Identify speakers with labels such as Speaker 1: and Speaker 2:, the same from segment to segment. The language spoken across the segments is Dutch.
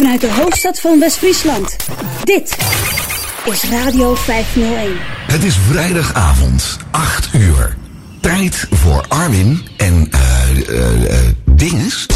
Speaker 1: vanuit de hoofdstad van West-Friesland. Dit is Radio 501.
Speaker 2: Het is vrijdagavond, 8 uur. Tijd voor Armin en eh eh eh dinges.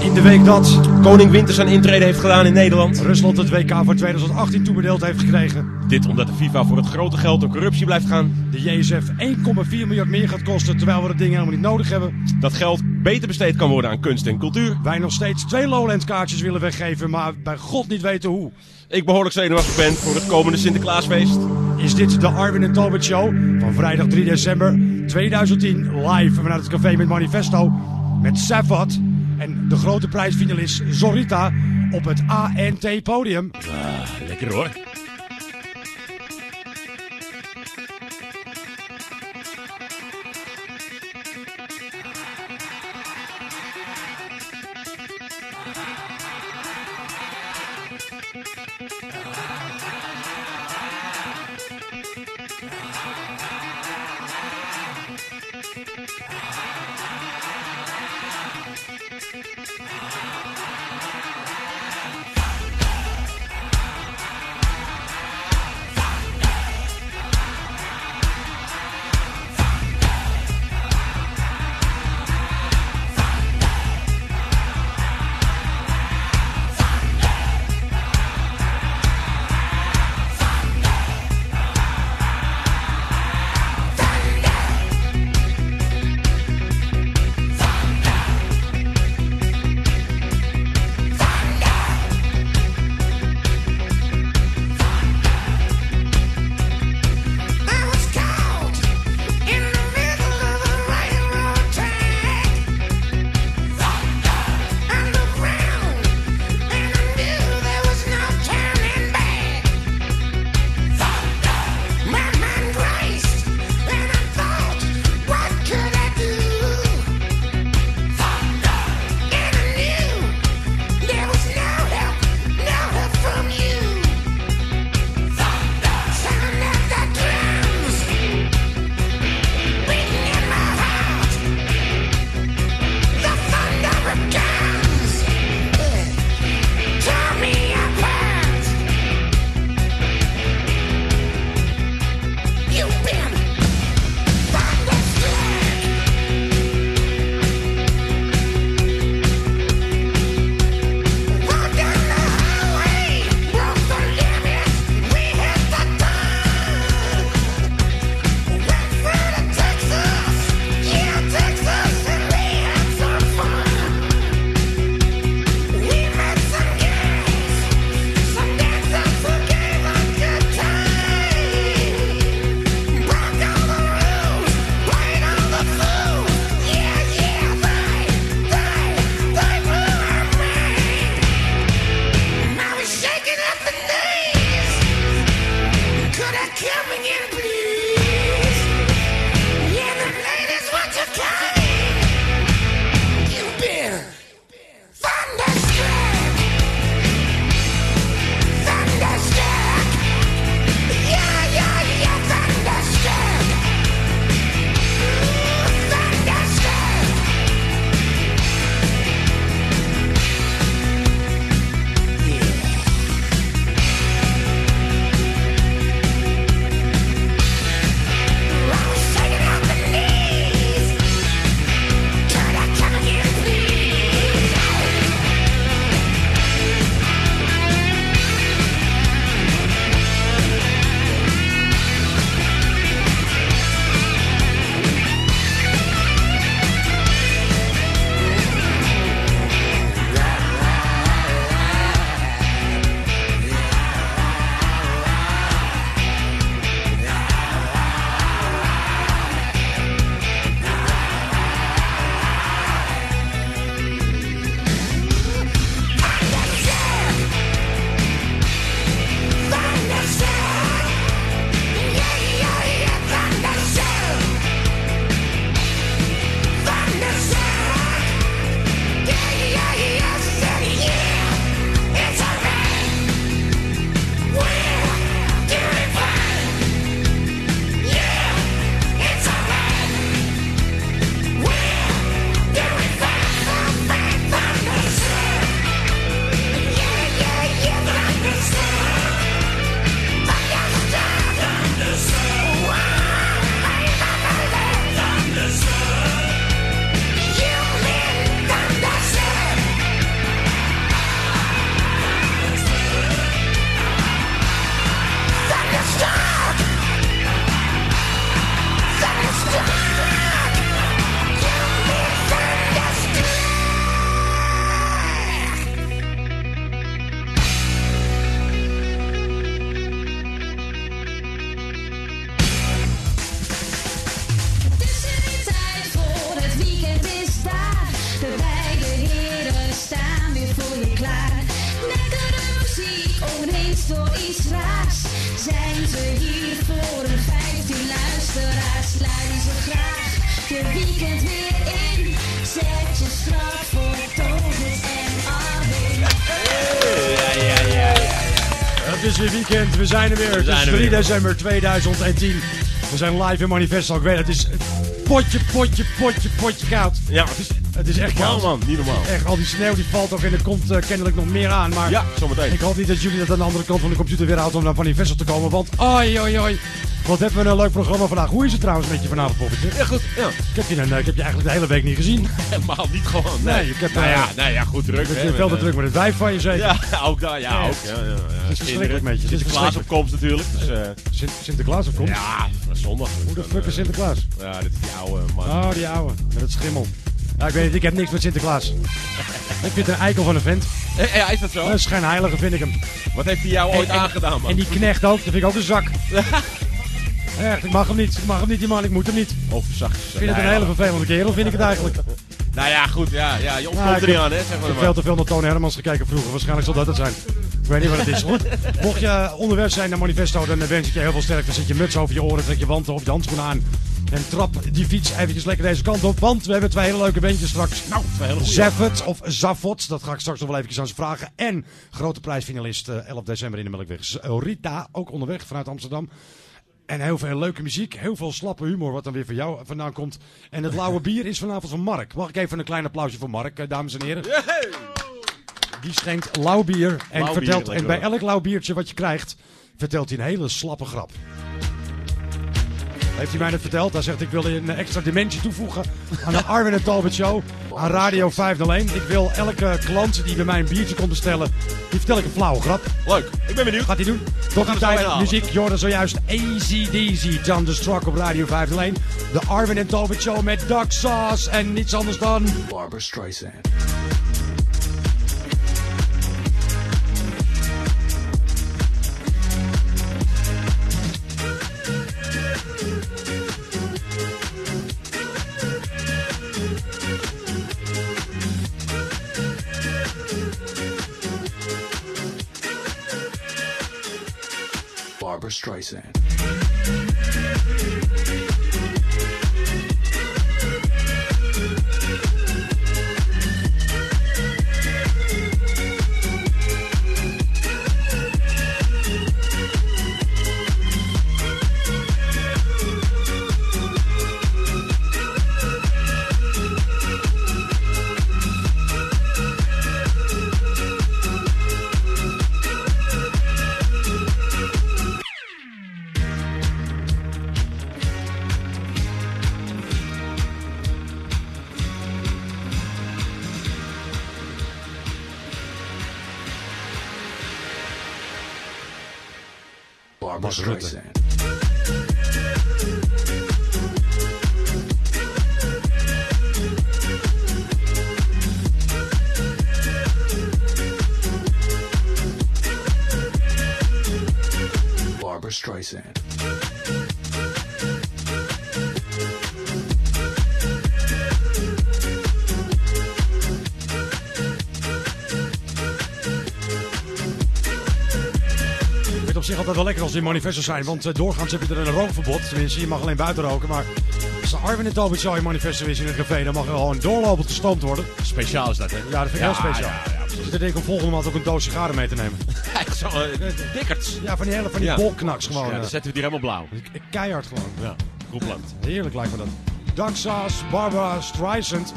Speaker 3: In de week dat koning Winter zijn intrede heeft gedaan in Nederland.
Speaker 4: Rusland het WK voor 2018 toebedeeld heeft gekregen.
Speaker 3: Dit omdat de FIFA voor het grote geld door corruptie blijft gaan.
Speaker 4: De JSF 1,4 miljard meer gaat kosten terwijl we dat ding helemaal niet nodig hebben.
Speaker 3: Dat geld beter besteed kan worden aan kunst en cultuur.
Speaker 4: Wij nog steeds twee Lowlands kaartjes willen weggeven, maar bij god niet weten hoe.
Speaker 3: Ik behoorlijk zenuwachtig ben voor het komende Sinterklaasfeest.
Speaker 4: Is dit de Arwin en Talbot Show van vrijdag 3 december 2010 live vanuit het café met Manifesto met Savat en de grote prijsfinalist Zorita op het ANT podium.
Speaker 3: Ah, lekker hoor.
Speaker 4: We zijn er weer. Het
Speaker 3: zijn
Speaker 4: is
Speaker 3: er
Speaker 4: 3
Speaker 3: weer.
Speaker 4: december 2010. We zijn live in Manifesto. Ik weet het, het is potje, potje, potje, potje koud.
Speaker 3: Ja, het is
Speaker 4: Het is echt koud.
Speaker 3: man, niet normaal.
Speaker 4: Echt, al die sneeuw die valt ook en er komt eh, kennelijk nog meer aan. Maar
Speaker 3: Ja, zometeen.
Speaker 4: ik hoop niet dat jullie dat aan de andere kant van de computer weer houden om naar Manifesto te komen. Want oi, oi, oi. Wat hebben we een leuk programma vandaag. Hoe is het trouwens met je vanavond, poppetje?
Speaker 3: Ja, goed. Ja,
Speaker 4: Ik heb je, eh, ik heb je eigenlijk de hele week niet gezien.
Speaker 3: helemaal niet gewoon.
Speaker 4: Nee,
Speaker 3: Nee,
Speaker 4: ik heb,
Speaker 3: nou ja, nou ja, goed druk.
Speaker 4: Je
Speaker 3: hè,
Speaker 4: bent veel te druk met het wijf van je zeker.
Speaker 3: Ja, ook daar, ja, ook. Ja, ja.
Speaker 4: Het is verschrikkelijk met je. Het is
Speaker 3: Sinterklaas op komst natuurlijk. Dus, eh,
Speaker 4: Sint- Sinterklaas of komt?
Speaker 3: ja, zondag.
Speaker 4: Hoe de fuck is Sinterklaas?
Speaker 3: Ja, dit is die oude man.
Speaker 4: Oh, die ouwe. Met het schimmel. Ja, ik weet het, ik heb niks met Sinterklaas. ik vind het een eikel van een vent.
Speaker 3: Eh, ja, is dat zo?
Speaker 4: Een schijnheilige vind ik hem.
Speaker 3: Wat heeft hij jou ooit
Speaker 4: En-
Speaker 3: aangedaan, man?
Speaker 4: En die knecht ook, dat vind ik ook een zak. Echt, ik mag hem niet. Ik mag hem niet, die man. Ik moet hem niet. Ik
Speaker 3: Of zachtjes.
Speaker 4: vind het een hele vervelende kerel, vind ik het eigenlijk.
Speaker 3: Nou ja, goed. Ja, ja je ontkomt
Speaker 4: ik
Speaker 3: er niet
Speaker 4: heb-
Speaker 3: aan, hè? Zeg
Speaker 4: Ik
Speaker 3: maar.
Speaker 4: heb
Speaker 3: maar.
Speaker 4: veel te veel naar Toon Hermans gekeken vroeger. Waarschijnlijk zal dat het zijn. Ik weet niet wat het is hoor. Mocht je onderweg zijn naar Manifesto, dan wens ik je heel veel sterkte. Zet je muts over je oren, trek je wanten op je handschoenen aan. En trap die fiets eventjes lekker deze kant op. Want we hebben twee hele leuke bandjes straks. Nou,
Speaker 3: twee hele.
Speaker 4: Zeffert of Zavot. Dat ga ik straks nog wel eventjes aan ze vragen. En grote prijsfinalist eh, 11 december in de Melkweg. Z- Rita, ook onderweg vanuit Amsterdam. En heel veel leuke muziek. Heel veel slappe humor, wat dan weer van jou vandaan komt. En het lauwe bier is vanavond van Mark. Mag ik even een klein applausje voor Mark, eh, dames en heren? Die schenkt lauw bier en
Speaker 3: Lauw bier,
Speaker 4: vertelt. en bij elk lauw biertje wat je krijgt, vertelt hij een hele slappe grap. Heeft hij mij net verteld? Hij zegt: Ik wil een extra dimensie toevoegen aan de Arwin en Talbot Show. Aan Radio 501. Ik wil elke klant die bij mij een biertje komt bestellen, die vertel ik een flauwe grap.
Speaker 3: Leuk. Ik ben benieuwd.
Speaker 4: Gaat hij doen? Toch
Speaker 3: gaan
Speaker 4: een tijd muziek. Jordan zojuist ACDC, Thunderstruck op Radio 501. De Arwin en Talbot Show met Duck Sauce en niets anders dan...
Speaker 5: Barbara Streisand. Streisand. Barbara
Speaker 4: altijd wel lekker als die manifestos zijn. Want eh, doorgaans heb je er een rookverbod. Tenminste, je mag alleen buiten roken. Maar als de Arwin en Talbot Show in manifesto is in het café, dan mag er gewoon doorlopend gestoomd worden.
Speaker 3: Speciaal is dat, hè?
Speaker 4: Ja, dat vind ik heel speciaal.
Speaker 3: Ja, ja,
Speaker 4: Dus ik denk om volgende maand ook een doos sigaren mee te nemen.
Speaker 3: ja. Zo, dikkerts.
Speaker 4: Ja, van die hele van die
Speaker 3: Ja.
Speaker 4: bolknaks gewoon.
Speaker 3: Ja,
Speaker 4: eh.
Speaker 3: dan zetten we die helemaal blauw.
Speaker 4: Keihard gewoon.
Speaker 3: Ja, groepland.
Speaker 4: Heerlijk lijkt me dat. Danksaas, Barbara Streisand.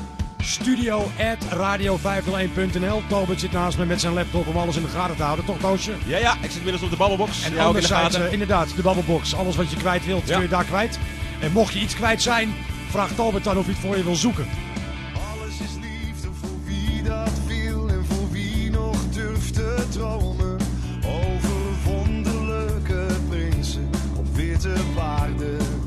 Speaker 4: Studio at radio501.nl. Tobit zit naast me met zijn laptop om alles in de gaten te houden. Toch, Toosje?
Speaker 3: Ja, ja, ik zit inmiddels op de babbelbox.
Speaker 4: En
Speaker 3: ook in de gaten.
Speaker 4: inderdaad, de babbelbox. Alles wat je kwijt wilt,
Speaker 3: Ja.
Speaker 4: kun je daar kwijt. En mocht je iets kwijt zijn, vraag Talbot dan of hij het voor je wil zoeken.
Speaker 6: Alles is liefde voor wie dat wil en voor wie nog durft te dromen. Over wonderlijke prinsen op witte paarden.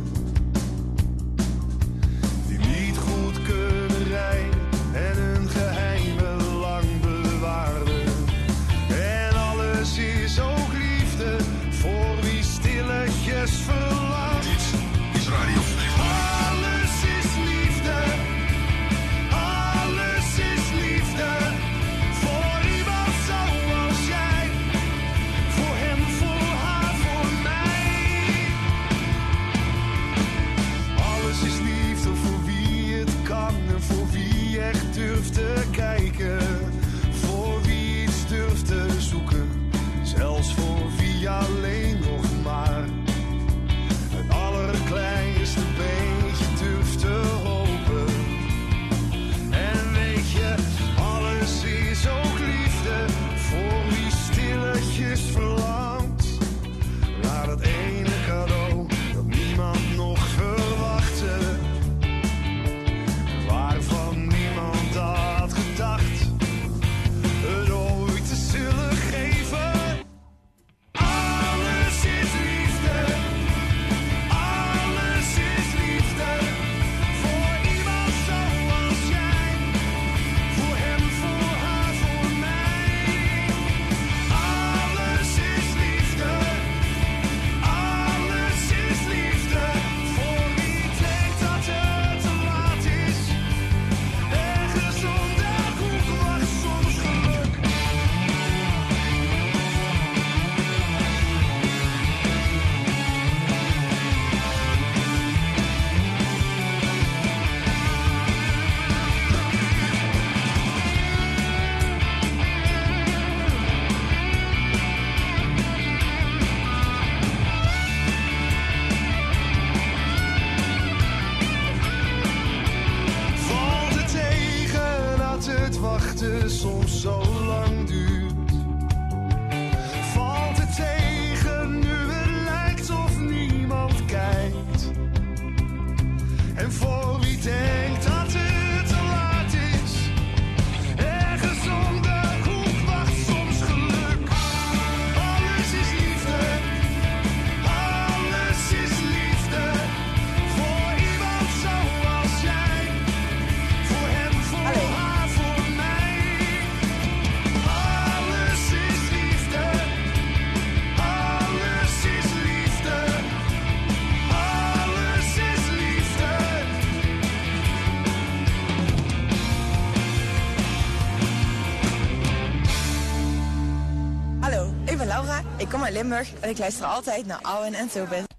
Speaker 7: kom uit Limburg en ik luister altijd naar Owen en
Speaker 8: Tobin.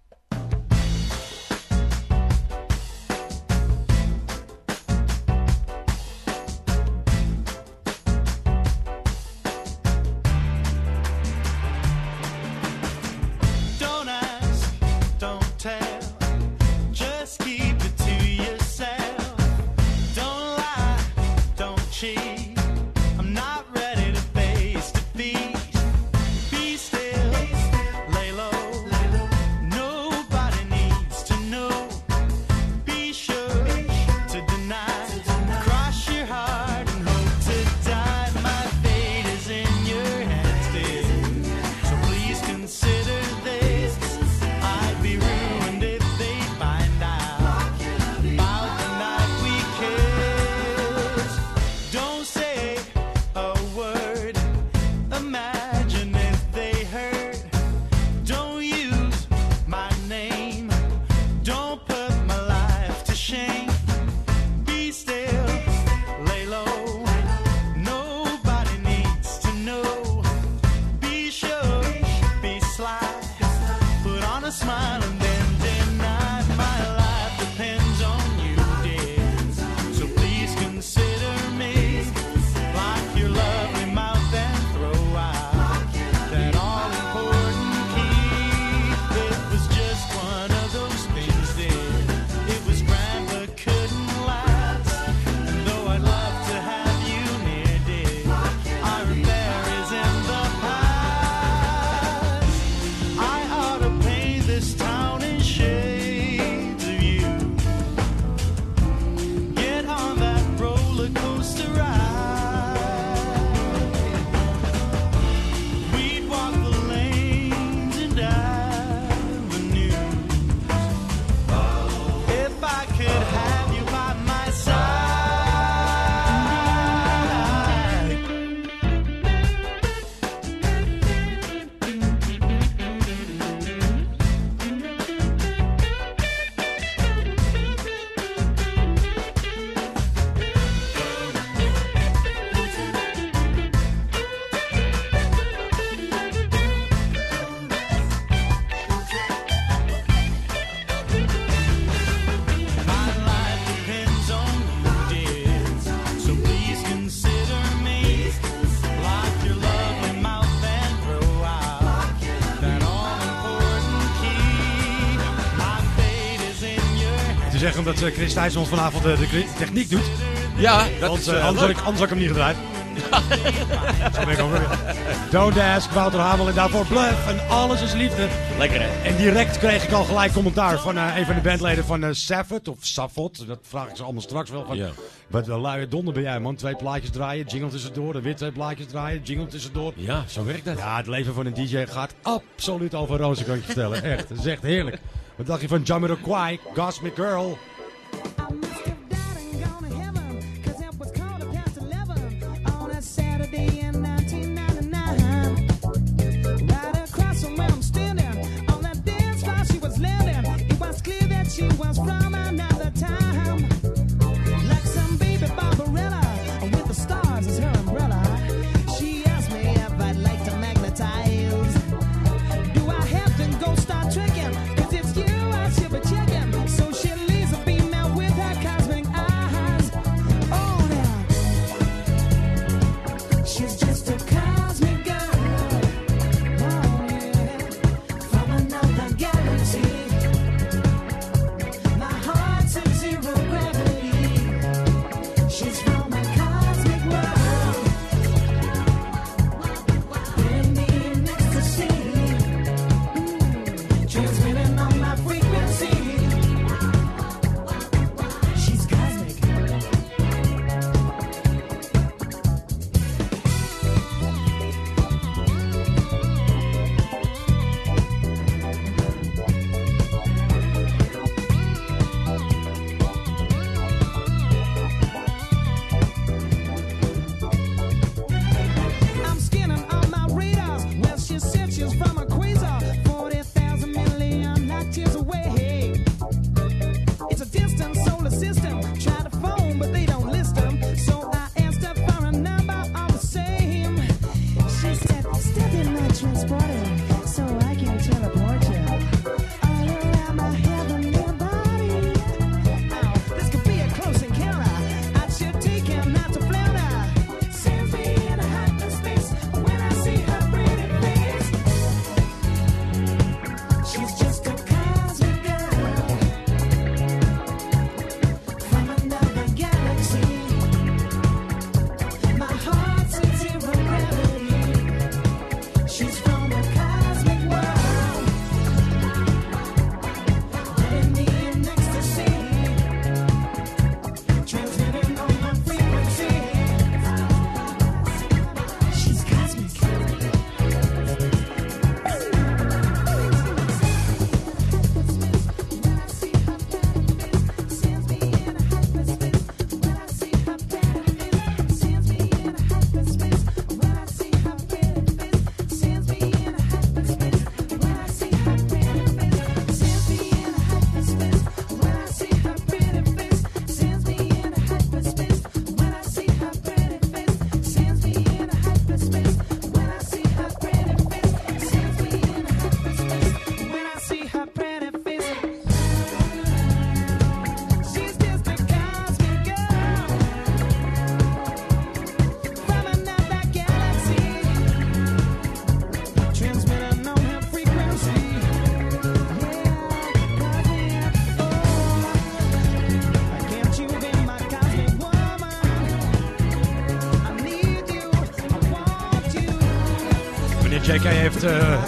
Speaker 8: dat eh, Chris Thijs ons vanavond eh, de techniek doet.
Speaker 3: Ja, dat
Speaker 8: Want,
Speaker 3: is
Speaker 8: eh, anders, had ik, anders had ik hem niet gedraaid. Zo ben. Don't ask, Wouter Hamel en daarvoor Bluff en alles is liefde.
Speaker 3: Lekker hè?
Speaker 8: En direct kreeg ik al gelijk commentaar van een van de bandleden van uh, of Safford. Dat vraag ik ze allemaal straks wel. Van. Wat een luie donder ben jij man. Twee plaatjes draaien, jingle tussendoor. door. De witte plaatjes draaien, jingle door.
Speaker 3: Ja, zo werkt dat.
Speaker 8: Ja, het leven van een DJ gaat absoluut over rozen kan ik vertellen. Echt, dat is echt heerlijk. Wat dacht je van Jamiroquai, Cosmic Girl...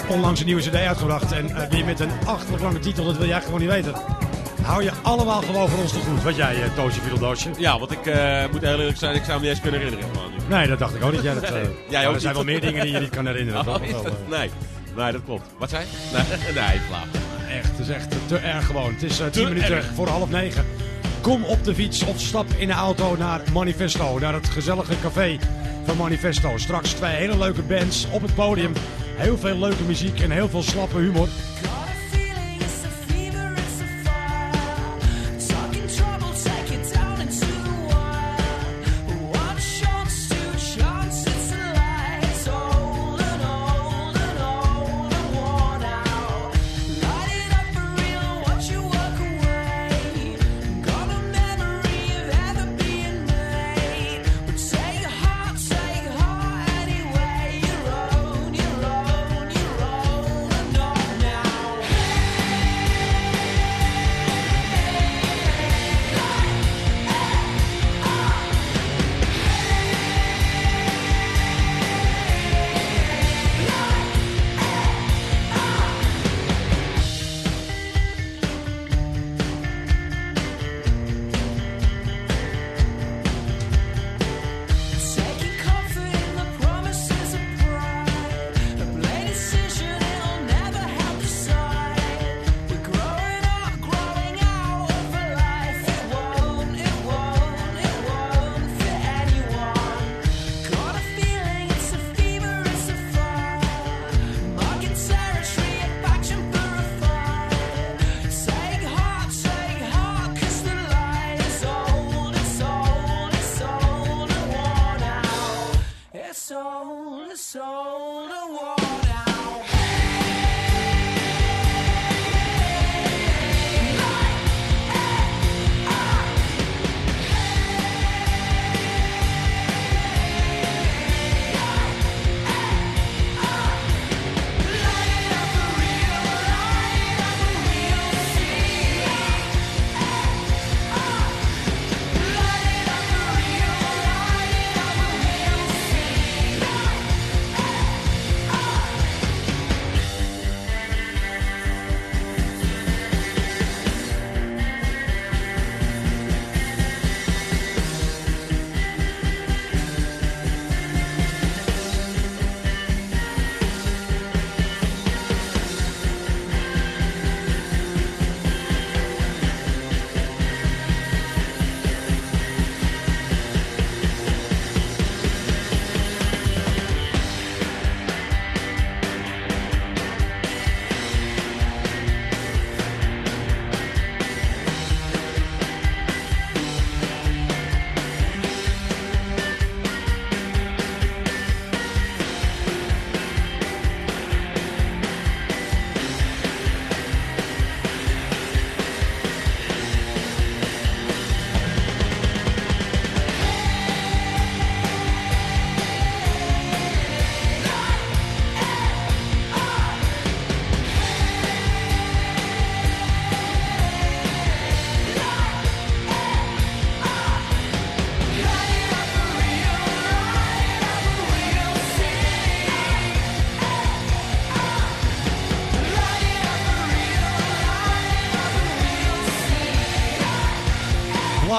Speaker 9: onlangs een nieuwe cd uitgebracht. En eh, weer met een achterlijk lange titel, dat wil jij gewoon niet weten. Hou je allemaal gewoon voor ons te goed. Wat jij, uh, Toosje Viedeldoosje.
Speaker 3: Ja, want ik eh, moet heel eerlijk zijn, ik zou me niet eens kunnen herinneren. nu.
Speaker 9: Nee, dat dacht ik ook niet. Jij, dat, eh,
Speaker 3: Nee, jij ook
Speaker 9: er zijn wel meer dingen die je niet kan herinneren.
Speaker 3: Oh,
Speaker 9: eh,
Speaker 3: nee. nee, dat klopt. Wat zei? Nee, nee, flauw.
Speaker 9: Echt, het is echt te erg gewoon. Het is eh, tien
Speaker 3: Te
Speaker 9: minuten
Speaker 3: erg.
Speaker 9: voor half negen. Kom op de fiets of stap in de auto naar Manifesto. Naar het gezellige café van Manifesto. Straks twee hele leuke bands op het podium. Heel veel leuke muziek en heel veel slappe humor.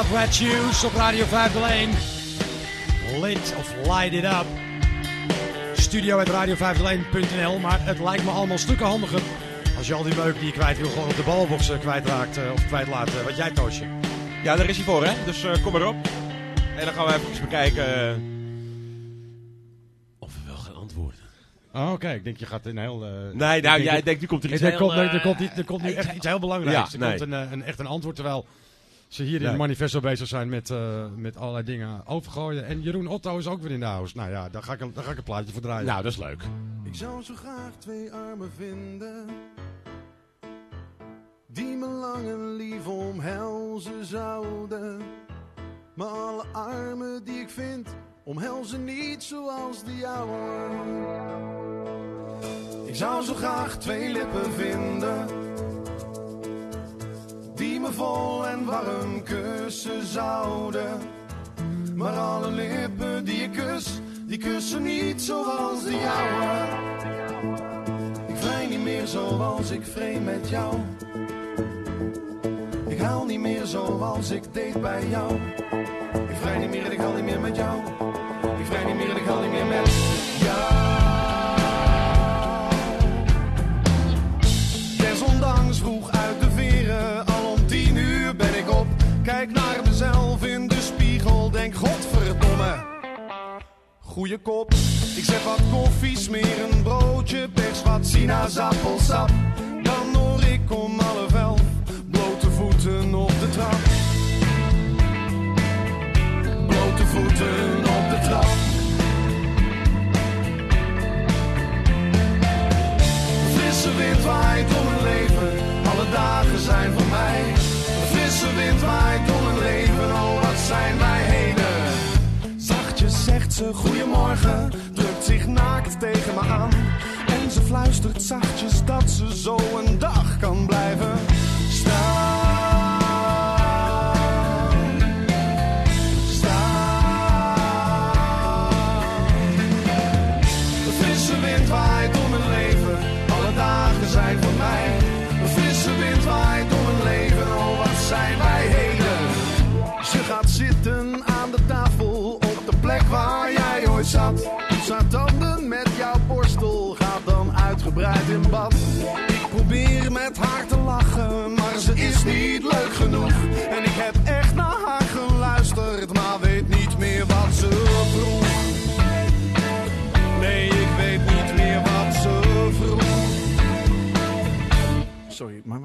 Speaker 9: Shoes op Radio 501. Lit of Light It Up. Studio at radio501.nl. Maar het lijkt me allemaal stukken handiger. Als je al die meuk die je kwijt wil gewoon op de balbox eh, kwijtraakt eh, of kwijtlaat. eh, wat jij Toosje.
Speaker 3: Ja, daar is hij voor, hè? Dus eh, kom maar op. En dan gaan we even bekijken. of we wel gaan antwoorden.
Speaker 9: Oh, Oké, ik denk je gaat een heel...
Speaker 3: Nee, nou, jij denkt, nu komt er iets heel,
Speaker 9: denk, komt, er, komt, er komt nu echt iets heel belangrijks.
Speaker 3: Ja,
Speaker 9: er
Speaker 3: nee.
Speaker 9: komt een, een, echt een antwoord, terwijl ze hier in het manifesto bezig zijn met, eh, met allerlei dingen overgooien. En Jeroen Otto is ook weer in de house. Nou ja, daar ga ik, een- daar ga ik een plaatje voor draaien.
Speaker 3: Nou, dat is leuk.
Speaker 6: Ik zou zo graag twee armen vinden Die me lang en lief omhelzen zouden Maar alle armen die ik vind Omhelzen niet zoals de jouwe Ik zou zo graag twee lippen vinden Die me vol en warm kussen zouden Maar alle lippen die ik kus Die kussen niet zoals de jouwe zoals ik vreemd met jou. Ik haal niet meer zoals ik deed bij jou. Ik vrij niet meer en ik haal niet meer met jou. Ik vrij niet meer en ik haal niet meer met jou. Goeie kop, ik zet wat koffie, smeer een broodje, pers wat sinaasappelsap. Dan hoor ik om half elf, blote voeten op de trap. Blote voeten op de trap. Frisse wind waait om mijn leven, alle dagen zijn voor mij. Frisse wind waait ze goeiemorgen, drukt zich naakt tegen me aan. En ze fluistert zachtjes dat ze zo een dag kan blijven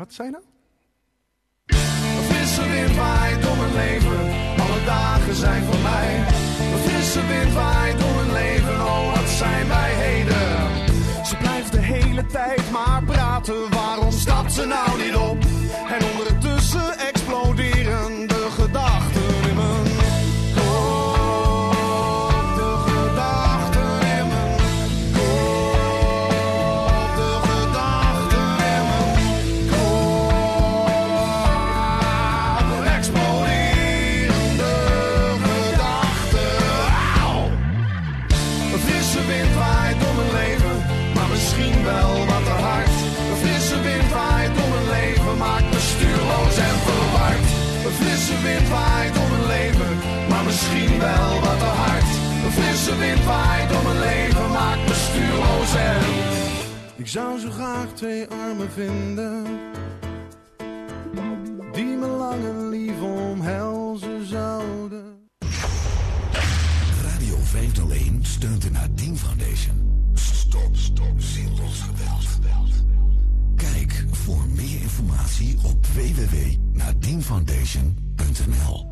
Speaker 6: wat zei nou? Een frisse wind waait om mijn leven, alle dagen zijn voor mij. Een frisse wind waait om mijn leven, oh wat zijn wij heden. Ze blijft de hele tijd maar praten, waarom stapt ze nou niet op? Wind waait om mijn leven, maakt me stuurloos en... Ik zou zo graag twee armen vinden, die me lang en lief omhelzen zouden.
Speaker 2: Radio 501 steunt de Nadine Foundation. Stop, stop, zinloos geweld. Kijk voor meer informatie op www.nadinefoundation.nl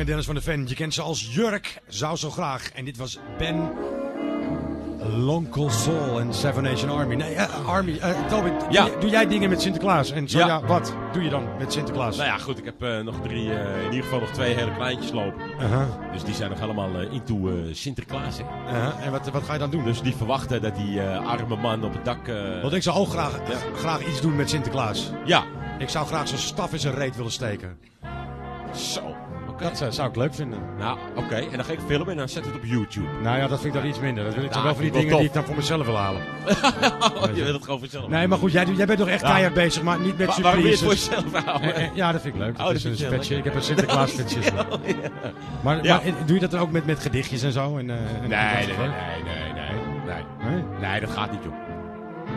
Speaker 4: en Dennis van der Ven. Je kent ze als Jurk, zou zo graag. En dit was Ben Lonkel Soul en Seven Nation Army. Nee, eh, Army. Tobin,
Speaker 3: Ja.
Speaker 4: doe, doe jij dingen met Sinterklaas? En zo ja.
Speaker 3: Ja.
Speaker 4: wat doe je dan met Sinterklaas?
Speaker 3: Nou ja, goed, ik heb eh, nog drie, in ieder geval nog twee hele kleintjes lopen.
Speaker 4: Aha,
Speaker 3: Dus die zijn nog helemaal into Sinterklaas.
Speaker 4: aha. En wat, wat ga je dan doen?
Speaker 3: Dus die verwachten dat die arme man op het dak...
Speaker 4: Want ik zou ook graag, graag iets doen met Sinterklaas.
Speaker 3: Ja,
Speaker 4: Ik zou graag zo'n staf in zijn reet willen steken.
Speaker 3: zo.
Speaker 4: Dat zou ik leuk vinden.
Speaker 3: Nou, oké. En dan ga ik filmen en dan zet het op YouTube.
Speaker 4: Nou ja, dat vind ik dan iets minder. Dat wil ik
Speaker 3: Nou,
Speaker 4: toch wel van die dingen die ik dan voor mezelf wil halen.
Speaker 3: Oh, je wilt het gewoon voor jezelf.
Speaker 4: Nee, maar goed, jij, jij bent toch echt
Speaker 3: Ja.
Speaker 4: keihard bezig, maar niet met
Speaker 3: Wa- waarom wil je het voor
Speaker 4: surprises.
Speaker 3: jezelf houden?
Speaker 4: Eh, eh, Ja, dat vind ik leuk. Dat
Speaker 3: Oh,
Speaker 4: is
Speaker 3: dat
Speaker 4: een
Speaker 3: vind je
Speaker 4: petje. Ik heb een Sinterklaas. Maar,
Speaker 3: Ja.
Speaker 4: maar eh, doe je dat dan ook met, met gedichtjes en zo? En, en
Speaker 3: Nee, nee, nee, nee, nee. Nee? Nee, dat gaat niet, joh.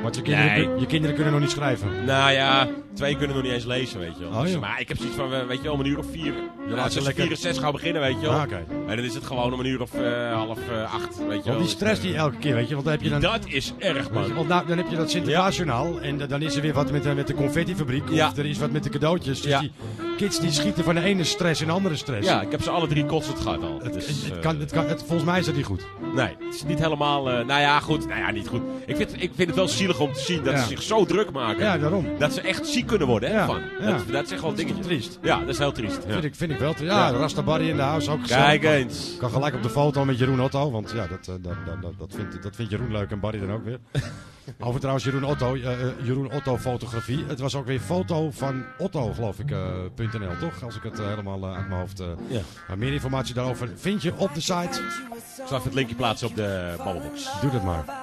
Speaker 4: Want je kinderen,
Speaker 3: Nee.
Speaker 4: je kinderen kunnen nog niet schrijven.
Speaker 3: Nou ja, twee kunnen nog niet eens lezen, weet je wel.
Speaker 4: Oh,
Speaker 3: Dus, maar ik heb zoiets van, eh, weet je wel, om een uur of vier. Ja,
Speaker 4: laat ze lekker-
Speaker 3: vier en zes gaan beginnen, weet je wel.
Speaker 4: Ah, oké.
Speaker 3: En dan is het gewoon om een uur of eh, half eh, acht, weet je wel.
Speaker 4: Want die stress die elke keer, weet je, want dan heb je dan...
Speaker 3: Dat is erg,
Speaker 4: je,
Speaker 3: man.
Speaker 4: want nou, dan heb je dat Sinterklaasjournaal en da- dan is er weer wat met, de- met de confettifabriek. Of er is wat met de cadeautjes. Dus
Speaker 3: Ja.
Speaker 4: die kids die schieten van de ene stress in de andere stress.
Speaker 3: Ja, ik heb ze alle drie kotsend gehad al.
Speaker 4: Het,
Speaker 3: Dus,
Speaker 4: het, het
Speaker 3: eh,
Speaker 4: kan, het kan, het, volgens mij is dat niet goed.
Speaker 3: Nee, het is niet helemaal... eh, nou ja, goed. Nou ja, niet goed. Ik vind, ik vind het wel zielig om te zien dat
Speaker 4: Ja.
Speaker 3: ze zich zo druk maken.
Speaker 4: Ja, daarom.
Speaker 3: Dat ze echt ziek kunnen worden, hè,
Speaker 4: Ja,
Speaker 3: van. Dat, dat is echt wel dingetje.
Speaker 4: triest.
Speaker 3: Ja, dat is heel triest. Ja.
Speaker 4: Vind, ik, vind ik wel. Ja. Rastabari in de huis ook gezellig.
Speaker 3: Kijk
Speaker 4: Kan-
Speaker 3: eens.
Speaker 4: Kan gelijk op de foto met Jeroen Otto, want ja, eh, dat, dat, dat, dat, vindt, dat vindt Jeroen leuk en Barry dan ook weer. Over trouwens Jeroen Otto, eh, eh, Jeroen Otto fotografie. Het was ook weer foto van Otto, geloof ik, eh, .nl, toch? Als ik het helemaal uit mijn hoofd... eh,
Speaker 3: Ja.
Speaker 4: maar meer informatie daarover vind je op de site.
Speaker 3: Ik zal even het linkje plaatsen op de babbelbox.
Speaker 4: Doe dat maar.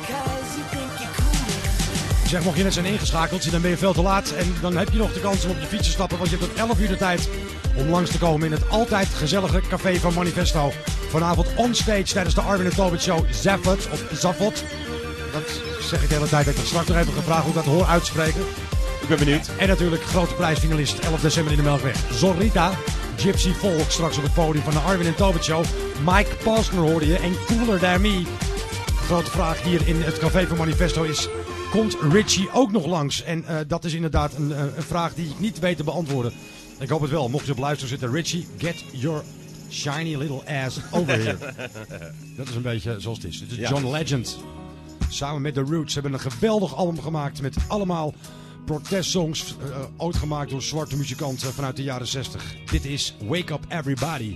Speaker 4: Zeg, mocht je net zijn ingeschakeld, dan ben je veel te laat. En dan heb je nog de kans om op je fiets te stappen. Want je hebt tot 11 uur de tijd om langs te komen in het altijd gezellige café van Manifesto. Vanavond onstage tijdens de Armin en Tobit Show Zaffot. Of Zaffot. Dat zeg ik de hele tijd. Dat ik dat straks nog even gevraagd hoe ik dat hoor uitspreken.
Speaker 3: Ik ben benieuwd.
Speaker 4: En natuurlijk grote prijsfinalist 11 december in de Melkweg. Zorrita, Gypsy Volk straks op het podium van de Arwin en Tobit Show. Mike Posner hoorde je en Cooler Than Me. De grote vraag hier in het café van Manifesto is... Komt Richie ook nog langs? En eh, dat is inderdaad een, eh, een vraag die ik niet weet te beantwoorden. Ik hoop het wel. Mocht je op luisteren zitten. Richie, get your shiny little ass over here. dat is een beetje zoals het is. Dit is
Speaker 3: Ja.
Speaker 4: John Legend. Samen met The Roots hebben een geweldig album gemaakt met allemaal protestsongs. ooit gemaakt door zwarte muzikanten vanuit de jaren 60. Dit is Wake Up Everybody.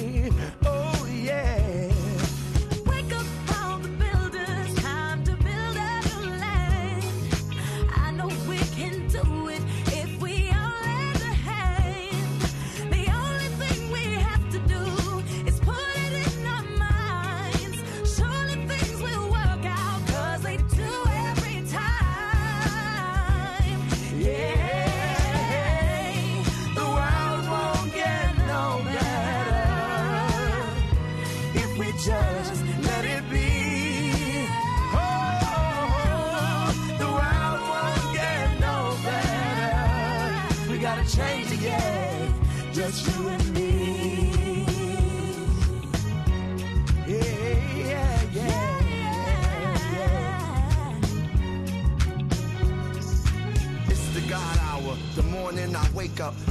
Speaker 9: Up.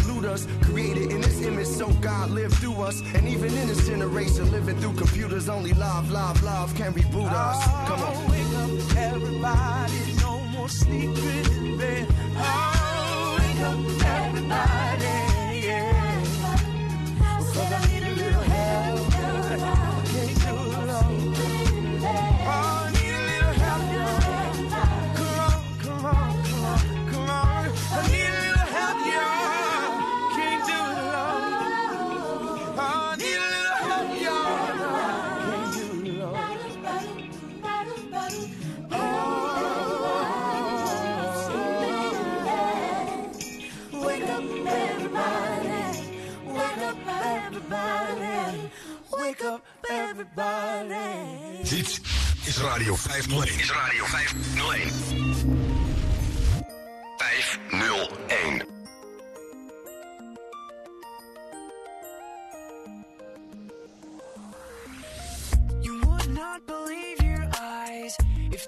Speaker 10: looters. Created in His image, so God lived through us. And even in this generation, living through computers, only love, love, love can reboot us. Come on.
Speaker 2: Wake up, everybody. No more sleeping in bed. Oh, wake up, everybody.
Speaker 9: Everybody.
Speaker 11: Dit is Radio 501. Is Radio 501. 501.
Speaker 2: You would not believe your eyes if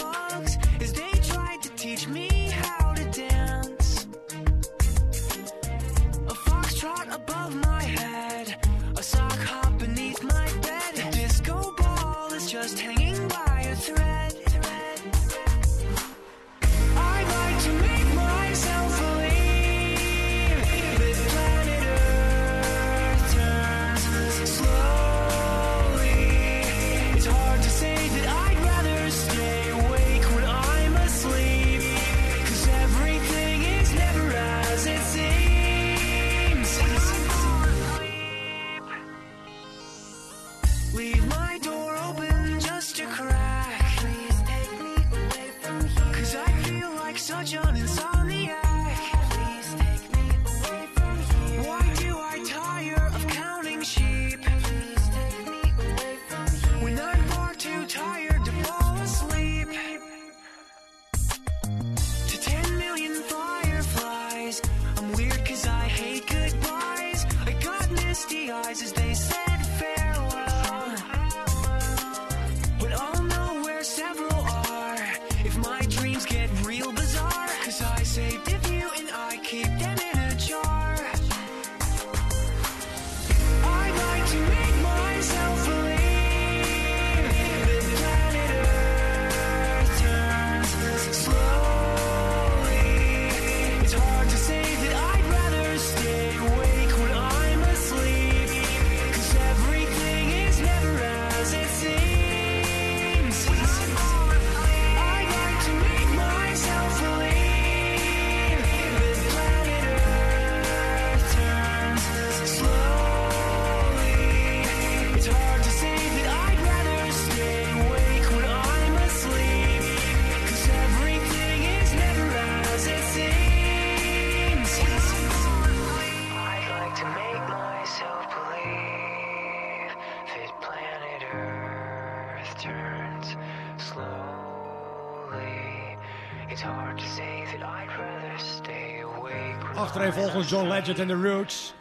Speaker 9: John Legend en The Roots.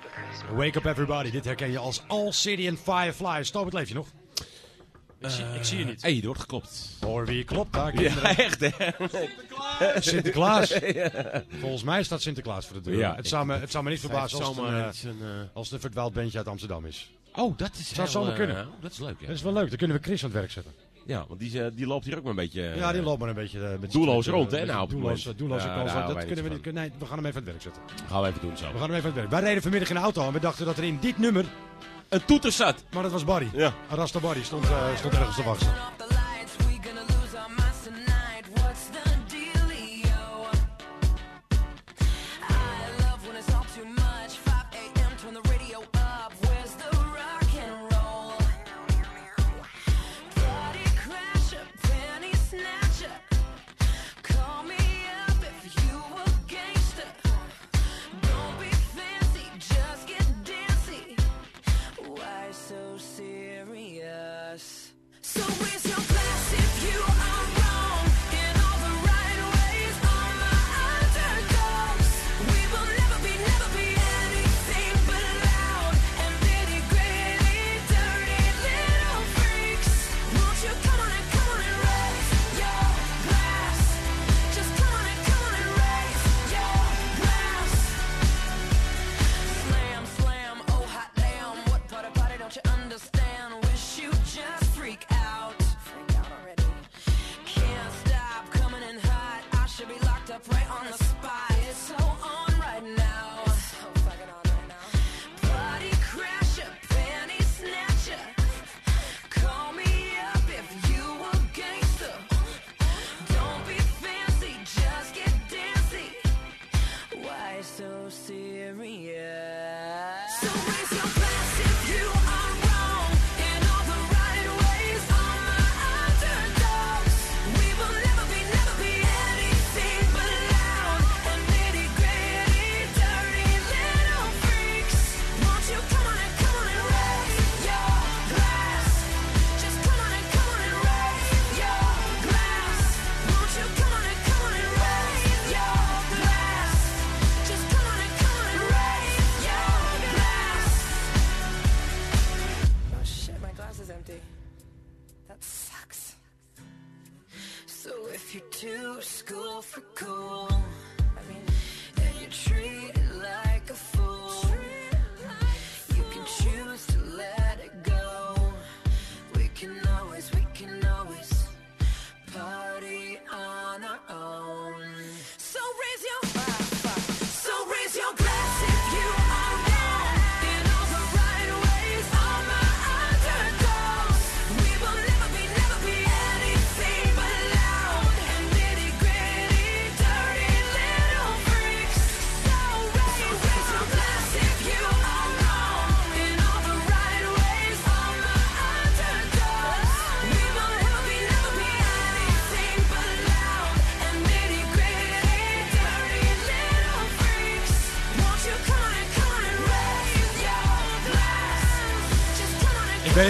Speaker 9: Wake up everybody. Dit herken je als All City and Firefly. Stop, leef je nog? Ik zie, ik zie je niet.
Speaker 3: Hé, je wordt geklopt.
Speaker 9: Hoor wie klopt daar?
Speaker 3: Ja, echt hè?
Speaker 9: Sinterklaas.
Speaker 3: Ja.
Speaker 9: Volgens mij staat Sinterklaas voor de deur.
Speaker 3: Ja,
Speaker 9: het, zou me, het zou me niet
Speaker 3: het
Speaker 9: verbazen als het, een, eh,
Speaker 3: een,
Speaker 9: als het een verdwaald bandje uit Amsterdam is.
Speaker 3: Oh, dat is
Speaker 9: Zou
Speaker 3: heel,
Speaker 9: zomaar
Speaker 3: eh,
Speaker 9: kunnen.
Speaker 3: dat is leuk, ja.
Speaker 9: Dat is wel leuk. Dan kunnen we Chris aan het werk zetten.
Speaker 3: Ja, want die, eh, die loopt hier ook maar een beetje... eh,
Speaker 9: ja, die loopt maar een beetje... eh, met
Speaker 3: doelloos rond, hè, nou,
Speaker 9: doelloos, doelloos
Speaker 3: Ja, houden
Speaker 9: dat kunnen we niet. Nee, we gaan hem even aan het werk zetten.
Speaker 3: Gaan we even doen zo.
Speaker 9: We gaan hem even aan het werk. Wij reden vanmiddag in de auto en we dachten dat er in dit nummer...
Speaker 3: Een toeter zat.
Speaker 9: Maar dat was Barry.
Speaker 3: Ja.
Speaker 9: Rasta Barry stond, eh, stond ergens te wachten.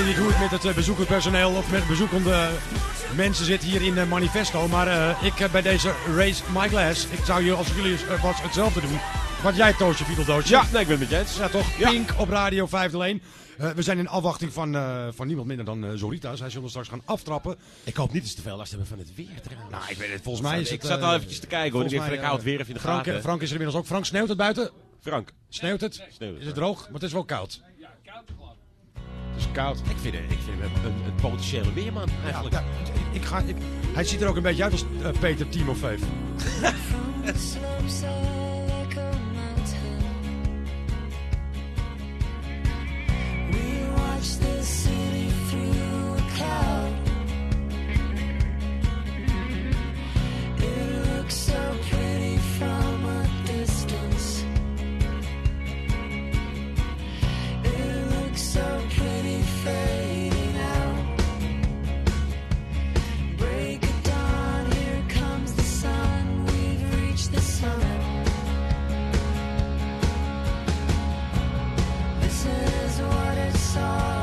Speaker 4: Weet niet hoe het met het eh, bezoekend personeel of met bezoekende mensen zit hier in eh, Manifesto. Maar eh, ik heb bij deze Raise My Glass, ik zou je als jullie wat hetzelfde doen. Wat jij toosje, Fiedeldoosje.
Speaker 3: Ja, nee, ik ben met je eens.
Speaker 4: Ja, toch? Pink op Radio 501. Eh we zijn in afwachting van, eh, van niemand minder dan eh, Zorita. Zij zullen straks gaan aftrappen.
Speaker 3: Ik hoop niet dat ze te veel last hebben van het weer trouwens.
Speaker 4: Nou, ik weet het. Volgens mij is
Speaker 3: Ik
Speaker 4: het...
Speaker 3: zat
Speaker 4: eh,
Speaker 3: al eventjes te kijken hoor. Ik
Speaker 4: volgens
Speaker 3: denk, ik het weer even in de
Speaker 4: Frank,
Speaker 3: gaten.
Speaker 4: Frank is er inmiddels ook. Frank, sneeuwt het buiten?
Speaker 3: Frank.
Speaker 4: Sneeuwt het?
Speaker 3: Sneeuwt het,
Speaker 4: Is het
Speaker 3: ja.
Speaker 4: droog? Maar het is wel koud. Het is koud.
Speaker 3: Ik vind, ik vind hem een, een, potentiële weerman eigenlijk.
Speaker 4: Ja, ik ga, ik, hij ziet er ook een beetje uit als eh, Peter Timofeef.
Speaker 9: the slopes are sun.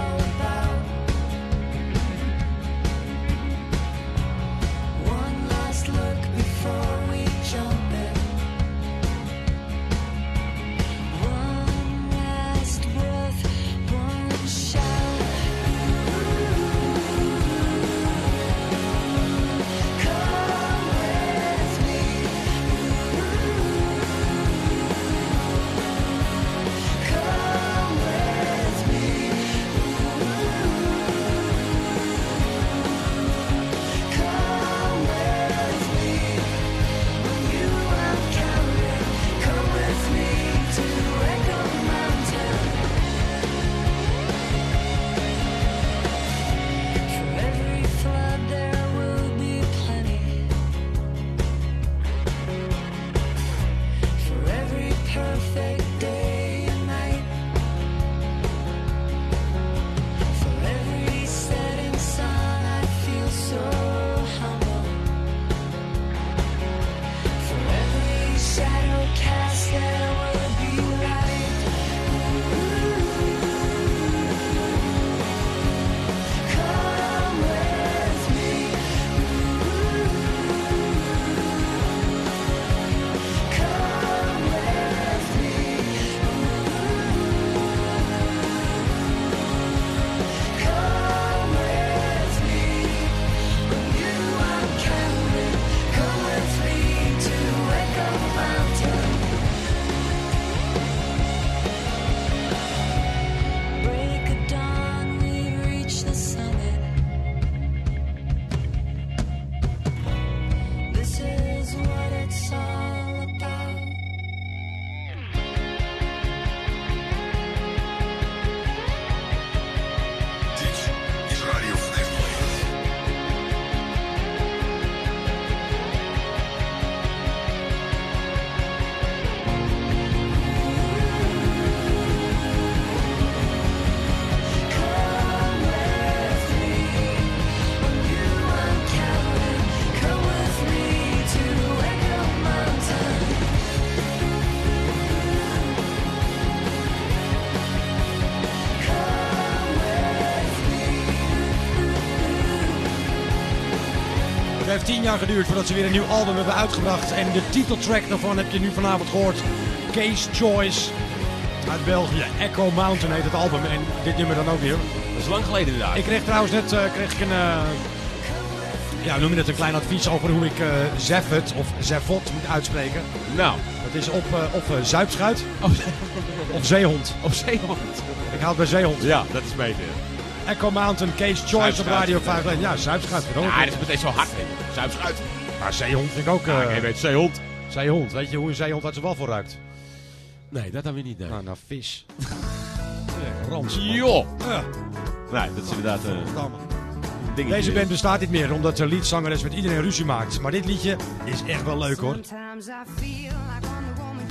Speaker 4: Jaar geduurd voordat ze weer een nieuw album hebben uitgebracht. En de titeltrack daarvan heb je nu vanavond gehoord. Case Choice uit België. Echo Mountain heet het album. En dit nummer dan ook weer. Dat is
Speaker 3: lang geleden inderdaad.
Speaker 4: Ik kreeg trouwens net eh, kreeg ik een, eh, ja, noem je het, een klein advies over hoe ik Zeffet of Zeffot moet uitspreken.
Speaker 3: Nou.
Speaker 4: Dat is op, of eh, zuipschuit of zeehond.
Speaker 3: Of zeehond.
Speaker 4: Ik haal het bij zeehond.
Speaker 3: Ja, dat is beter.
Speaker 4: Echo Mountain, Case Choice op. Radio 5. Ja, zuipschuit.
Speaker 3: Ja, dat is meteen zo hard. Zuipschuit.
Speaker 4: Maar zeehond vind ik ook...
Speaker 3: Ja,
Speaker 4: eh,
Speaker 3: ik weet zeehond.
Speaker 4: Zeehond. Weet je hoe een zeehond uit zijn voor ruikt?
Speaker 3: Nee, dat dan weer niet. Nee.
Speaker 4: Nou, naar vis. Ja, Rans.
Speaker 3: Joh.
Speaker 4: Ja.
Speaker 3: Nee, dat is inderdaad eh, een dingetje.
Speaker 4: Deze band bestaat niet meer omdat de leadzangeres met iedereen ruzie maakt. Maar dit liedje is echt wel leuk hoor.
Speaker 12: Sometimes I feel like Wonder Woman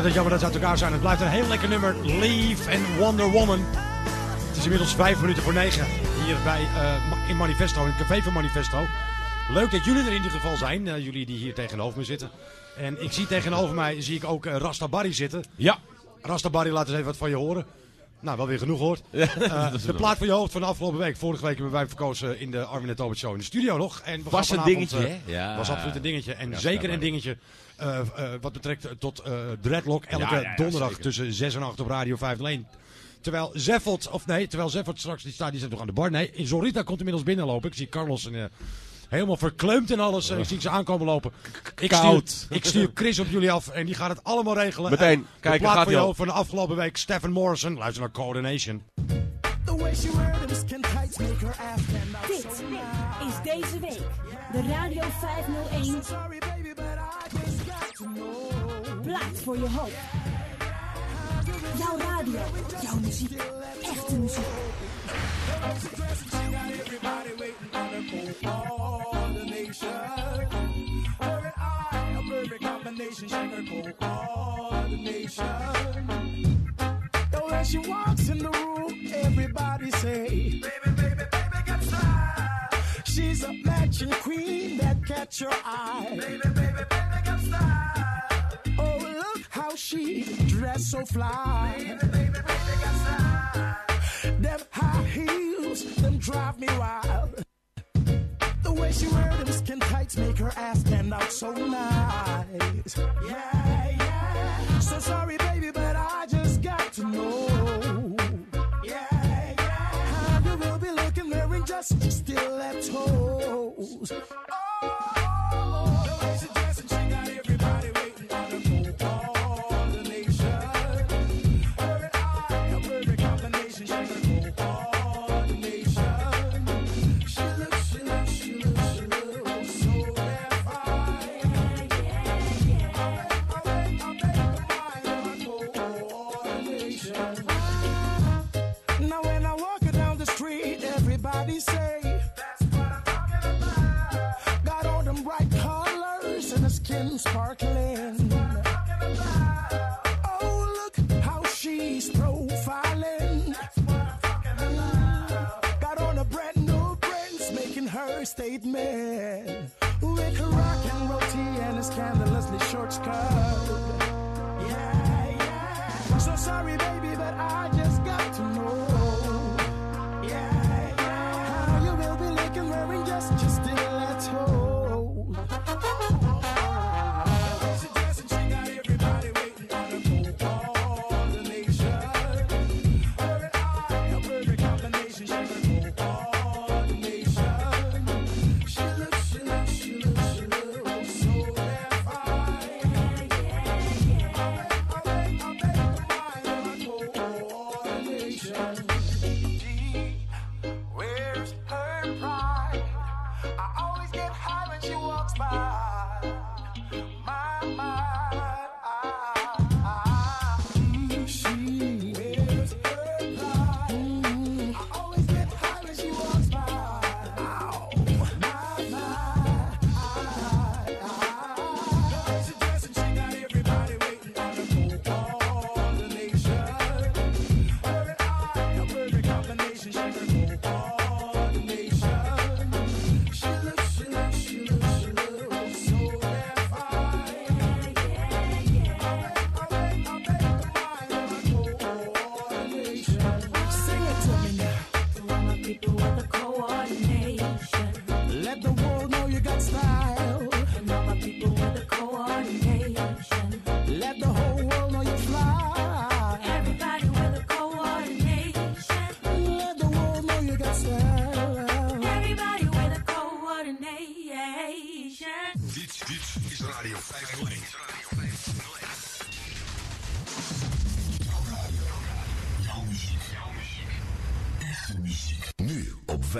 Speaker 4: blijft het jammer dat ze uit elkaar zijn. Het blijft een heel lekker nummer. Leave and Wonder Woman. Het is inmiddels vijf minuten voor negen. Hier bij, eh, in Manifesto, in het café van Manifesto. Leuk dat jullie er in ieder geval zijn. eh, jullie die hier tegenover me zitten. En ik zie tegenover mij zie ik ook eh, Rasta Barry zitten.
Speaker 3: Ja.
Speaker 4: Rasta Barry, laat eens even wat van je horen. Nou, wel weer genoeg hoort.
Speaker 3: Ja,
Speaker 4: Eh, de plaat van je hoofd van de afgelopen week. Vorige week hebben wij verkozen in de Armin en Tobert Show in de studio nog. En we
Speaker 3: Was een dingetje,
Speaker 4: eh?
Speaker 3: Ja.
Speaker 4: Was absoluut een dingetje. En
Speaker 3: Ja,
Speaker 4: zeker een dingetje eh, wat betrekt tot Dreadlock. Elke donderdag
Speaker 3: zeker.
Speaker 4: tussen 6 en 8 op Radio 501. Terwijl Zeffelt, of nee, terwijl Zeffelt straks die staat, die zit nog aan de bar. Nee, Zorita komt inmiddels binnenlopen. Ik zie Carlos en, helemaal verkleumd en alles. En ik zie ze aankomen lopen. Ik
Speaker 3: Koud.
Speaker 4: stuur, ik stuur Chris op jullie af en die gaat het allemaal regelen.
Speaker 3: Meteen.
Speaker 4: En
Speaker 3: Kijk, gaat
Speaker 4: van jou van de afgelopen week, Stephen Morrison. Luister naar Coordination.
Speaker 1: Dit is deze week de Radio 501
Speaker 9: Sorry baby, but I just got to know.
Speaker 1: Plaat voor je hoop. Jouw radio, jouw muziek, echte muziek.
Speaker 9: when she walks in the room, everybody say, Baby, baby, baby, got style.
Speaker 2: She's a matching queen that catch your eye. Baby, baby, baby, got style. Oh, look how she dressed so fly. Baby, baby, baby, got style. Them high heels, them drive me wild. The way she wear them skin tights make her ass stand out so nice. Yeah, yeah. So sorry, baby, but know. Yeah, yeah. How you will be looking wearing just stilettos. Oh, the way she dressing, statement. With rock and roll tee and a scandalously short skirt. Yeah, yeah. So sorry, baby, but I just got to know. Yeah, yeah. How you will be looking wearing just your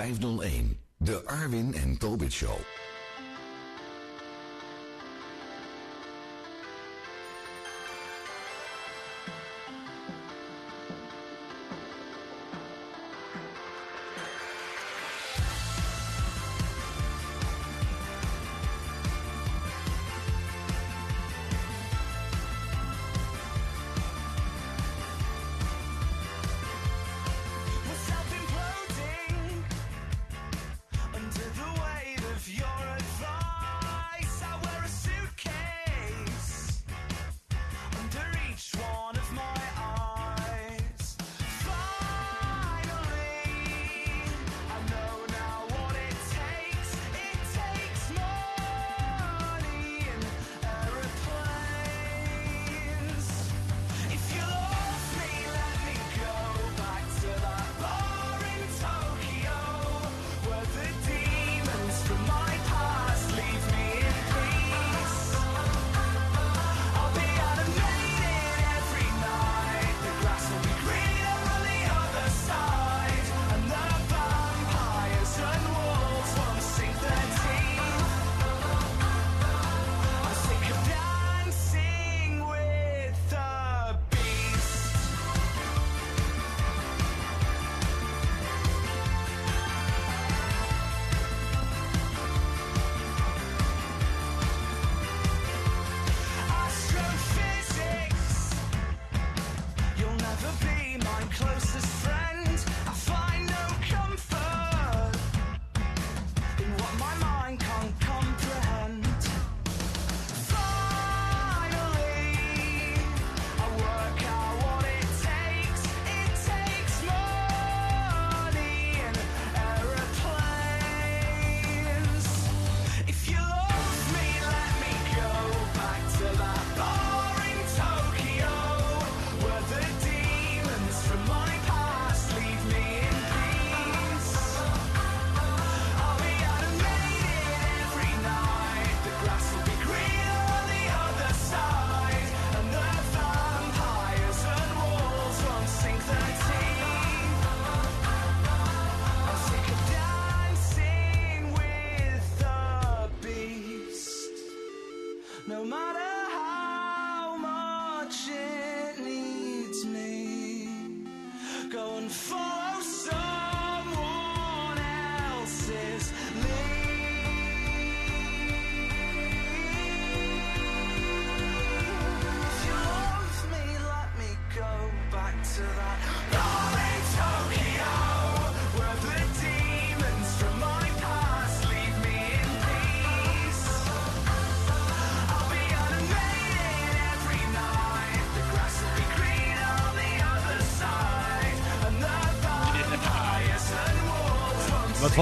Speaker 11: 501. De Arwin en Tobit Show.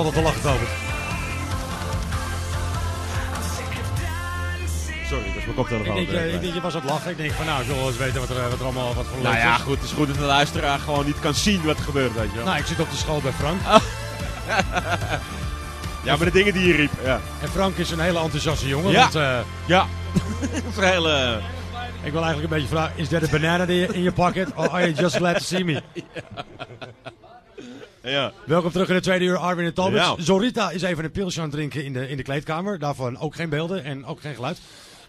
Speaker 13: Valt het te lachen over.
Speaker 3: Sorry, dat is mijn
Speaker 13: Ik
Speaker 3: koptelefoon.
Speaker 13: denk, eh, ik denk, je was aan het lachen. Ik denk van, nou, ik wil wel eens weten wat er, wat er allemaal wat voor
Speaker 3: Nou ja,
Speaker 13: is.
Speaker 3: goed, het is goed dat de luisteraar gewoon niet kan zien wat er gebeurt, weet je wel.
Speaker 13: Nou, ik zit op de school bij Frank.
Speaker 3: Ja, maar de dingen die je riep, ja.
Speaker 13: En Frank is een hele enthousiaste jongen.
Speaker 3: Ja.
Speaker 13: Want, eh,
Speaker 3: Ja. dat een hele...
Speaker 13: ik wil eigenlijk een beetje vragen, is that a banana in je pocket? Or are you just glad to see me?
Speaker 3: Ja.
Speaker 13: Welkom terug in de tweede uur, Arwin en Talbot.
Speaker 3: Ja.
Speaker 13: Zorita is even een pilsje aan het drinken in de, in de kleedkamer. Daarvan ook geen beelden en ook geen geluid.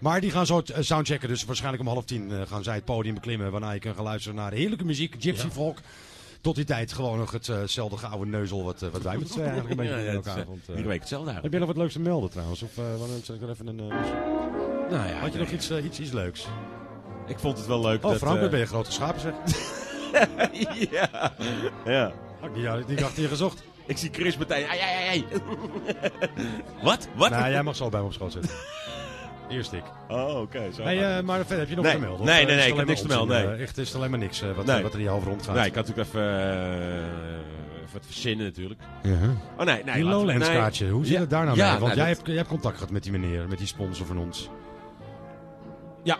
Speaker 13: Maar die gaan zo eh, soundchecken, dus waarschijnlijk om half tien eh, gaan zij het podium beklimmen. Waarna je kan gaan luisteren naar heerlijke muziek, gypsy folk. Tot die tijd gewoon nog hetzelfde gouden neuzel wat, eh, wat wij met z'n tweeën eigenlijk een beetje
Speaker 3: Ja,
Speaker 13: elkaar.
Speaker 3: eh,
Speaker 13: eh,
Speaker 3: iedere week hetzelfde
Speaker 13: Heb je nog wat leuks te melden trouwens? Of uh, zet ik er even een... eh,
Speaker 3: Nou ja,
Speaker 13: had je
Speaker 3: nee.
Speaker 13: nog iets, eh, iets, iets leuks?
Speaker 3: Ik vond het wel leuk
Speaker 13: Oh
Speaker 3: dat...
Speaker 13: Frank,
Speaker 3: eh,
Speaker 13: wat ben je grote schapen zeg.
Speaker 3: ja. ja.
Speaker 13: Had ik niet, had ik niet achter je gezocht.
Speaker 3: Ik zie Chris meteen. Ai, ai, ai. Wat? Wat?
Speaker 13: Nou, jij mag zo bij me op schoot zitten. Eerst ik.
Speaker 3: Oh, oké. zo
Speaker 13: Nee,
Speaker 3: gaat
Speaker 13: eh, maar verder heb je nog
Speaker 3: Nee.
Speaker 13: te melden?
Speaker 3: Nee, nee,
Speaker 13: eh,
Speaker 3: nee,
Speaker 13: het
Speaker 3: ik heb niks te melden, nee.
Speaker 13: eh, Echt, is het alleen maar niks eh, wat,
Speaker 3: Nee.
Speaker 13: wat er in je hoofd rondgaat.
Speaker 3: Nee, ik had natuurlijk even, even wat verzinnen natuurlijk.
Speaker 13: Ja.
Speaker 3: Oh nee, nee.
Speaker 13: die Lowlands
Speaker 3: nee.
Speaker 13: kaartje, hoe zit
Speaker 3: Ja,
Speaker 13: het daar nou
Speaker 3: ja,
Speaker 13: mee? Want
Speaker 3: nou,
Speaker 13: jij,
Speaker 3: dat-
Speaker 13: hebt, jij hebt contact gehad met die meneer, met die sponsor van ons.
Speaker 3: Ja,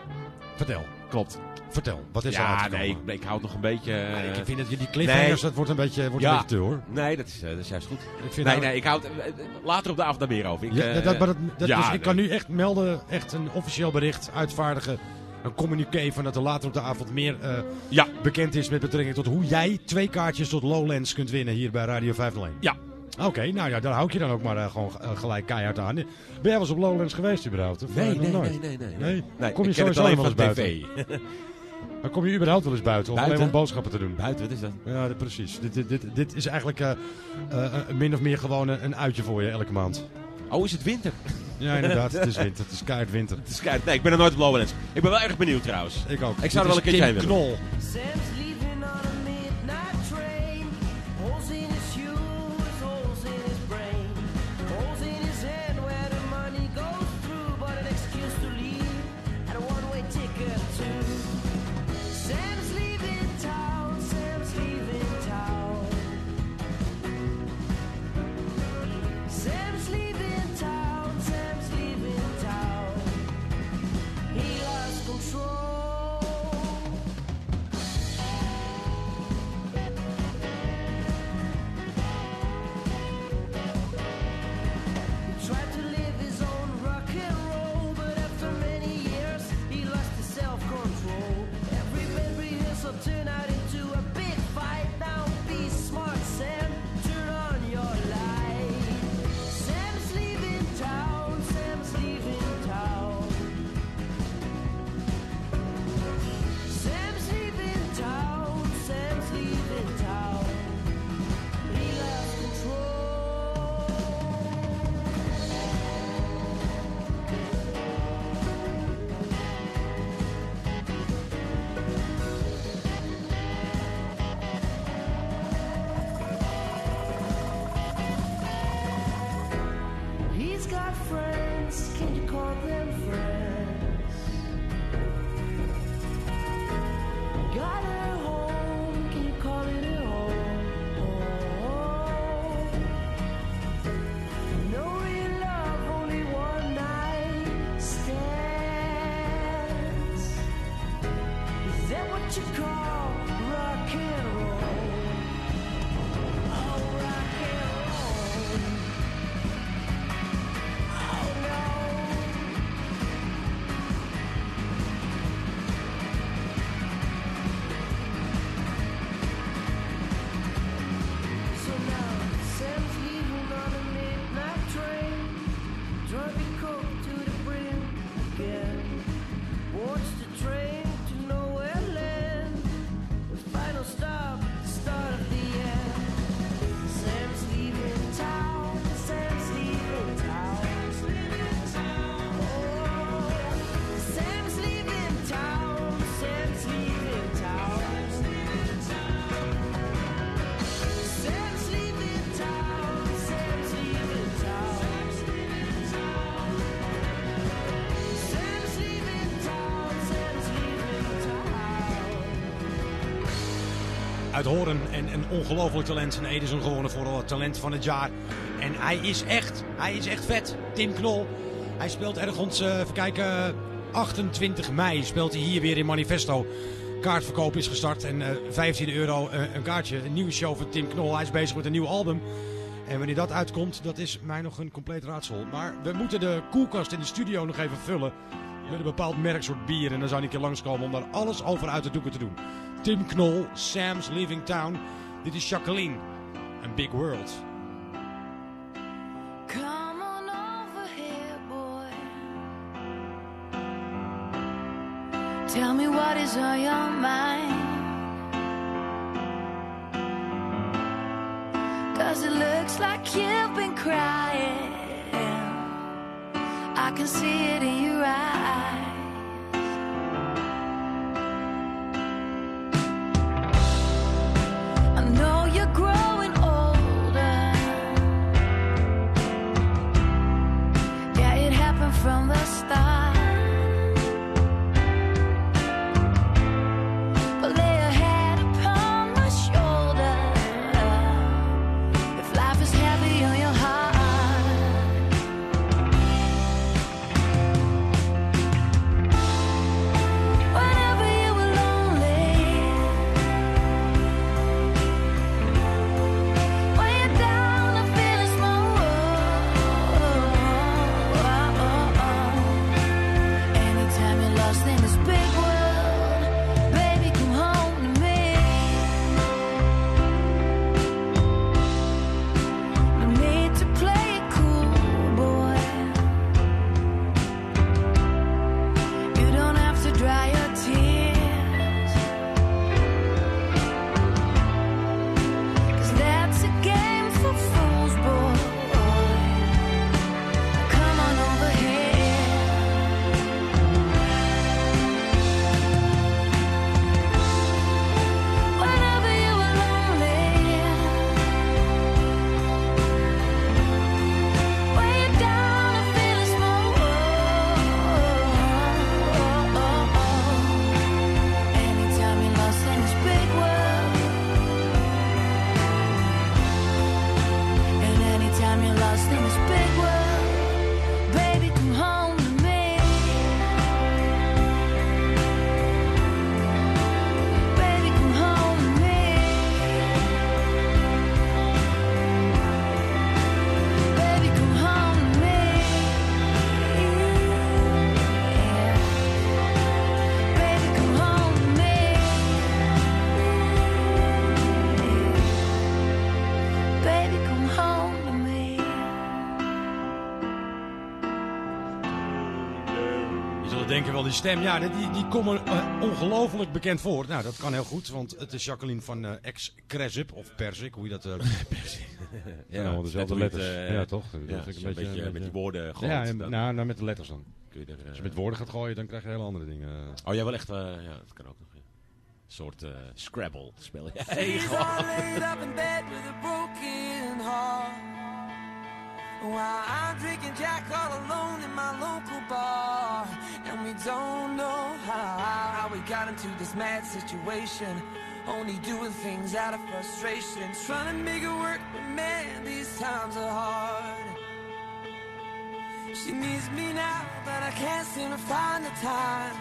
Speaker 13: Vertel,
Speaker 3: klopt.
Speaker 13: Vertel. Wat is er
Speaker 3: Ja,
Speaker 13: uitgekomen?
Speaker 3: nee, ik, ik hou nog een beetje... eh,
Speaker 13: ik vind dat je die cliffhangers, dat wordt een beetje, wordt
Speaker 3: Ja.
Speaker 13: een beetje te hoor.
Speaker 3: Nee, dat is, eh, dat is juist goed.
Speaker 13: Ik vind
Speaker 3: nee,
Speaker 13: nou-
Speaker 3: nee, ik hou het... eh, eh, later op de avond daar meer over. Ik,
Speaker 13: Ja,
Speaker 3: eh,
Speaker 13: dat, dat- maar dat, dat,
Speaker 3: ja,
Speaker 13: dus ik kan nu echt melden, echt een officieel bericht uitvaardigen. Een communiqué van dat er later op de avond meer eh,
Speaker 3: Ja.
Speaker 13: bekend is met betrekking tot hoe jij twee kaartjes tot Lowlands kunt winnen hier bij Radio 501.
Speaker 3: Ja.
Speaker 13: Oké, nou ja, daar hou ik je dan ook maar eh, gewoon eh, gelijk keihard aan. Ben jij wel eens op Lowlands geweest überhaupt? Of, eh,
Speaker 3: Nee, nee, nee, nee, nee.
Speaker 13: Nee?
Speaker 3: Nee,
Speaker 13: Kom je sowieso
Speaker 3: alleen van
Speaker 13: eens
Speaker 3: tv.
Speaker 13: Maar kom je überhaupt wel eens buiten? Of
Speaker 3: Buiten?
Speaker 13: alleen om boodschappen te doen?
Speaker 3: Buiten, wat is dat?
Speaker 13: Ja, dit- precies. Dit, dit, dit, dit is eigenlijk eh, eh, eh, min of meer gewoon een, uitje voor je elke maand.
Speaker 3: Oh, is het winter?
Speaker 13: Ja, inderdaad. het is winter. Het is keihard winter.
Speaker 3: Het is kijk, nee, ik ben er nooit op Lowlands. Ik ben wel erg benieuwd trouwens.
Speaker 13: Ik ook.
Speaker 3: Ik zou er wel een keertje heen willen.
Speaker 13: Knol. Horen en een ongelooflijk talent. En Edison gewonnen voor het talent van het jaar. En
Speaker 9: hij is echt, hij is echt vet. Tim Knol. Hij speelt ergens, eh, kijken, 28 mei speelt hij hier weer in Manifesto. Kaartverkoop is gestart en eh 15 euro eh, een kaartje. Een nieuwe show van Tim Knol. Hij is bezig met een nieuw album. En wanneer dat uitkomt, dat is mij nog een compleet raadsel. Maar we moeten de koelkast in de studio nog even vullen. Met een bepaald merksoort bier. En dan zou ik een keer langskomen om daar alles over uit de doeken te doen. Tim Knol, Sam's Leaving Town. Dit is Jacqueline. En Big World. Stem, ja, die, die komen eh, ongelooflijk bekend voor. Nou, dat kan heel goed, want het is Jacqueline van eh ex-Cresip, of Persik, hoe je dat... eh Persik.
Speaker 4: Ja, allemaal dezelfde letters.
Speaker 3: het,
Speaker 4: ja, toch?
Speaker 3: ja,
Speaker 4: Dat ik
Speaker 3: zo'n beetje met die woorden gooit,
Speaker 4: Ja, en-
Speaker 3: dan-
Speaker 4: nou, nou, met de letters dan.
Speaker 3: Kun je er,
Speaker 4: Als je met woorden gaat gooien, dan krijg je hele andere dingen.
Speaker 3: Oh, jij wel echt, eh, ja, dat kan ook nog. ja. Een soort eh, Scrabble spel. Ja,
Speaker 13: She's While I'm drinking Jack all alone in my local bar. And we don't know how, how we got into this mad situation. Only doing things out of frustration. Trying to make it work, but man, these times are hard. She needs me now, but I can't seem to find the time.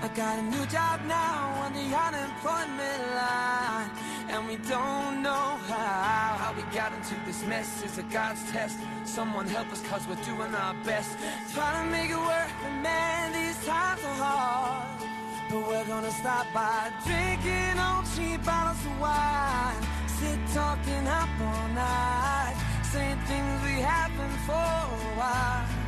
Speaker 13: I got a new job now on the unemployment line. And we don't know how, how we got into this mess. It's a God's test. Someone help us cause we're doing our best. Trying to make it work, but man, these times are hard. But we're gonna stop by drinking on cheap bottles of wine. Sit talking up all night. Saying things we haven't for a while.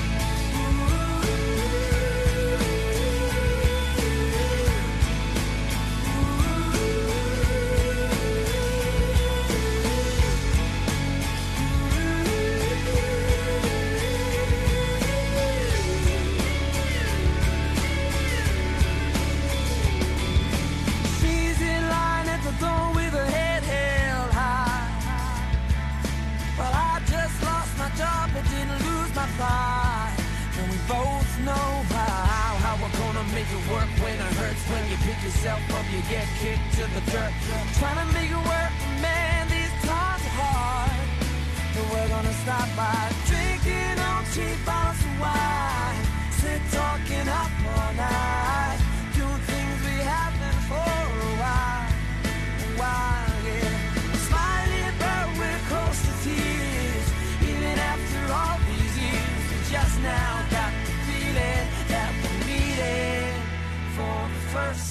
Speaker 13: By. And we both know how, how we're gonna make it work when it hurts. When you pick yourself up, you get kicked to the dirt. Trying to make it work, man, these times are hard. But we're gonna stop by, drinking on cheap bottles of wine. Sit talking up all night, doing things we haven't for a while. While, now got the feeling that we're meeting for the first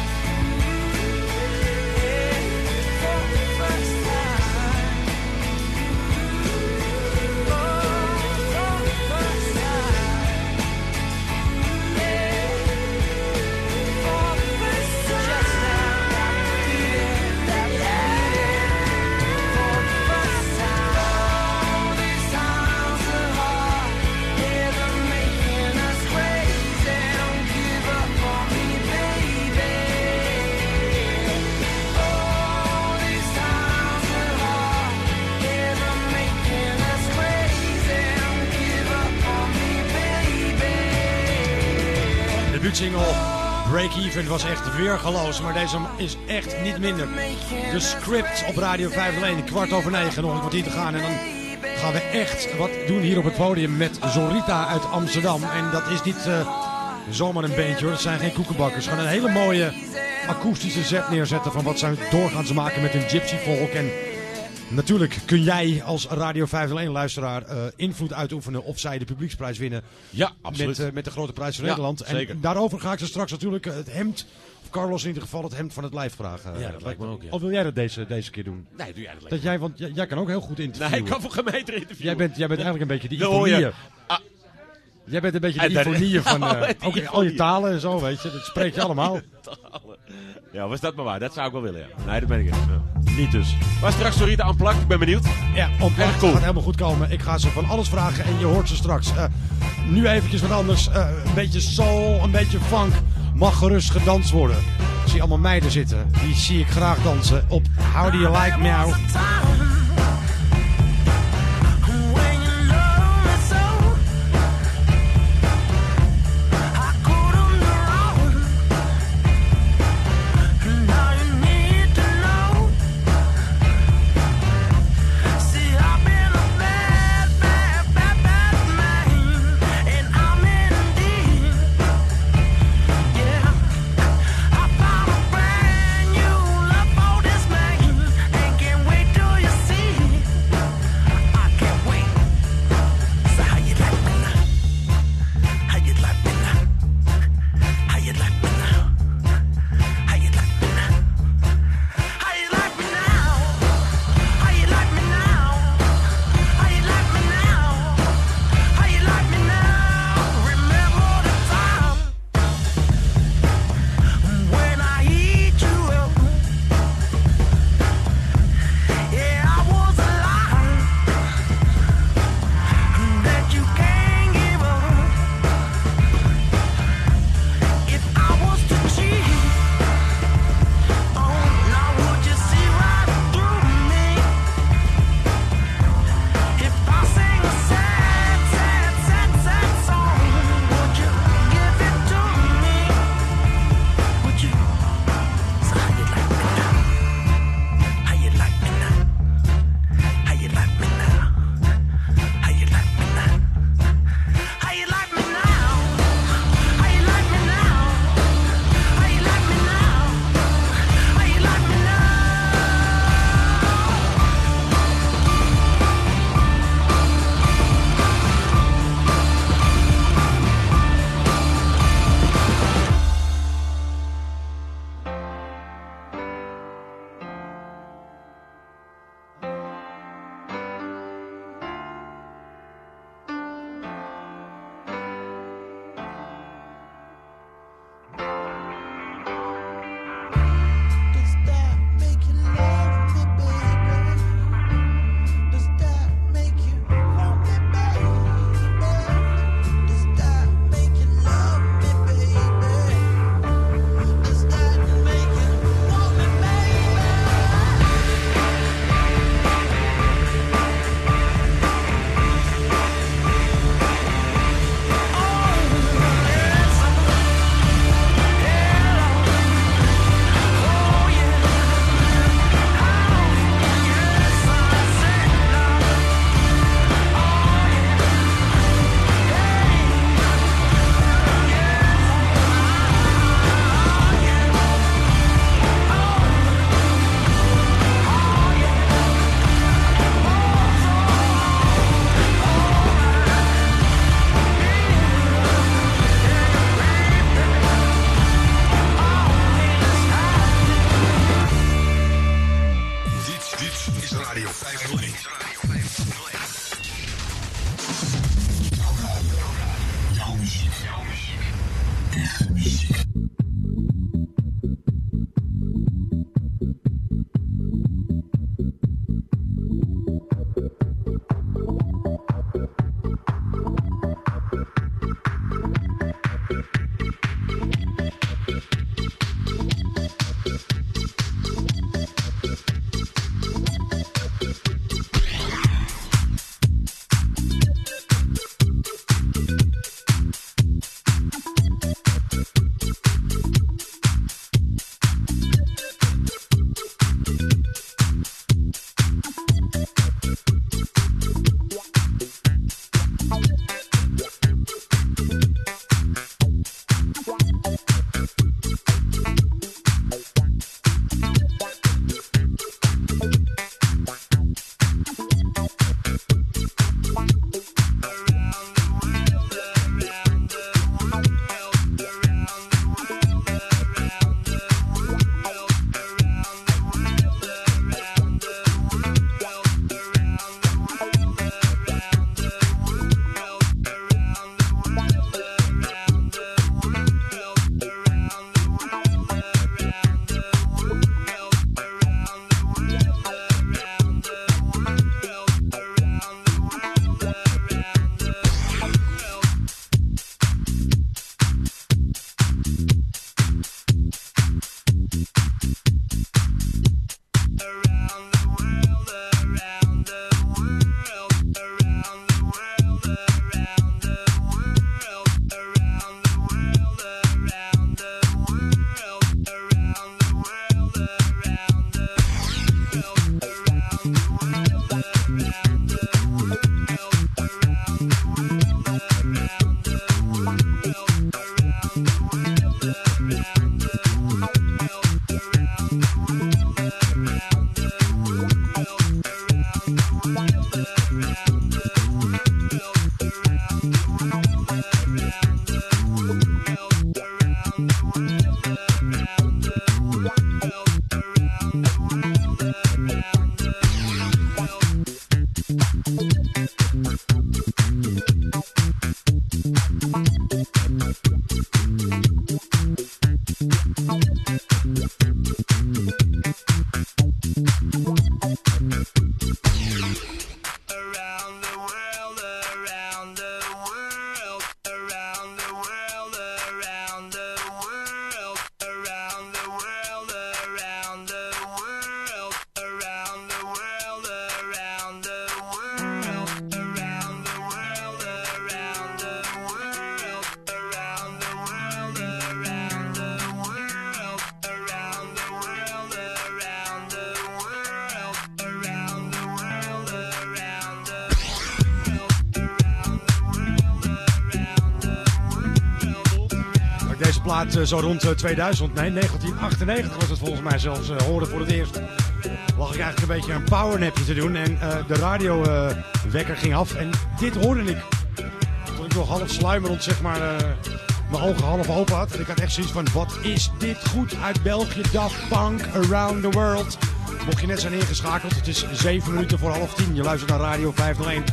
Speaker 4: Debuutsingle Break Even was echt weergeloos, maar deze is echt niet minder. De script op Radio 501, kwart over negen, nog een kwartier te gaan. En dan gaan we echt wat doen hier op het podium met Zorita uit Amsterdam. En dat is niet eh, zomaar een beentje hoor, dat zijn geen koekenbakkers. Gewoon een hele mooie akoestische set neerzetten van wat zij doorgaans maken met hun gypsy volk. En Natuurlijk kun jij als Radio 501 luisteraar eh, invloed uitoefenen of zij de publieksprijs winnen.
Speaker 3: Ja, absoluut.
Speaker 4: Met, eh, met de grote prijs van
Speaker 3: Ja,
Speaker 4: Nederland. En
Speaker 3: zeker.
Speaker 4: daarover ga ik ze straks natuurlijk eh, het hemd, of Carlos in ieder geval het hemd van het lijf vragen.
Speaker 3: Ja, dat lijkt me ook, ja.
Speaker 4: Of wil jij dat deze, deze keer doen?
Speaker 3: Nee, doe jij dat
Speaker 4: Dat jij, want jij, jij kan ook heel goed interviewen.
Speaker 3: Nee, ik kan voor meter interviewen.
Speaker 4: Jij bent, jij bent eigenlijk een beetje
Speaker 3: je-
Speaker 4: Ivonieën.
Speaker 3: Ah.
Speaker 4: Jij bent een beetje de Ivonieën van...
Speaker 3: Oh,
Speaker 4: eh, ook in al je talen en zo, weet je. Dat spreek je allemaal.
Speaker 3: Ja, was dat maar waar. Dat zou ik wel willen, ja. Nee, dat ben ik niet. Ja. Niet dus. Maar straks Sorita aanplakt. Ik ben benieuwd.
Speaker 4: Ja, op
Speaker 3: Erg cool.
Speaker 4: gaat helemaal goed komen. Ik ga ze van alles vragen en je hoort ze straks. Eh, nu eventjes wat anders. Eh, een beetje soul, een beetje funk. Mag gerust gedanst worden. Ik zie allemaal meiden zitten. Die zie ik graag dansen op How Do You Like Now. Eh, zo rond eh, 2000, nee 1998 was het volgens mij zelfs, eh, hoorde voor het eerst. Lag ik eigenlijk een beetje een powernapje te doen en eh, de radiowekker ging af en dit hoorde ik. Toen ik nog half sluimerend zeg maar eh, mijn ogen half open had. En ik had echt zoiets van, wat is dit goed uit België? Daft Punk, Around the World. Mocht je net zijn ingeschakeld, het is 7 minuten voor half 10. Je luistert naar Radio 501.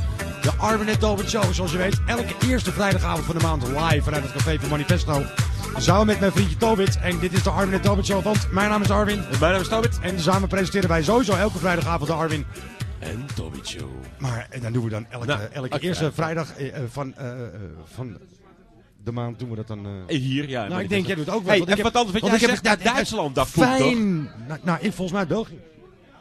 Speaker 4: De Armin en Tobit Show, zoals je weet, elke eerste vrijdagavond van de maand live vanuit het café van Manifesto. Samen met mijn vriendje Tobit. En dit is de Armin en Tobit Show, want mijn naam is Arwin.
Speaker 3: En mijn naam is Tobit.
Speaker 4: En samen presenteren wij sowieso elke vrijdagavond de Arwin.
Speaker 3: En Tobit Show.
Speaker 4: Maar en dan doen we dan elke,
Speaker 3: Nou,
Speaker 4: elke eerste
Speaker 3: ja.
Speaker 4: vrijdag eh, eh, van, eh, van de maand doen we dat dan...
Speaker 3: Hier, ja.
Speaker 4: Nou, ik denk, jij doet ook wel.
Speaker 3: Hey, en
Speaker 4: heb-
Speaker 3: wat anders, want jij
Speaker 4: heb-
Speaker 3: zegt
Speaker 4: ja,
Speaker 3: naar Duitsland, dat
Speaker 4: Fijn. Nou, nou, ik volgens mij België.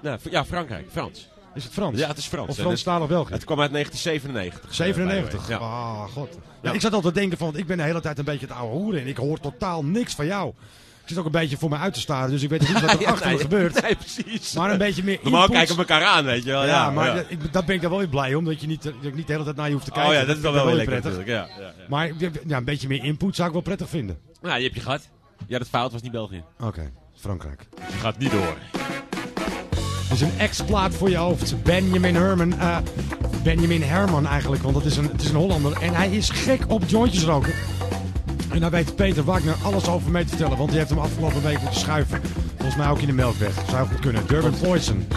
Speaker 3: Nou, ja, Frankrijk, Frans.
Speaker 4: Is het Frans?
Speaker 3: Ja, het is Frans.
Speaker 4: Of
Speaker 3: En
Speaker 4: Franstalig
Speaker 3: het-
Speaker 4: België?
Speaker 3: Het kwam uit 1997.
Speaker 4: 97.
Speaker 3: Ja.
Speaker 4: Ah, god.
Speaker 3: Ja.
Speaker 4: Ik zat altijd te denken van, ik ben de hele tijd een beetje het oude hoeren en ik hoor totaal niks van jou. Ik zit ook een beetje voor me uit te staren, dus ik weet niet wat er
Speaker 3: Ja,
Speaker 4: achter
Speaker 3: nee,
Speaker 4: gebeurt.
Speaker 3: Nee, precies.
Speaker 4: Maar een beetje meer
Speaker 3: Normaal kijken we elkaar aan, weet je wel.
Speaker 4: Ja,
Speaker 3: Ja,
Speaker 4: maar
Speaker 3: ja.
Speaker 4: dat- Ik, ben ik dan wel weer blij om, dat je niet, dat ik niet de hele tijd naar je hoeft te
Speaker 3: Oh
Speaker 4: kijken.
Speaker 3: ja, dat is wel weer lekker
Speaker 4: prettig.
Speaker 3: Ja.
Speaker 4: Maar ja, een beetje meer input zou ik wel prettig vinden.
Speaker 3: Nou, die heb je gehad. Ja, dat fout was niet België.
Speaker 4: Oké, Frankrijk.
Speaker 3: Je gaat niet door.
Speaker 4: Is een ex-plaat voor je hoofd. Benjamin Herman. eh, Benjamin Herman eigenlijk, want het is, een, het is een Hollander. En hij is gek op jointjes roken. En daar weet Peter Wagner alles over mee te vertellen. Want die heeft hem afgelopen week moeten schuiven. Volgens mij ook in de melkweg. Zou goed kunnen. Durban Poison.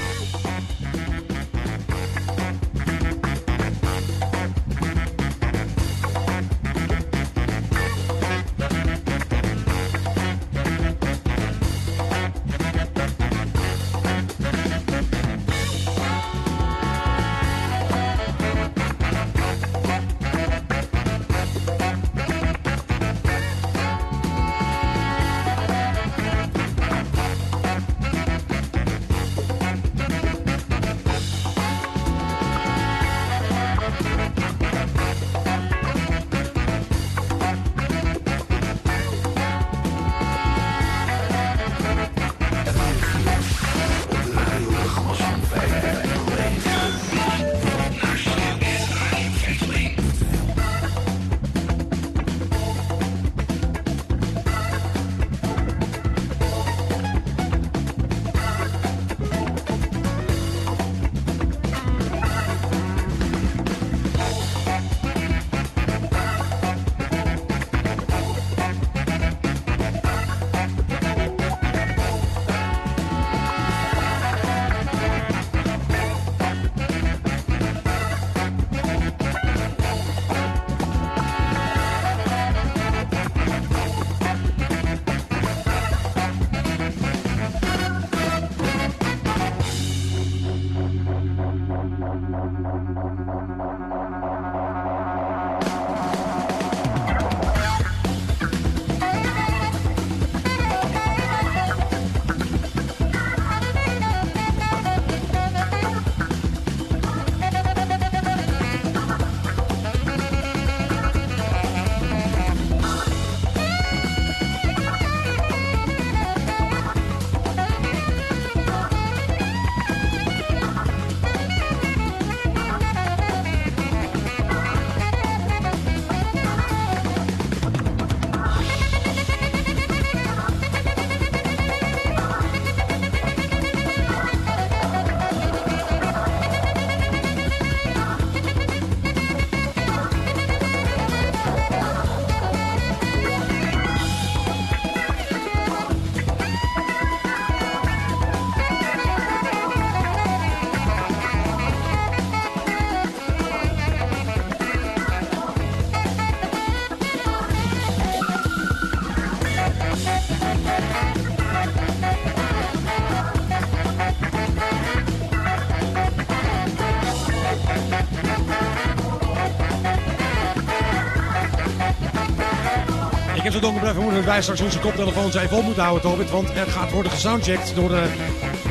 Speaker 4: Vermoeden dat wij straks onze koptelefoons even op moeten houden, Tobit. Want er gaat worden gesoundcheckt door eh,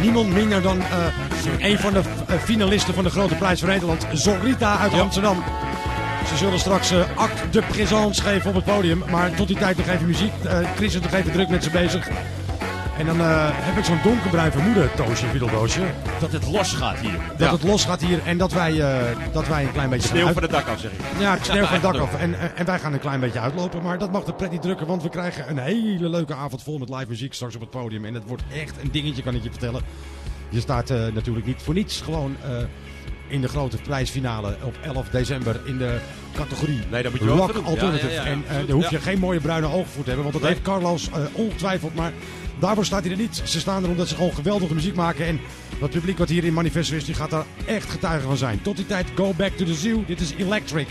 Speaker 4: niemand minder dan eh, een van de eh, finalisten van de Grote Prijs van Nederland, Zorita uit Amsterdam. Ze zullen straks eh acte de présence geven op het podium. Maar tot die tijd nog even muziek. Chris is nog even druk met ze bezig. En dan eh, heb ik zo'n donkerbruin vermoeden, Toosje, Wiedeldoosje.
Speaker 3: Dat het los gaat hier.
Speaker 4: Dat
Speaker 3: Ja.
Speaker 4: het los gaat hier en dat wij, eh, dat wij een klein beetje...
Speaker 3: Sneeuw van het dak af, zeg ik.
Speaker 4: Ja, sneeuw van het dak af. En, en, en wij gaan een klein beetje uitlopen. Maar dat mag de pret niet drukken, want we krijgen een hele leuke avond vol met live muziek straks op het podium. En het wordt echt een dingetje, kan ik je vertellen. Je staat eh, natuurlijk niet voor niets gewoon eh, in de grote prijsfinale op 11 december in de categorie
Speaker 3: Nee, dat moet je
Speaker 4: Rock. Alternative.
Speaker 3: Ja, ja, ja,
Speaker 4: en eh,
Speaker 3: absoluut.
Speaker 4: daar hoef je geen mooie bruine ogen voor te hebben, want dat
Speaker 3: Nee.
Speaker 4: heeft Carlos eh, ongetwijfeld. Maar daarvoor staat hij er niet. Ze staan er omdat ze gewoon geweldige muziek maken. En dat publiek wat hier in Manifesto is, die gaat daar echt getuige van zijn. Tot die tijd, go back to the zoo. Dit
Speaker 10: is Electric.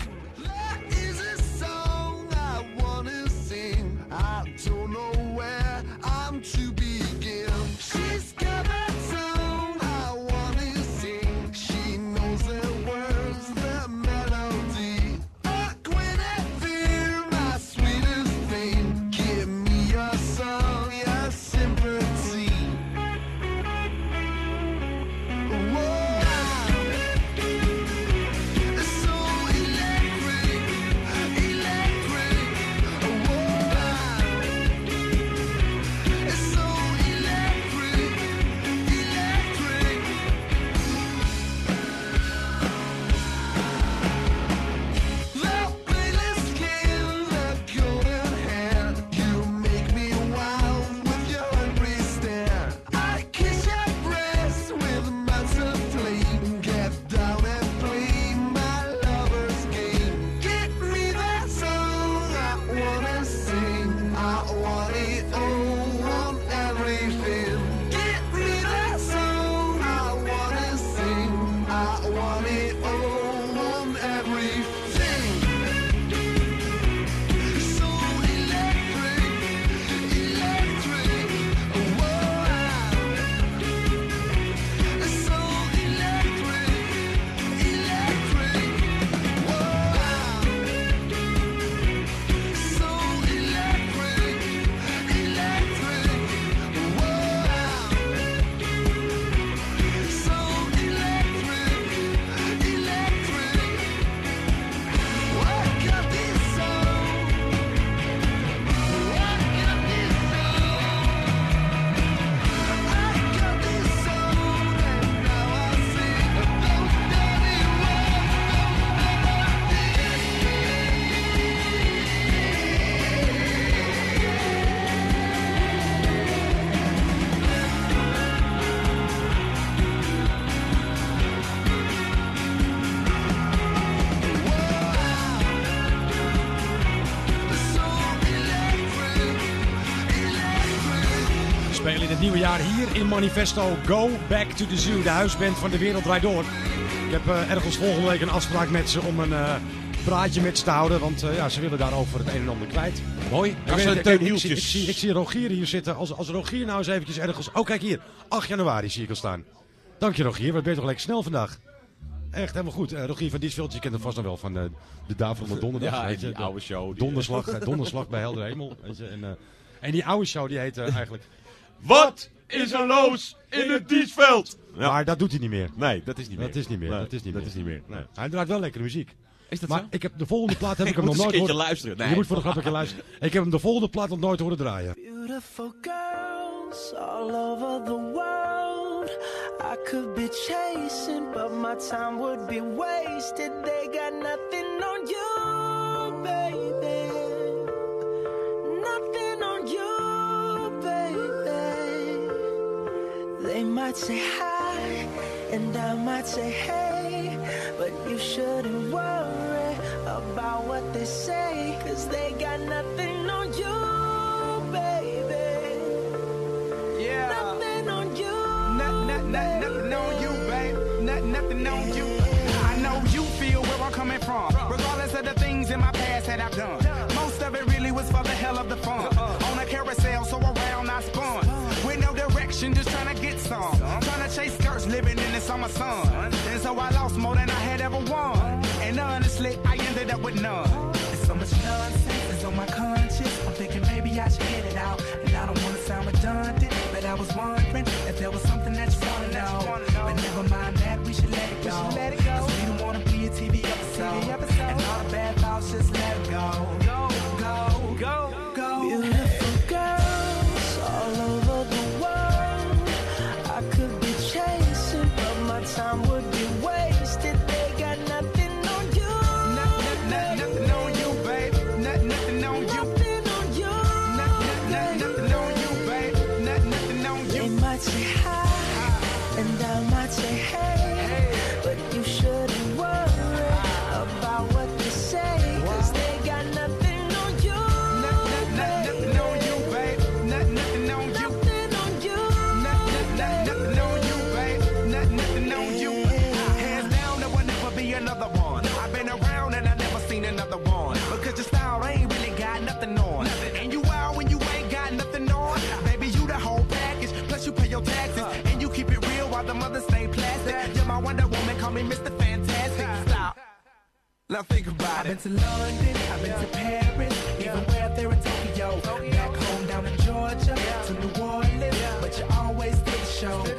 Speaker 4: Manifesto Go Back to the Zoo, de huisband van de Wereld Draait Door. Ik heb eh, ergens volgende week een afspraak met ze om een eh, praatje met ze te houden, want eh, ja, ze willen daarover het een en ander kwijt.
Speaker 3: Mooi.
Speaker 4: Ik, ik, ik, zie- ik, zie, ik zie Rogier hier zitten. Als, als Rogier nou eens eventjes ergens... Oh, kijk hier. 8 januari zie ik al staan. Dank je, Rogier. Wat ben je toch lekker snel vandaag. Echt helemaal goed. Rogier van Diesveld, je kent hem vast nog wel van eh, de Daverende Donderdag.
Speaker 3: Ja,
Speaker 4: weet je,
Speaker 3: die
Speaker 4: de
Speaker 3: oude show, die-
Speaker 4: donderslag, donderslag bij Helder Hemel. Weet je, en, en die oude show die heet eigenlijk...
Speaker 3: Wat is er los in het Diesveld?
Speaker 4: Maar dat doet hij niet meer.
Speaker 3: Nee, dat is niet meer.
Speaker 4: Dat is niet meer.
Speaker 3: Nee,
Speaker 4: dat is niet
Speaker 3: dat
Speaker 4: meer.
Speaker 3: is niet meer.
Speaker 4: Nee. Hij draait wel lekkere muziek.
Speaker 3: Is dat
Speaker 4: maar
Speaker 3: zo?
Speaker 4: ik heb de volgende plaat heb ik hem nog
Speaker 3: moet
Speaker 4: nooit
Speaker 3: een
Speaker 4: horen-
Speaker 3: luisteren. Nee.
Speaker 4: Je moet voor de grap een keer luisteren. Ik heb hem de volgende plaat nog nooit horen draaien.
Speaker 9: Beautiful girls all over the world. I could be chasing, but my time would be wasted. They got nothing might say hi, and I might say hey,
Speaker 14: so I lost more than I had ever won. And honestly, I ended up with none. There's so much nonsense is on my conscience. I'm thinking maybe I should get it out. And I don't wanna sound redundant, but I was wondering Now think about it. I've been to London, I've been to Paris, even way up there in Tokyo. Oh, Back home down in Georgia, to New Orleans, but you always did the show.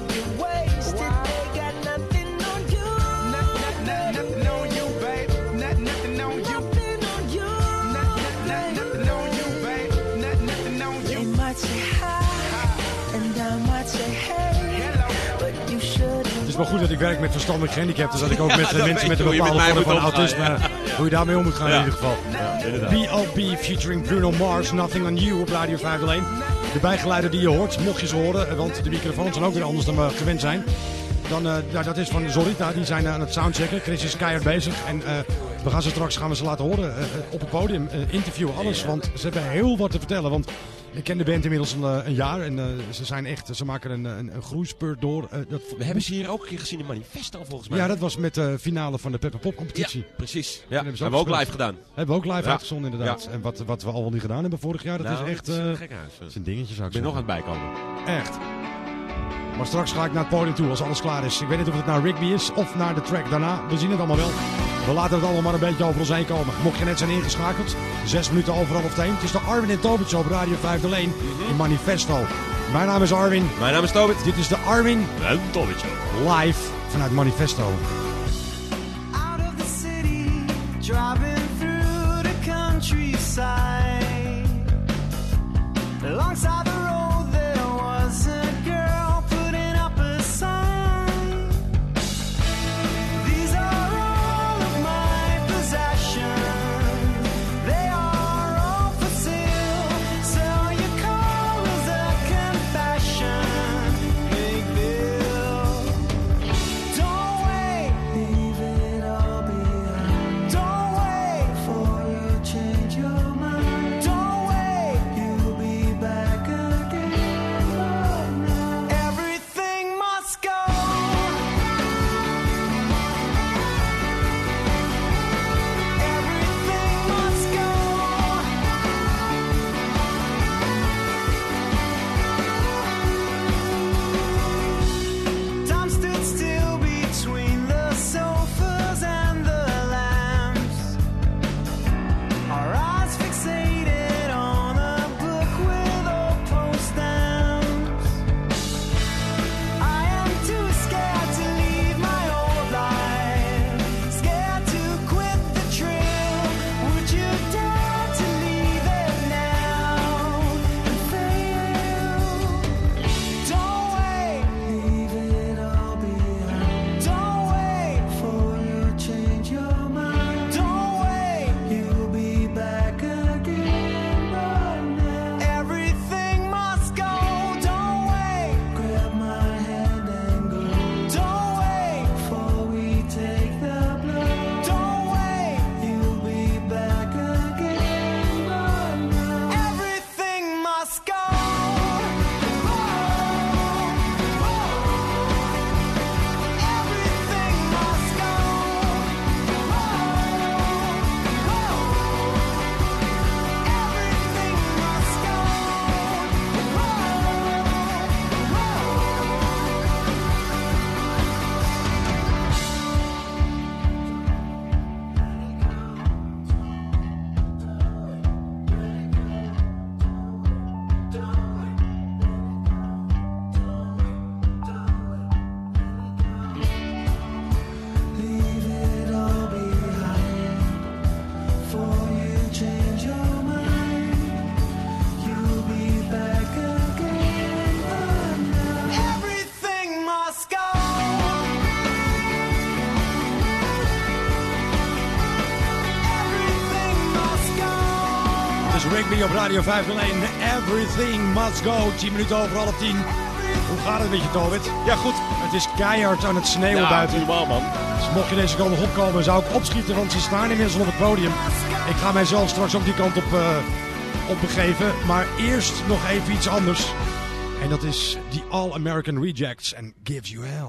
Speaker 4: wel goed dat ik werk met verstandelijk gehandicapten, zodat ik ook met
Speaker 3: Ja,
Speaker 4: mensen met een
Speaker 3: met
Speaker 4: bepaalde vorm van autisme,
Speaker 3: ja.
Speaker 4: hoe je daarmee om moet gaan in ieder geval. BLB featuring Bruno Mars, Nothing on You op Radio 501. De bijgeluiden die je hoort, mocht je ze horen, eh, want de microfoons zijn ook weer anders dan we gewend zijn. Dan, eh, ja, dat is van Zorita, die zijn eh, aan het soundchecken. Chris is keihard bezig en we gaan ze straks gaan we ze laten horen op het podium. interviewen, alles, want ze hebben heel wat te vertellen. Want ik ken de band inmiddels een, eh, een jaar en eh, ze zijn echt, ze maken een, een, een groeispurt door. eh, dat,
Speaker 3: We hebben ze hier ook een keer gezien in Manifesto, volgens mij.
Speaker 4: ja, dat was met de finale van de Pepper Pop competitie.
Speaker 3: Precies. Ja,
Speaker 4: hebben
Speaker 3: we
Speaker 4: ook
Speaker 3: live gedaan.
Speaker 4: Hebben we ook live
Speaker 3: Ja.
Speaker 4: uitgezonden inderdaad.
Speaker 3: Ja.
Speaker 4: En wat, wat we al wel niet gedaan hebben vorig jaar, dat
Speaker 3: Nou,
Speaker 4: is echt...
Speaker 3: het is een
Speaker 4: eh, is een dingetje zou
Speaker 3: Ik
Speaker 4: ik
Speaker 3: ben nog aan het bijkomen.
Speaker 4: Echt. Maar straks ga ik naar het podium toe als alles klaar is. Ik weet niet of het naar Rigby is of naar de track daarna. We zien het allemaal wel. We laten het allemaal maar een beetje over ons heen komen. Mocht je net zijn ingeschakeld, zes minuten over half één. Het is de Arwin en Tobit Show op Radio 5 alleen in Manifesto. Mijn naam is Arwin.
Speaker 3: Mijn naam is Tobit.
Speaker 4: Dit is de Arwin
Speaker 3: En Tobit Show.
Speaker 4: live vanuit Manifesto.
Speaker 9: out of the city, driving through the countryside. Alongside
Speaker 13: Radio 501. Everything must go. 10 minuten over half 10. Hoe gaat het met je, Tobit?
Speaker 3: Ja, goed.
Speaker 13: Het is keihard aan het sneeuwen
Speaker 3: Ja,
Speaker 13: buiten.
Speaker 3: normaal, man.
Speaker 13: Dus mocht je deze kant nog opkomen, zou ik opschieten, want ze staan inmiddels op het podium. Ik ga mijzelf straks ook die kant op, op begeven. Maar eerst nog even iets anders. En dat is die All American Rejects en Gives You Hell.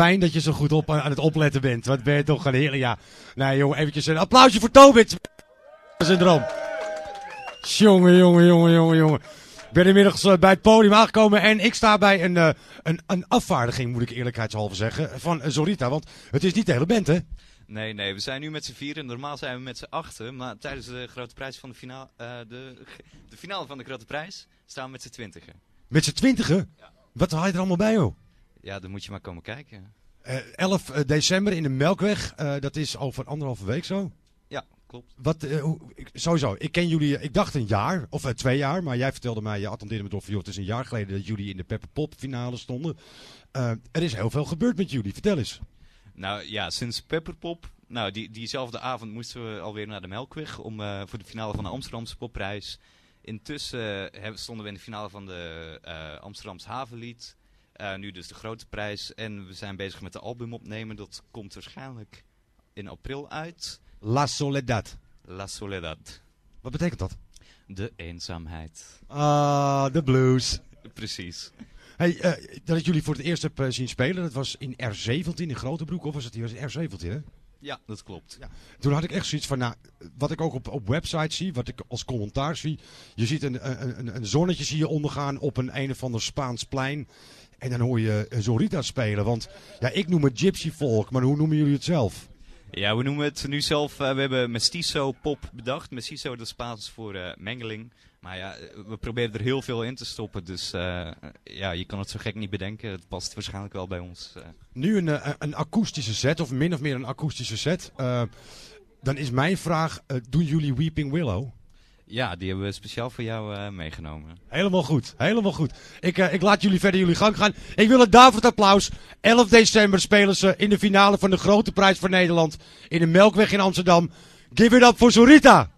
Speaker 13: Fijn dat je zo goed op, aan het opletten bent. Wat ben je toch een heerlijk... Ja, nou jongen, eventjes een applausje voor Tobit. Syndroom. Jongen, jongen, jongen, jongen, jongen. Ik ben inmiddels eh, bij het podium aangekomen en ik sta bij een, eh, een, een afvaardiging, moet ik eerlijkheidshalve zeggen, van eh, Zorita. Want het is niet de hele band, hè?
Speaker 15: Nee, nee, we zijn nu met z'n vieren. Normaal zijn we met z'n achten. Maar tijdens de grote prijs van de finale, de, de finale van de grote prijs staan we met z'n twintigen.
Speaker 13: Met z'n twintigen? Wat haal je er allemaal bij, joh?
Speaker 15: Ja, dan moet je maar komen kijken.
Speaker 13: Eh 11 december in de Melkweg, eh, dat is over anderhalve week zo.
Speaker 15: Ja, klopt.
Speaker 13: Wat, eh, hoe, ik- sowieso, ik ken jullie, eh, ik dacht een jaar, of eh, twee jaar, maar jij vertelde mij, je attendeerde me door van, joh, het is een jaar geleden dat jullie in de Pepper Pop finale stonden. Eh, er is heel veel gebeurd met jullie, vertel eens.
Speaker 15: Nou ja, sinds Pepperpop, nou die, diezelfde avond moesten we alweer naar de Melkweg om, eh, voor de finale van de Amsterdamse popprijs. Intussen eh, stonden we in de finale van de eh Amsterdamse Havenlied. Eh, nu dus de grote prijs. En we zijn bezig met de album opnemen. Dat komt waarschijnlijk in april uit.
Speaker 13: La Soledad.
Speaker 15: La Soledad.
Speaker 13: Wat betekent dat?
Speaker 15: De eenzaamheid.
Speaker 16: Ah, de blues.
Speaker 15: Precies.
Speaker 16: Hey, eh, dat ik jullie voor het eerst heb eh, zien spelen, dat was in R17 in Grotebroek, of was het hier? Was het R17, hè?
Speaker 15: Ja, dat klopt.
Speaker 16: Toen had ik echt zoiets van, nou, wat ik ook op, op websites zie, wat ik als commentaar zie. Je ziet een, een, een- een zonnetje zie je ondergaan op een een of ander Spaans plein. En dan hoor je eh, Zorita spelen. Want ja, ik noem het Gypsy Folk, maar hoe noemen jullie het zelf?
Speaker 15: Ja, we noemen het nu zelf, eh, we hebben mestizo pop bedacht. Mestizo, dat is Spaans voor eh, mengeling. Maar ja, we proberen er heel veel in te stoppen. Dus ja, je kan het zo gek niet bedenken. Het past waarschijnlijk wel bij ons.
Speaker 16: Nu een, een akoestische set, of min of meer een akoestische set. Dan is mijn vraag, doen jullie Weeping Willow?
Speaker 15: Ja, die hebben we speciaal voor jou eh, meegenomen.
Speaker 16: Helemaal goed, helemaal goed. Ik, eh, ik laat jullie verder jullie gang gaan. Ik wil het David applaus. 11 december spelen ze in de finale van de Grote Prijs voor Nederland in de Melkweg in Amsterdam. Give it up voor Zorita.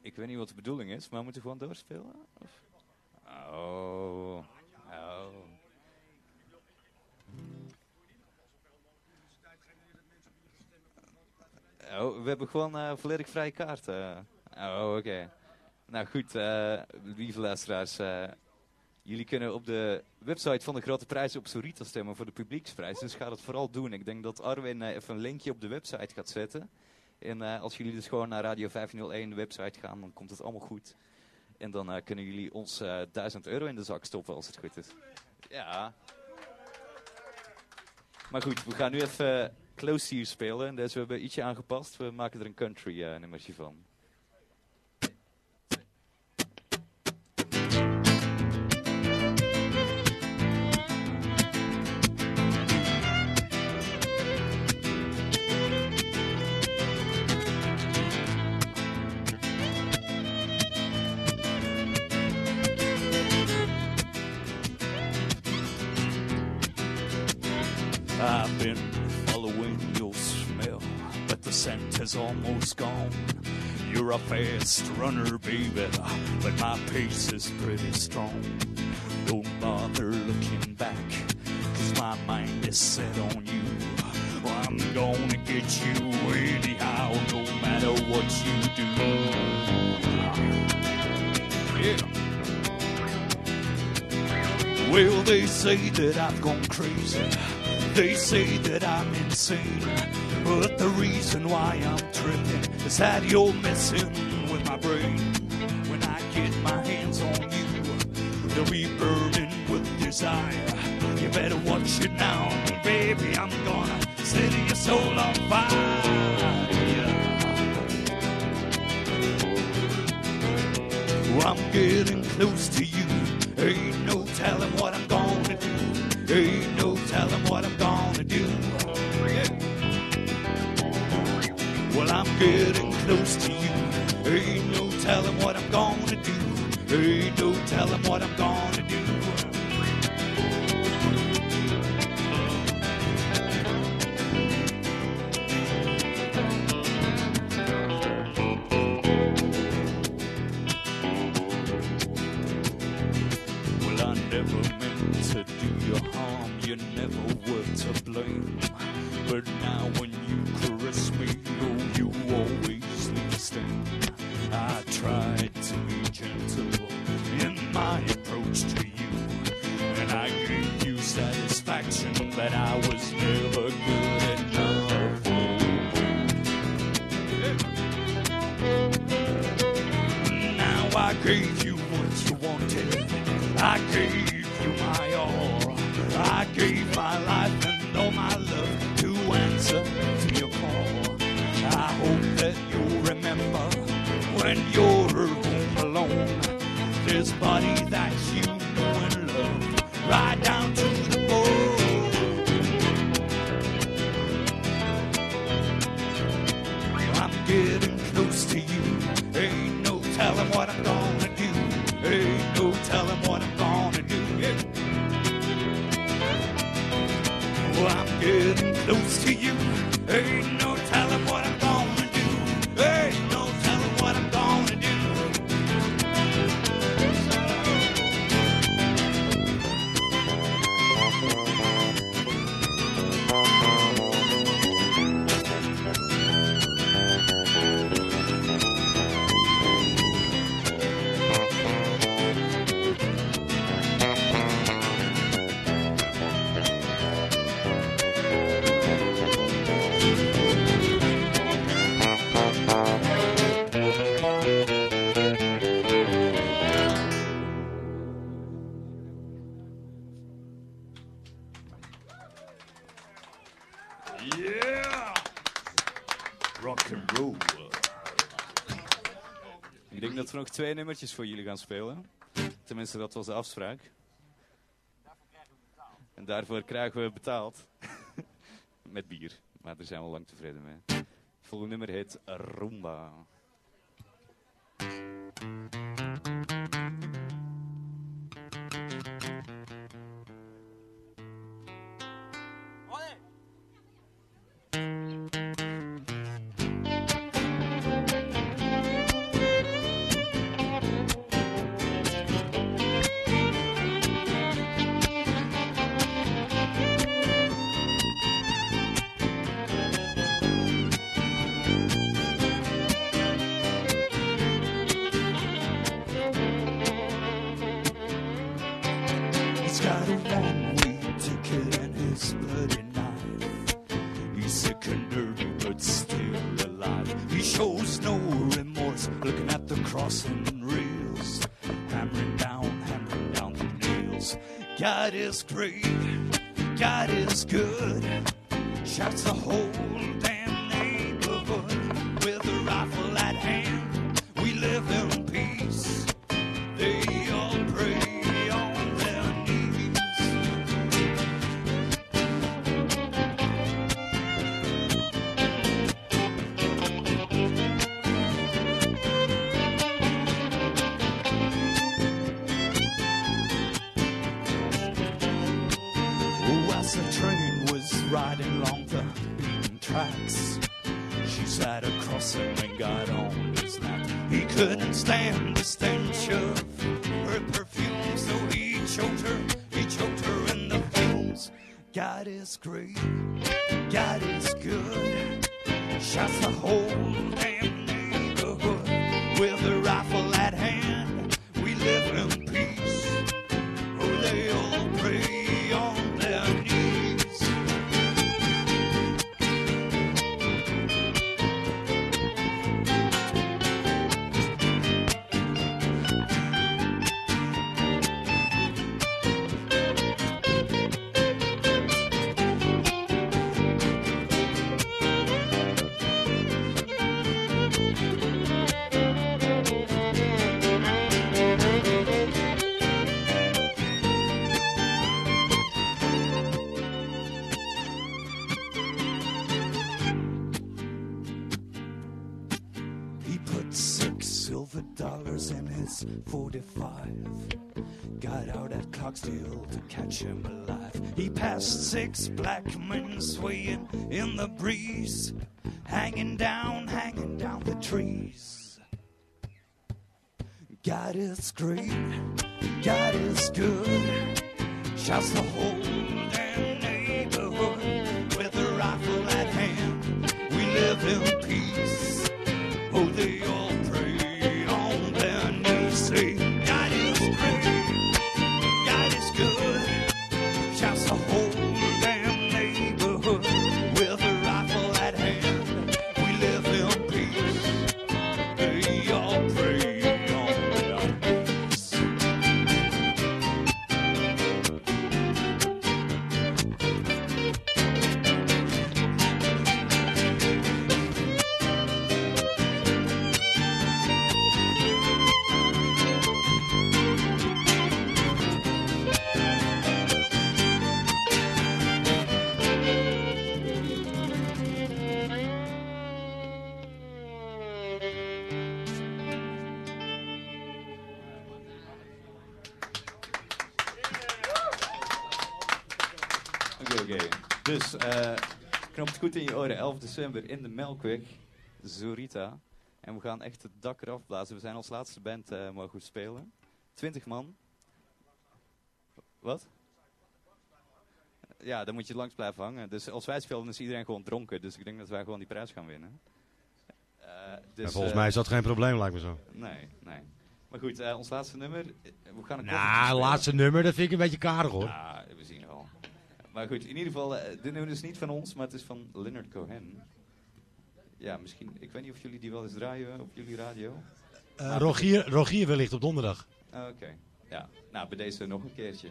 Speaker 15: Ik weet niet wat de bedoeling is, maar moeten we gewoon doorspelen? Of? Oh. Oh. Oh, we hebben gewoon eh, volledig vrije kaart. eh. Oh, oké. Nou goed, eh, lieve luisteraars. Jullie kunnen op de website van de Grote Prijs op Sorita stemmen voor de publieksprijs. Dus ga dat vooral doen. Ik denk dat Arwin eh, even een linkje op de website gaat zetten. En eh, als jullie dus gewoon naar Radio 501 de website gaan, dan komt het allemaal goed. En dan eh, kunnen jullie ons eh 1000 euro in de zak stoppen als het goed is. Ja. Maar goed, we gaan nu even Close to You spelen. Dus we hebben ietsje aangepast. We maken er een country nummertje van.
Speaker 16: I've been following your smell, but the scent is almost gone. You're a fast runner, baby, but my pace is pretty strong. Don't bother looking back, cause my mind is set on you. I'm gonna get you anyhow, no matter what you do. Yeah. Well, they say that I've gone crazy. They say that I'm insane. But the reason why I'm tripping is that you're messing with my brain. When I get my hands on you, they'll be burning with desire. You better watch it now, baby. I'm gonna set your soul on fire. I'm getting close to you. Ain't no telling what
Speaker 15: twee nummertjes voor jullie gaan spelen. Tenminste, dat was de afspraak. En daarvoor krijgen we betaald. Met bier. Maar daar zijn we lang tevreden mee. Het volgende nummer heet Roomba.
Speaker 16: Great. God is good. 45. Got out at Clarksdale to catch him alive. He passed six black men swaying in the breeze, hanging down, hanging down the trees. God is great, God is good. Shouts the whole damn neighborhood with a rifle at hand. We live in peace.
Speaker 15: December in de Melkweg, Zorita. En we gaan echt het dak eraf blazen. We zijn als laatste band eh mogen spelen. 20 man. Wat? Ja, dan moet je langs blijven hangen. Dus als wij spelen, is iedereen gewoon dronken. Dus ik denk dat wij gewoon die prijs gaan winnen. Eh, dus,
Speaker 4: Ja, volgens
Speaker 15: eh,
Speaker 4: mij is dat geen probleem, lijkt me zo.
Speaker 15: Nee, nee. Maar goed, ons laatste nummer. We gaan een
Speaker 4: Nou, laatste nummer, dat vind ik een beetje karig hoor.
Speaker 15: Ja, we zien het al. Maar goed, in ieder geval, eh, dit nummer is niet van ons, maar het is van Leonard Cohen. Ja, misschien, ik weet niet of jullie die wel eens draaien op jullie radio. Maar-
Speaker 4: Rogier, Rogier wellicht op donderdag.
Speaker 15: Ah, Oké, ja. Nou, bij deze nog een keertje.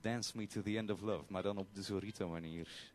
Speaker 15: Dance Me to the End of Love, maar dan op de Zorito manier.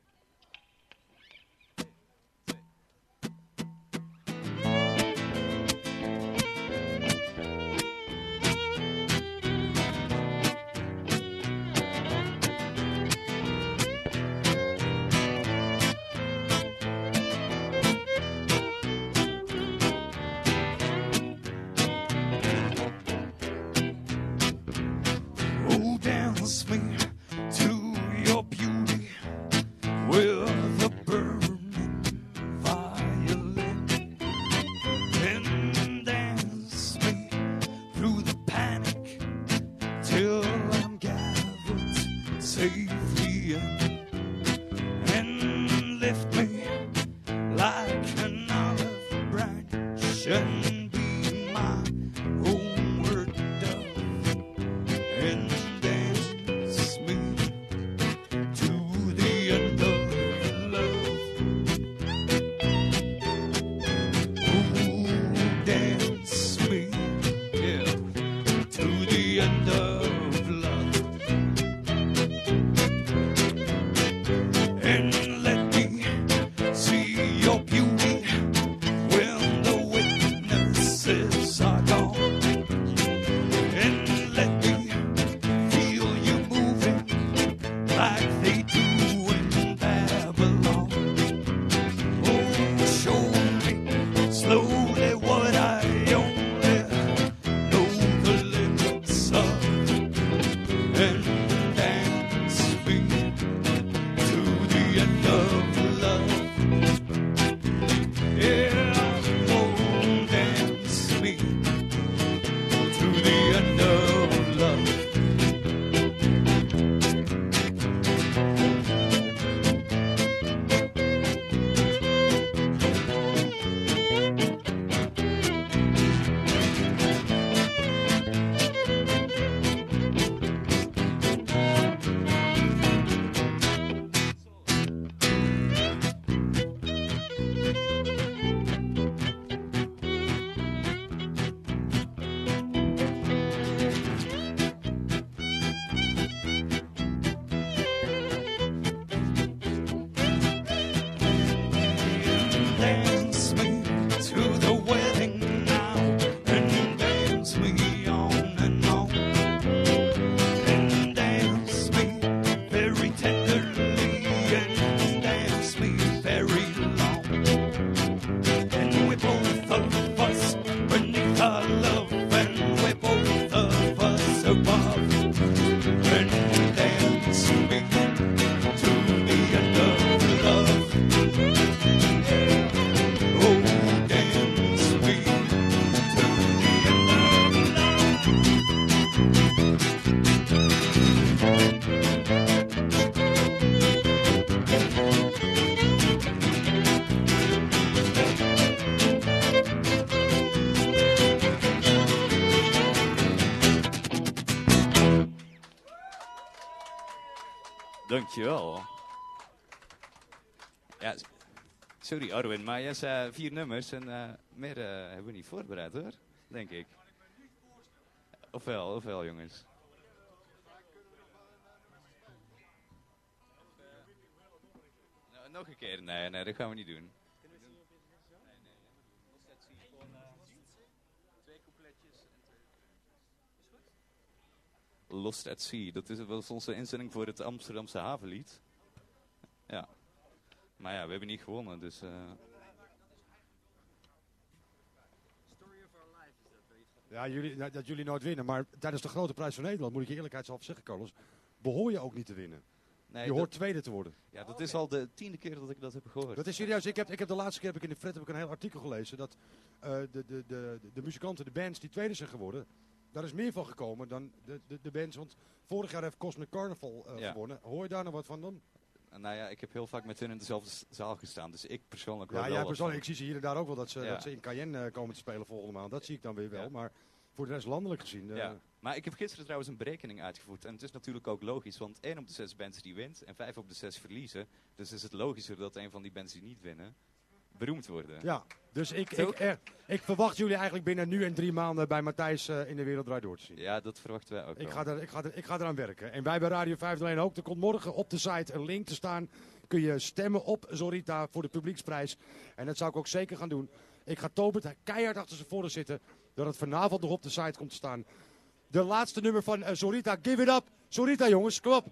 Speaker 15: Dankjewel. Ja, sorry Arwin, maar jij zei vier nummers en eh, meer eh, hebben we niet voorbereid hoor, denk ik. Ofwel, ofwel jongens. Nou, nog een keer, nee, nee, dat gaan we niet doen. Lost at Sea, dat is wel eens onze inzending voor het Amsterdamse havenlied. Ja. Maar ja, we hebben niet gewonnen, dus... eh,
Speaker 4: Ja, jullie, nou, dat jullie nooit winnen. Maar tijdens de grote prijs van Nederland, moet ik je eerlijkheidshalve zeggen, Carlos, behoor je ook niet te winnen.
Speaker 15: nee,
Speaker 4: je
Speaker 15: dat-
Speaker 4: hoort tweede te worden.
Speaker 15: Ja, dat is al de tiende keer dat ik dat heb gehoord.
Speaker 4: Dat is serieus. Ik heb, ik heb de laatste keer heb ik in de Fred heb ik een heel artikel gelezen dat eh, de, de, de, de, de muzikanten, de bands die tweede zijn geworden, daar is meer van gekomen dan de, de, de bands. Want vorig jaar heeft Cosmic Carnival eh,
Speaker 15: Ja.
Speaker 4: gewonnen. Hoor je daar nog wat van dan?
Speaker 15: Nou ja, ik heb heel vaak met hun in dezelfde zaal gestaan, dus ik persoonlijk
Speaker 4: Ja,
Speaker 15: wel wat
Speaker 4: persoonlijk. Ik zie ze hier en daar ook wel dat ze,
Speaker 15: Ja.
Speaker 4: dat ze in Cayenne eh, komen te spelen volgende maand. Dat zie ik dan weer wel. Maar voor de rest landelijk gezien. eh,
Speaker 15: Ja. Maar ik heb gisteren trouwens een berekening uitgevoerd. En het is natuurlijk ook logisch, want 1 op de 6 bands die wint en 5 op de 6 verliezen. Dus is het logischer dat een van die bands die niet winnen, beroemd worden.
Speaker 4: Ja, dus ik, ik, er- ik verwacht jullie eigenlijk binnen nu en drie maanden bij Matthijs eh, in de Wereld Draait Door te zien.
Speaker 15: Ja, dat verwachten wij ook
Speaker 4: Ik
Speaker 15: wel.
Speaker 4: ga, er, ik, ga er, ik ga eraan werken. En wij bij Radio 501 ook. Er komt morgen op de site een link te staan. Kun je stemmen op Zorita voor de publieksprijs. En dat zou ik ook zeker gaan doen. Ik ga Tobert keihard achter zijn voren zitten. Dat het vanavond nog op de site komt te staan. De laatste nummer van eh, Zorita. Give it up. Zorita jongens, kom op.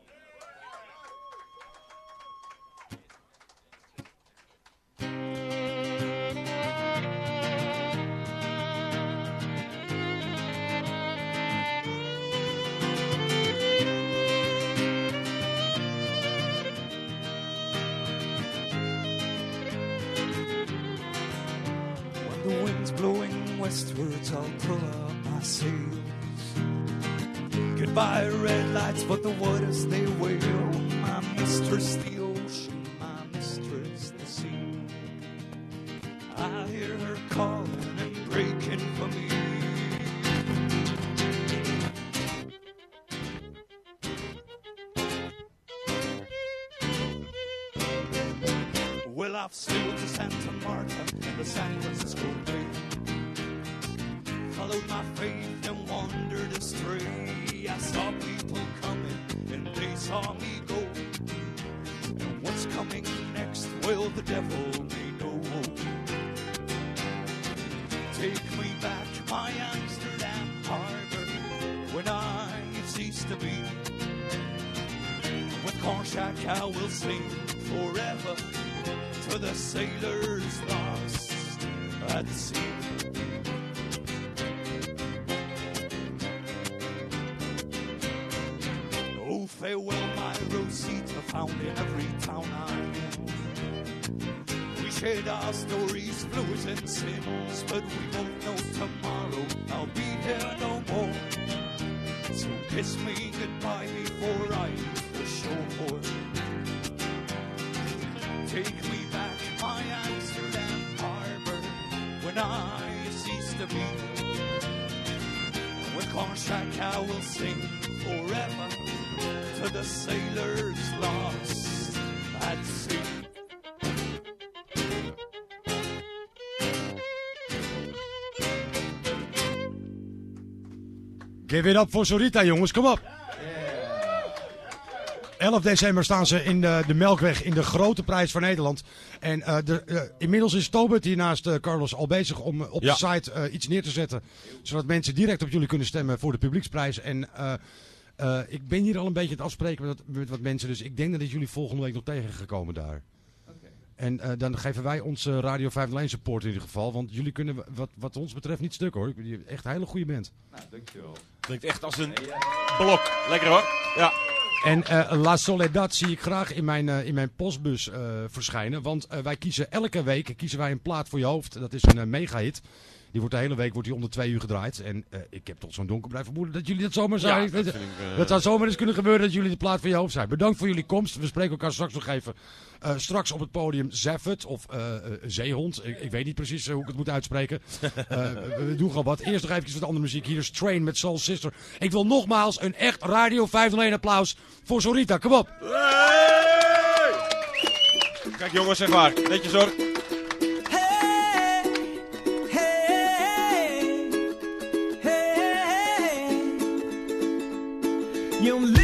Speaker 4: Give it up voor Sorita, jongens. Kom op. 11 december staan ze in de, de Melkweg in de grote prijs van Nederland. En eh, de, eh, inmiddels is Tobert hier naast eh, Carlos al bezig om eh, op
Speaker 3: Ja.
Speaker 4: de site eh, iets neer te zetten. Zodat mensen direct op jullie kunnen stemmen voor de publieksprijs. En eh, eh, ik ben hier al een beetje aan het afspreken met, wat- met wat mensen. Dus ik denk dat ik jullie volgende week nog tegengekomen daar. En eh, dan geven wij onze Radio 501 support in ieder geval. Want jullie kunnen wat, wat ons betreft niet stuk hoor. Je bent echt een hele goede band.
Speaker 15: Nou, dankjewel.
Speaker 3: Klinkt echt als een blok. Lekker hoor. Ja.
Speaker 4: En eh, La Soledad zie ik graag in mijn, eh, in mijn postbus eh, verschijnen. Want wij kiezen elke week kiezen wij een plaat voor je hoofd. Dat is een eh, mega-hit. Die wordt de hele week wordt die onder twee uur gedraaid. En eh, ik heb toch zo'n donkerbruin vermoeden dat jullie dat zomaar zijn.
Speaker 3: Ja, dat vind ik, eh,
Speaker 4: dat zou zomaar eens kunnen gebeuren dat jullie de plaat van je hoofd zijn. Bedankt voor jullie komst. We spreken elkaar straks nog even. eh, straks op het podium Zeffert of eh, eh, Zeehond. Ik, ik weet niet precies hoe ik het moet uitspreken. Eh, we, we doen gewoon wat. Eerst nog even wat andere muziek. Hier is Train met Soul Sister. Ik wil nogmaals een echt Radio 501 applaus voor Sorita. Kom op.
Speaker 3: Kijk jongens, zeg maar. Netjes hoor.
Speaker 9: Your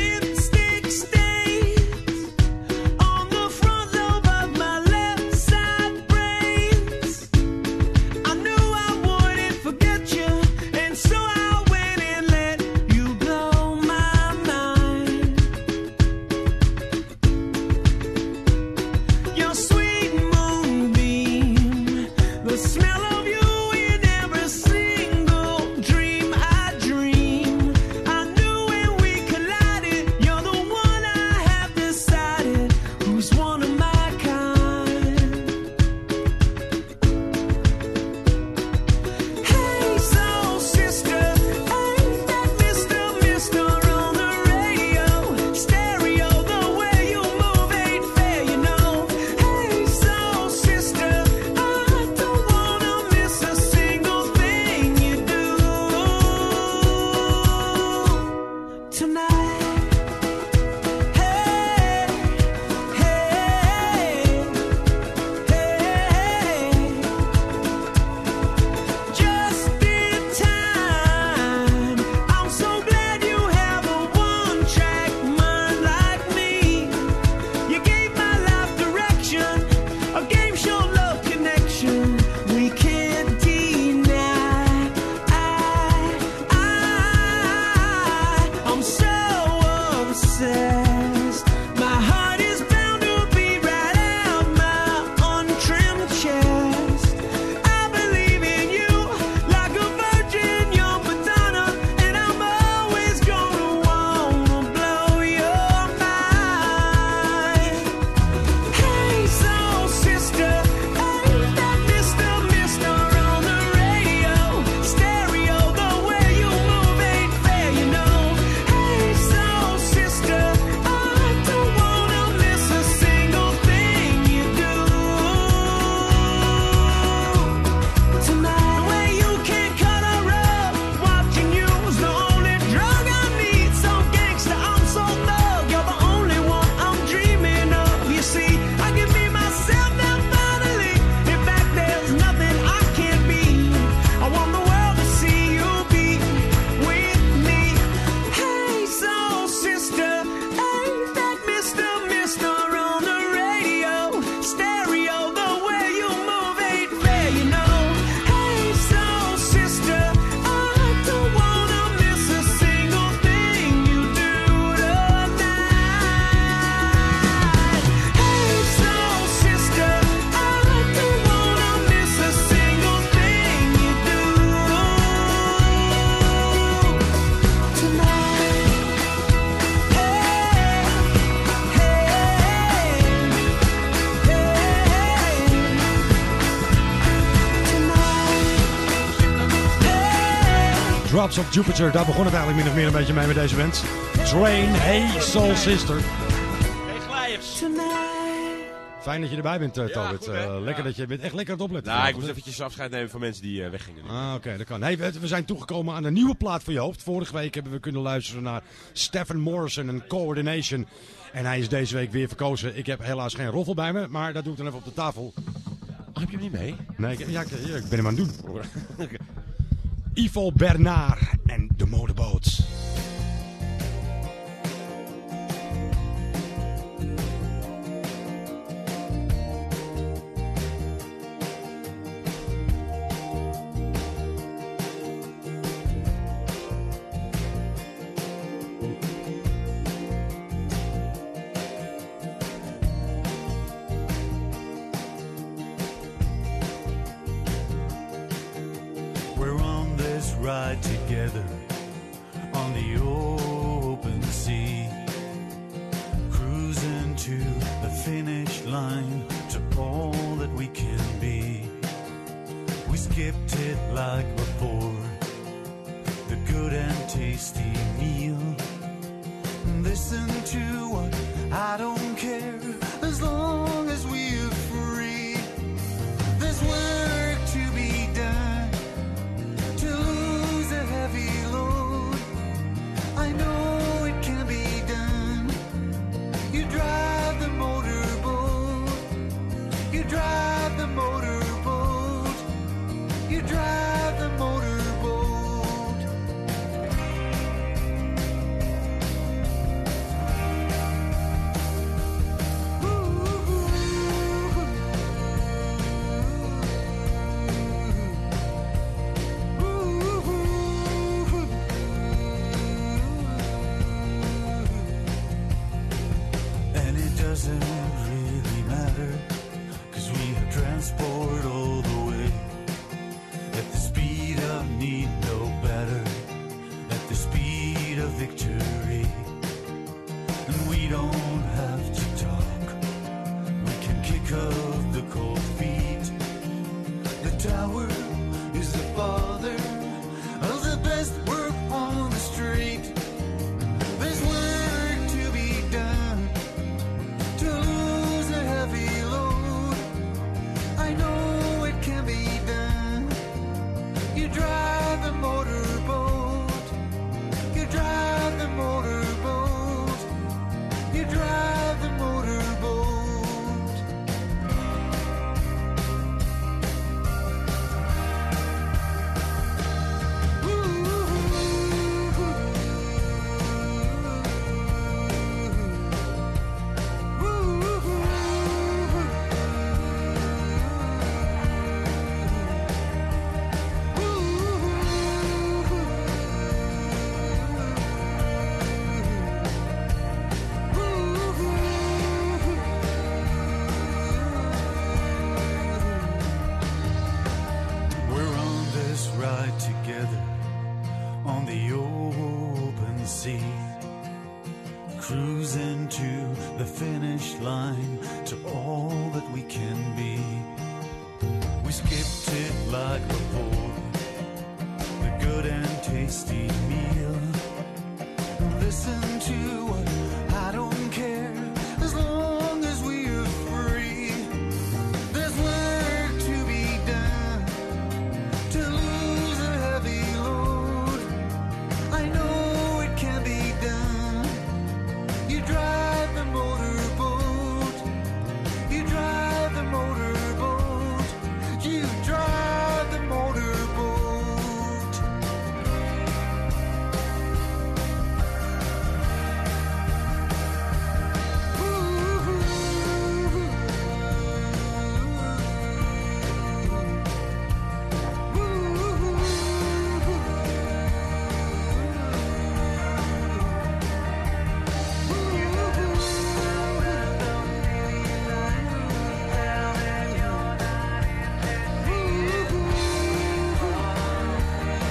Speaker 4: Drops of Jupiter, daar begon het eigenlijk min of meer een beetje mee met deze band. Train, Hey Soul Sister. Fijn dat je erbij bent, uh, Tobit.
Speaker 3: goed, hè?
Speaker 4: Eh, lekker
Speaker 3: Ja.
Speaker 4: dat je bent echt lekker aan het opletten.
Speaker 3: Nou, ik moest eventjes afscheid nemen van mensen die eh, weggingen. nu.
Speaker 4: Ah, oké, dat kan. Hey, we, we zijn toegekomen aan een nieuwe plaat voor je hoofd. Vorige week hebben we kunnen luisteren naar Stephen Morrison en Coordination. En hij is deze week weer verkozen. Ik heb helaas geen roffel bij me, maar dat doe ik dan even op de tafel.
Speaker 3: Oh, heb je hem niet mee?
Speaker 4: Nee, ik, ja, ik, ja, ik ben hem aan het doen. Ivo Bernard en de motorboot.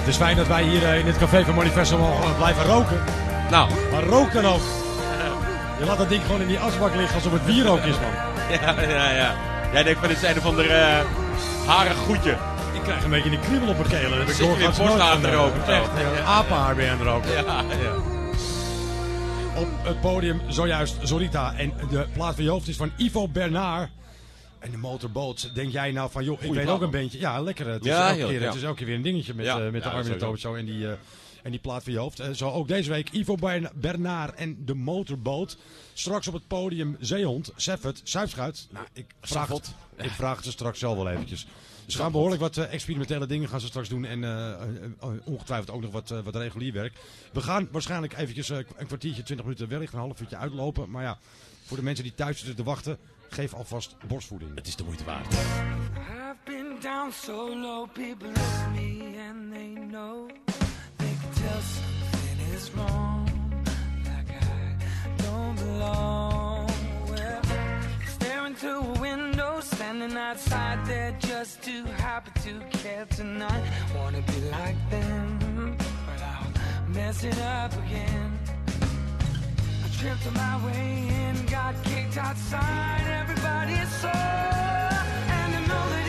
Speaker 17: Is
Speaker 4: fijn dat wij hier eh, in het café van Manifesto mogen eh, blijven roken.
Speaker 3: Nou.
Speaker 4: Maar rook dan ook. Je laat dat ding gewoon in die asbak liggen alsof het wierook is, man.
Speaker 3: Ja, ja, ja. Jij denkt van dit zijn een van de eh harig goedje.
Speaker 4: Ik krijg een beetje een kriebel op mijn kelen.
Speaker 3: Dan
Speaker 4: ik
Speaker 3: zit je weer borst aan te roken.
Speaker 4: Echt, een apenhaar ben je aan het roken.
Speaker 3: Ja, ja.
Speaker 4: Op het podium zojuist Zorita. En de plaat van je hoofd is van Ivo Bernard. Motorboot, denk jij nou van, joh, ik weet ook een bandje. Ja, lekker. Het is,
Speaker 3: Ja,
Speaker 4: elke, keer, het is elke keer weer een dingetje met, eh, met de Armin en die, eh, en die plaat van je hoofd. Eh, zo ook deze week Ivo Bern- Bernard en de motorboot. Straks op het podium Zeehond, Seffert, Zuipschuit. Nou, ik vraag, het, ik vraag het ze straks zelf wel eventjes. Ze gaan behoorlijk wat eh, experimentele dingen gaan ze straks doen. En eh, eh, eh, ongetwijfeld ook nog wat, eh, wat regulier werk. We gaan waarschijnlijk eventjes eh, een kwartiertje, twintig minuten wellicht een half uurtje uitlopen. Maar ja, voor de mensen die thuis zitten te wachten, geef alvast borstvoeding. Het is de moeite waard.
Speaker 13: I've been down so low, people look at me and they know they can tell something is wrong, like I don't belong. Well, staring through a window, standing outside there just too happy to care tonight. Wanna be like them, but I'll mess it up again. Tripped on my way in, got kicked outside. Everybody is so, and I know that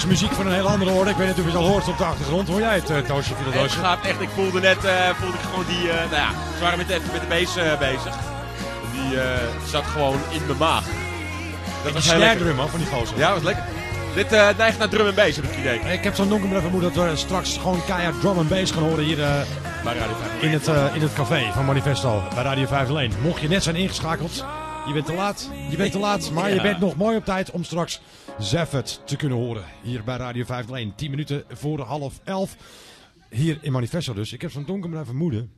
Speaker 4: Straks muziek van een heel andere orde. Ik weet niet of je het al hoort op de achtergrond. Hoor jij het, uh, Toosje
Speaker 3: Het gaat echt, ik voelde net, eh, voelde ik gewoon die, eh, nou ja, ze waren met, even met de eh, bezig. Die zat gewoon in mijn maag. Dat
Speaker 4: die
Speaker 3: heel
Speaker 4: drum, hoor, van die gozer.
Speaker 3: Ja, was lekker. Dit neigt naar drum en bass, heb ik het idee.
Speaker 4: Ik heb zo'n donker vermoeden dat we straks gewoon keihard drum en bass gaan horen hier
Speaker 3: Bij Radio 5.
Speaker 4: in, het, in het café van Manifesto bij Radio 501. Mocht je net zijn ingeschakeld, je bent te laat. Je bent te laat, maar je bent nog mooi op tijd om straks Zeffert te kunnen horen. Hier bij Radio 501. 10 minuten voor half elf. Hier in Manifesto dus. Ik heb zo'n donker vermoeden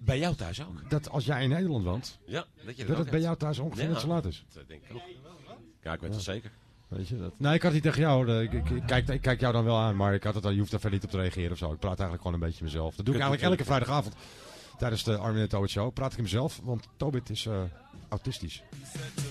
Speaker 3: Bij jou thuis ook?
Speaker 4: dat als jij in Nederland woont,
Speaker 3: Ja, dat je
Speaker 4: dat
Speaker 3: ook
Speaker 4: het bij jou thuis ongeveer
Speaker 3: Ja,
Speaker 4: net zo laat is.
Speaker 3: Dat denk ik ook. Ja, ik weet het zeker.
Speaker 4: Weet je dat? Nee, ik had niet tegen jou. Ik, ik, ik kijk, ik kijk jou dan wel aan, maar ik had het, al- je hoeft daar verder niet op te reageren of zo. Ik praat eigenlijk gewoon een beetje mezelf. Dat doe ik eigenlijk elke vrijdagavond tijdens de Armin en Tobit Show. Praat ik mezelf, want Tobit is eh, autistisch.
Speaker 18: That's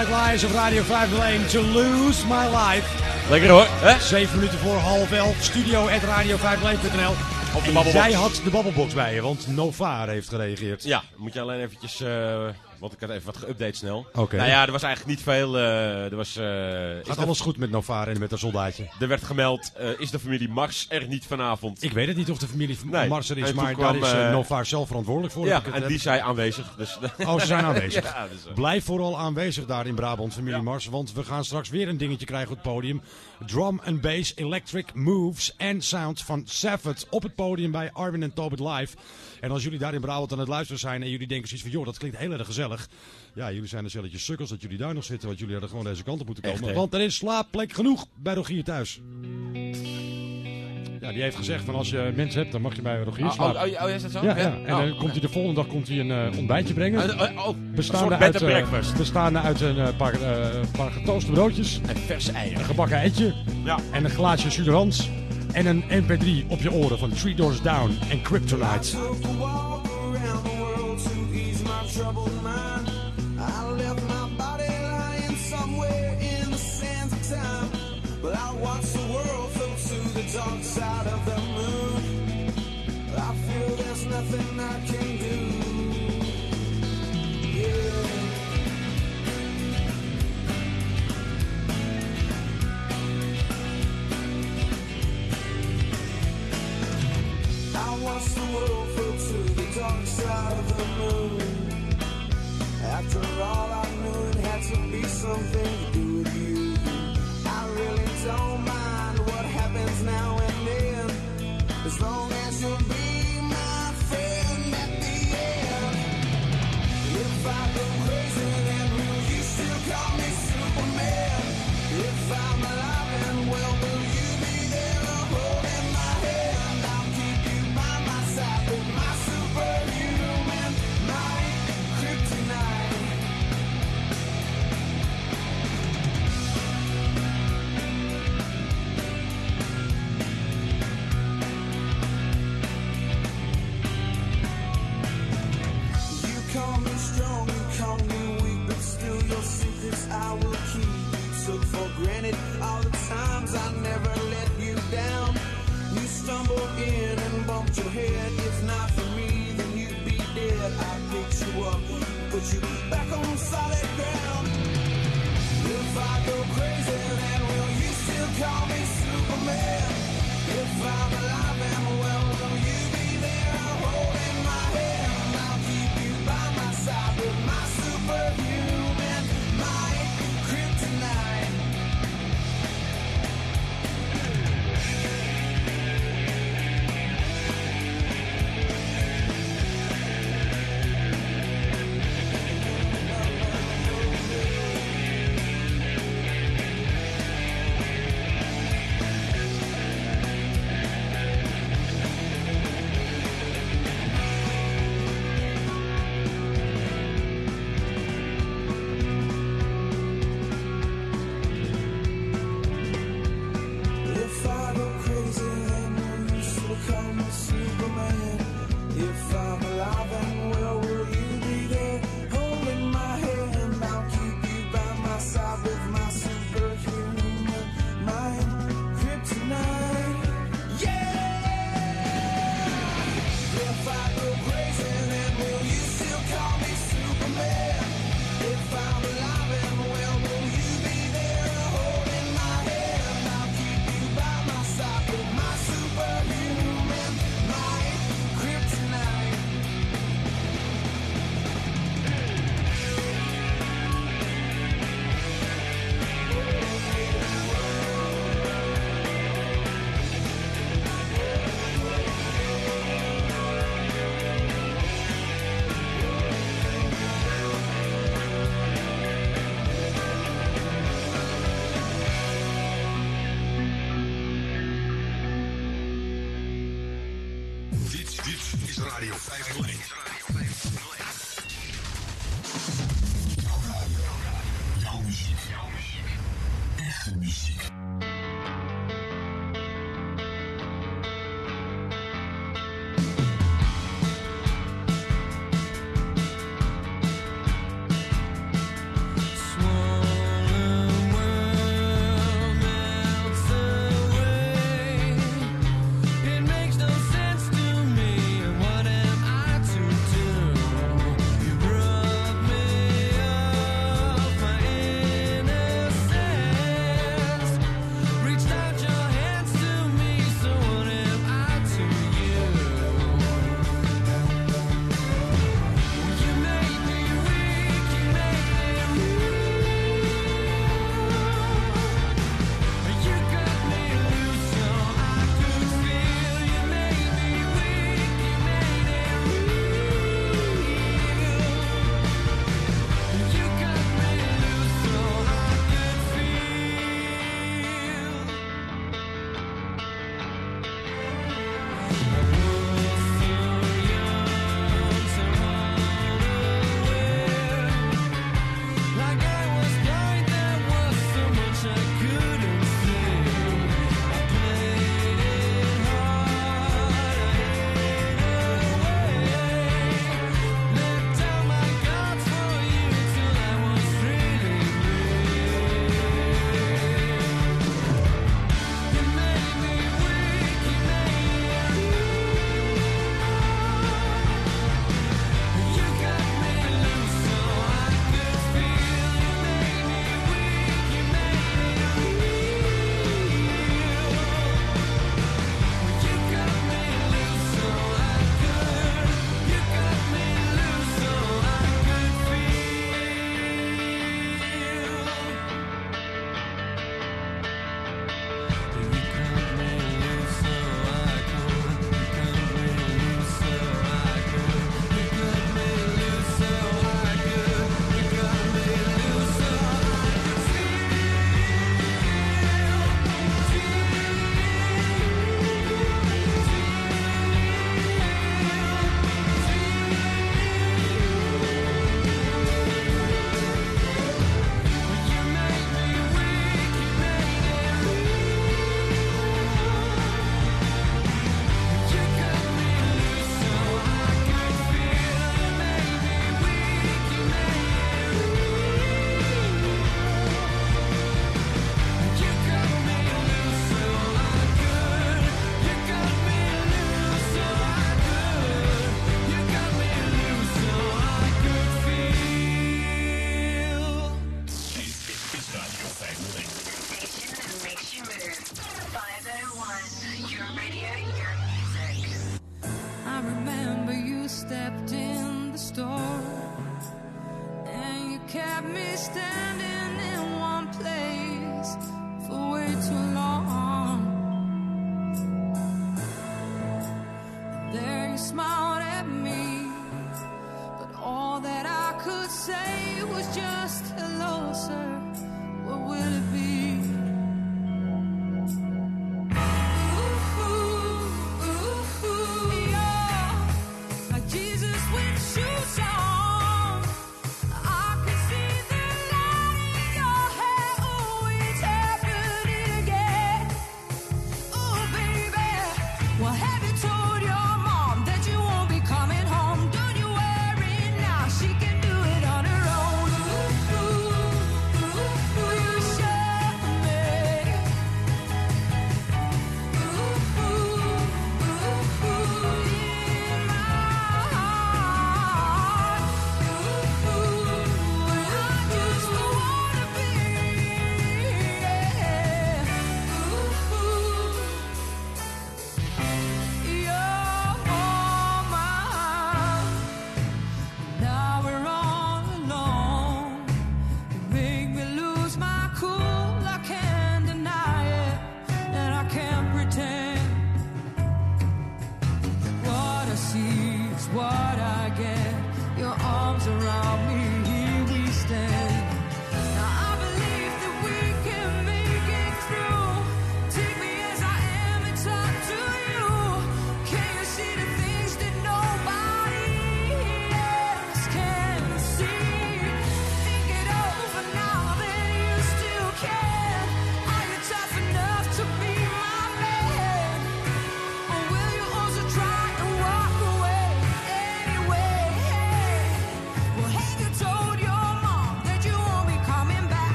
Speaker 4: White Lies of Radio 501 To Lose My Life.
Speaker 3: Lekker hoor, hè?
Speaker 4: 7 minuten voor half 11. Studio at radio501.nl.
Speaker 3: Op de
Speaker 4: En
Speaker 3: babbelbox.
Speaker 4: Jij had de babbelbox bij je, want Novaar heeft gereageerd.
Speaker 3: Ja, moet je alleen eventjes... eh, want ik had even wat geüpdate snel.
Speaker 4: Oké.
Speaker 3: Nou ja, er was eigenlijk niet veel. eh, er was, eh,
Speaker 4: Gaat
Speaker 3: de-
Speaker 4: alles goed met Novaar en met dat soldaatje?
Speaker 3: Er werd gemeld, eh, is de familie Mars er niet vanavond?
Speaker 4: Ik weet het niet of de familie
Speaker 3: Nee.
Speaker 4: Mars er is, maar
Speaker 3: kwam,
Speaker 4: daar is Novaar zelf verantwoordelijk voor.
Speaker 3: Ja, en
Speaker 4: heb.
Speaker 3: die zei aanwezig. Dus,
Speaker 4: Oh, ze zijn aanwezig.
Speaker 3: ja, dus,
Speaker 4: Blijf vooral aanwezig daar in Brabant, familie Mars. Want we gaan straks weer een dingetje krijgen op het podium. Drum and bass, electric moves en sounds van Savage op het podium bij Armin en Tobit Live. En als jullie daar in Brabant aan het luisteren zijn en jullie denken zoiets van... joh, dat klinkt heel erg gezellig. Ja, jullie zijn een stelletje sukkels dat jullie daar nog zitten. Want jullie hadden gewoon deze kant op moeten komen.
Speaker 3: Echt,
Speaker 4: want er is slaapplek genoeg bij Rogier thuis. Ja, die heeft gezegd van als je mensen hebt, dan mag je bij Rogier
Speaker 3: Oh,
Speaker 4: slapen.
Speaker 3: oh, oh, oh, is dat zo?
Speaker 4: Ja, en dan
Speaker 3: Oh.
Speaker 4: komt hij de volgende dag komt hij een eh, ontbijtje brengen.
Speaker 3: Oh, oh, oh,
Speaker 4: Bestaande
Speaker 3: een soort
Speaker 4: uit, bestaande uit een eh, paar, eh, paar getooste broodjes.
Speaker 3: En verse eieren.
Speaker 4: Een gebakken eitje.
Speaker 3: Ja.
Speaker 4: En een glaasje Suderans. En een mp3 op je oren van Three Doors Down en Kryptonite.
Speaker 2: Something head. If not for me, then you'd be dead. I picked you up, put you back on solid ground. If I go crazy, then will you still call me Superman? If I'm alive and well, will you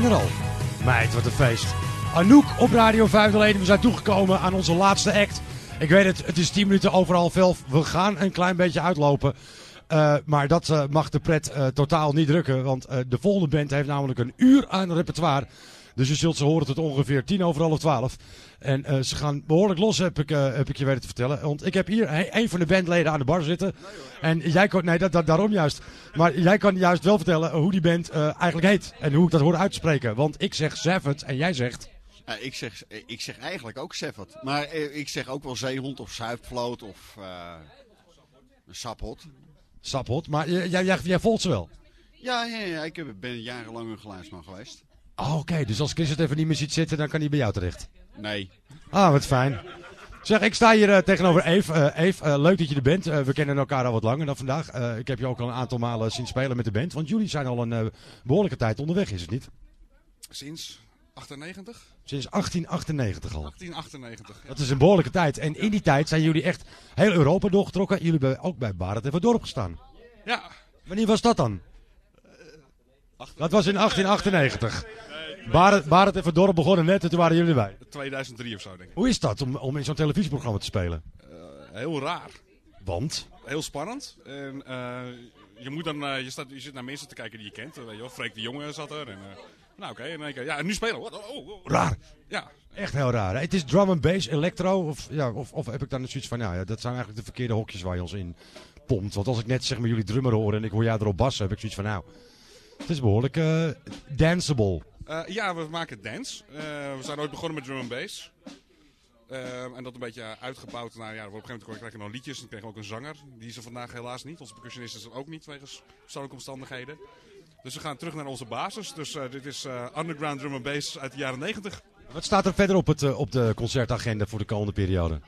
Speaker 4: ben er al. Meid, wat een feest. Anouk op Radio 501. We zijn toegekomen aan onze laatste act. Ik weet het, het is 10 minuten over half elf. We gaan een klein beetje uitlopen. Eh, maar dat eh, mag de pret eh, totaal niet drukken. Want de volgende band heeft namelijk een uur aan repertoire. Dus je zult ze horen tot ongeveer tien over half twaalf. En eh, ze gaan behoorlijk los, heb ik, eh, heb ik je weten te vertellen. Want ik heb hier een van de bandleden aan de bar zitten. En jij kan, nee, dat, dat, daarom juist. Maar jij kan juist wel vertellen hoe die band eh, eigenlijk heet. En hoe ik dat hoor uitspreken. Want ik zeg Savage en jij zegt...
Speaker 19: Ja, ik, zeg, ik zeg eigenlijk ook Seffert. Maar eh, ik zeg ook wel zeehond of zuidvloot of eh saphot.
Speaker 4: Saphot. Maar jij, jij, jij, volgt ze wel.
Speaker 19: Ja, ja, ja, ik ben jarenlang een geluidsman geweest.
Speaker 4: Oh, Oké, dus als Chris het even niet meer ziet zitten, dan kan hij bij jou terecht.
Speaker 19: Nee.
Speaker 4: Ah, wat fijn. Zeg, ik sta hier eh, tegenover Eve. Eve, eh, leuk dat je er bent. We kennen elkaar al wat langer dan vandaag. Ik heb je ook al een aantal malen zien spelen met de band. Want jullie zijn al een eh, behoorlijke tijd onderweg, is het niet?
Speaker 18: Sinds 98?
Speaker 4: Sinds 1898 al.
Speaker 18: 1898. ja.
Speaker 4: Dat is een behoorlijke tijd. En in die tijd zijn jullie echt heel Europa doorgetrokken. Jullie hebben ook bij Barend even dorp gestaan.
Speaker 18: Ja.
Speaker 4: Wanneer was dat dan? Dat was in 1898. Barend, Barend even dorp begonnen net en toen waren jullie erbij.
Speaker 18: 2003 of zo, denk ik.
Speaker 4: Hoe is dat om, om in zo'n televisieprogramma te spelen?
Speaker 18: Eh, heel raar.
Speaker 4: Want?
Speaker 18: Heel spannend. En, eh, je, moet dan, eh, je, staat, je zit naar mensen te kijken die je kent. Weet je wel, Freek de Jonge zat er. En, Nou oké, in één keer. Ja, en nu spelen. Wat? Oh, oh, oh.
Speaker 4: Raar.
Speaker 18: Ja.
Speaker 4: Echt heel raar. Het is drum and bass, electro. Of, ja, of, of heb ik dan zoiets van, nou ja, dat zijn eigenlijk de verkeerde hokjes waar je ons in pompt. Want als ik net zeg maar jullie drummer hoor en ik hoor jou erop bassen, heb ik zoiets van, nou, het is behoorlijk eh, danceable.
Speaker 18: Eh, ja, we maken dance. Eh, we zijn ooit begonnen met drum and bass. Eh, en dat een beetje uitgebouwd. Nou ja, op een gegeven moment krijg je dan liedjes. Dan kregen we ook een zanger. Die is er vandaag helaas niet. Onze percussionist is er ook niet, wegens persoonlijke omstandigheden. Dus we gaan terug naar onze basis. Dus dit is underground drum and bass uit de jaren 90.
Speaker 4: Wat staat er verder op, het, op de concertagenda voor de komende periode?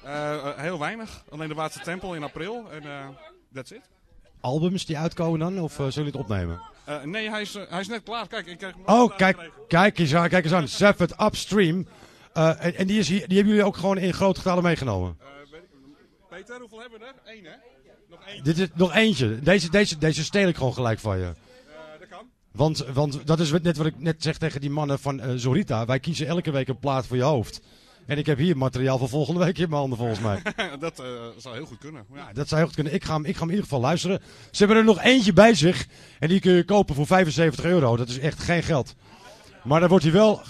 Speaker 18: Heel weinig. Alleen de Waardse Tempel in april. En that's it.
Speaker 4: Albums die uitkomen dan? Of eh, zullen jullie het opnemen?
Speaker 18: Eh, nee, hij is, eh, hij is net klaar. Kijk, ik krijg hem
Speaker 4: Oh, kijk,
Speaker 18: gekregen.
Speaker 4: kijk eens aan, kijk eens aan. Zephyr Upstream. En en die, is hier, die hebben jullie ook gewoon in grote getalen meegenomen?
Speaker 18: Peter, hoeveel hebben we er? Eén, hè? Nog één.
Speaker 4: Dit is nog eentje. Deze, deze, deze steel ik gewoon gelijk van je.
Speaker 18: Dat kan.
Speaker 4: Want, want dat is net wat ik net zeg tegen die mannen van Zorita. Wij kiezen elke week een plaat voor je hoofd. En ik heb hier materiaal voor volgende week in mijn handen volgens mij.
Speaker 18: dat eh, zou heel goed kunnen. Ja.
Speaker 4: Dat zou heel goed kunnen. Ik ga, hem, ik ga hem in ieder geval luisteren. Ze hebben er nog eentje bij zich. En die kun je kopen voor 75 euro. Dat is echt geen geld. Maar dan wordt hij wel...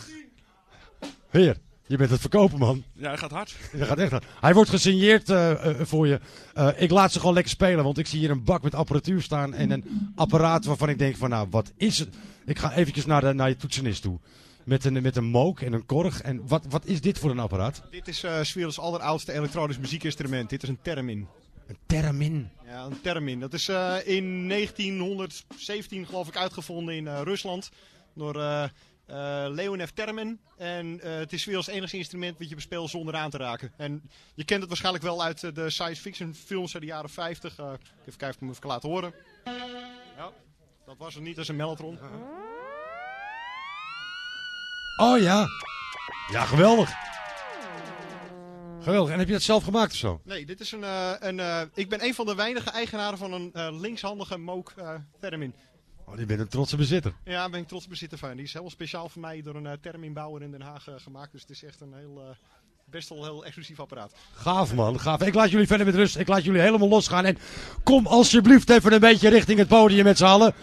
Speaker 4: Heer, je bent het verkopen, man.
Speaker 18: Ja, hij gaat hard.
Speaker 4: Dat gaat echt hard. Hij wordt gesigneerd eh, eh, voor je. Ik laat ze gewoon lekker spelen. Want ik zie hier een bak met apparatuur staan. En een apparaat waarvan ik denk van... Nou, wat is het? Ik ga eventjes naar, de, naar je toetsenist toe. Met een, met een mook en een korg. En wat, wat is dit voor een apparaat?
Speaker 20: Dit is eh 's werelds alleroudste elektronisch muziekinstrument. Dit is een theremin.
Speaker 4: Een theremin?
Speaker 20: Ja, een theremin. Dat is eh, in 1917 geloof ik uitgevonden in eh, Rusland door eh eh, Leonev Termin. En eh, het is 's werelds enigste instrument wat je bespeelt zonder aan te raken. En je kent het waarschijnlijk wel uit eh, de science fiction films uit de jaren 50. Eh, even kijken of ik hem even kan laten horen. Ja, dat was het niet, dat is een mellotron.
Speaker 4: Oh ja. Ja, geweldig. Geweldig. En heb je dat zelf gemaakt of zo?
Speaker 20: Nee, dit is een, eh, een eh, ik ben een van de weinige eigenaren van een eh, linkshandige Moog eh Termin.
Speaker 4: Oh, je bent een trotse bezitter.
Speaker 20: Ja, daar ben ik trots bezitter van. Die is helemaal speciaal voor mij door een uh, terminbouwer in Den Haag gemaakt. Dus het is echt een heel, best wel heel exclusief apparaat.
Speaker 4: Gaaf man, gaaf. Ik laat jullie verder met rust. Ik laat jullie helemaal losgaan. En kom alsjeblieft even een beetje richting het podium met z'n allen.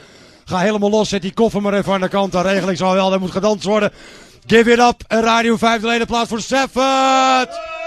Speaker 4: Ga helemaal los. Zet die koffer maar even aan de kant. Dan regel ik zo wel. Er moet gedanst worden. Give it up. Een Radio 5 de plaats voor Seffert.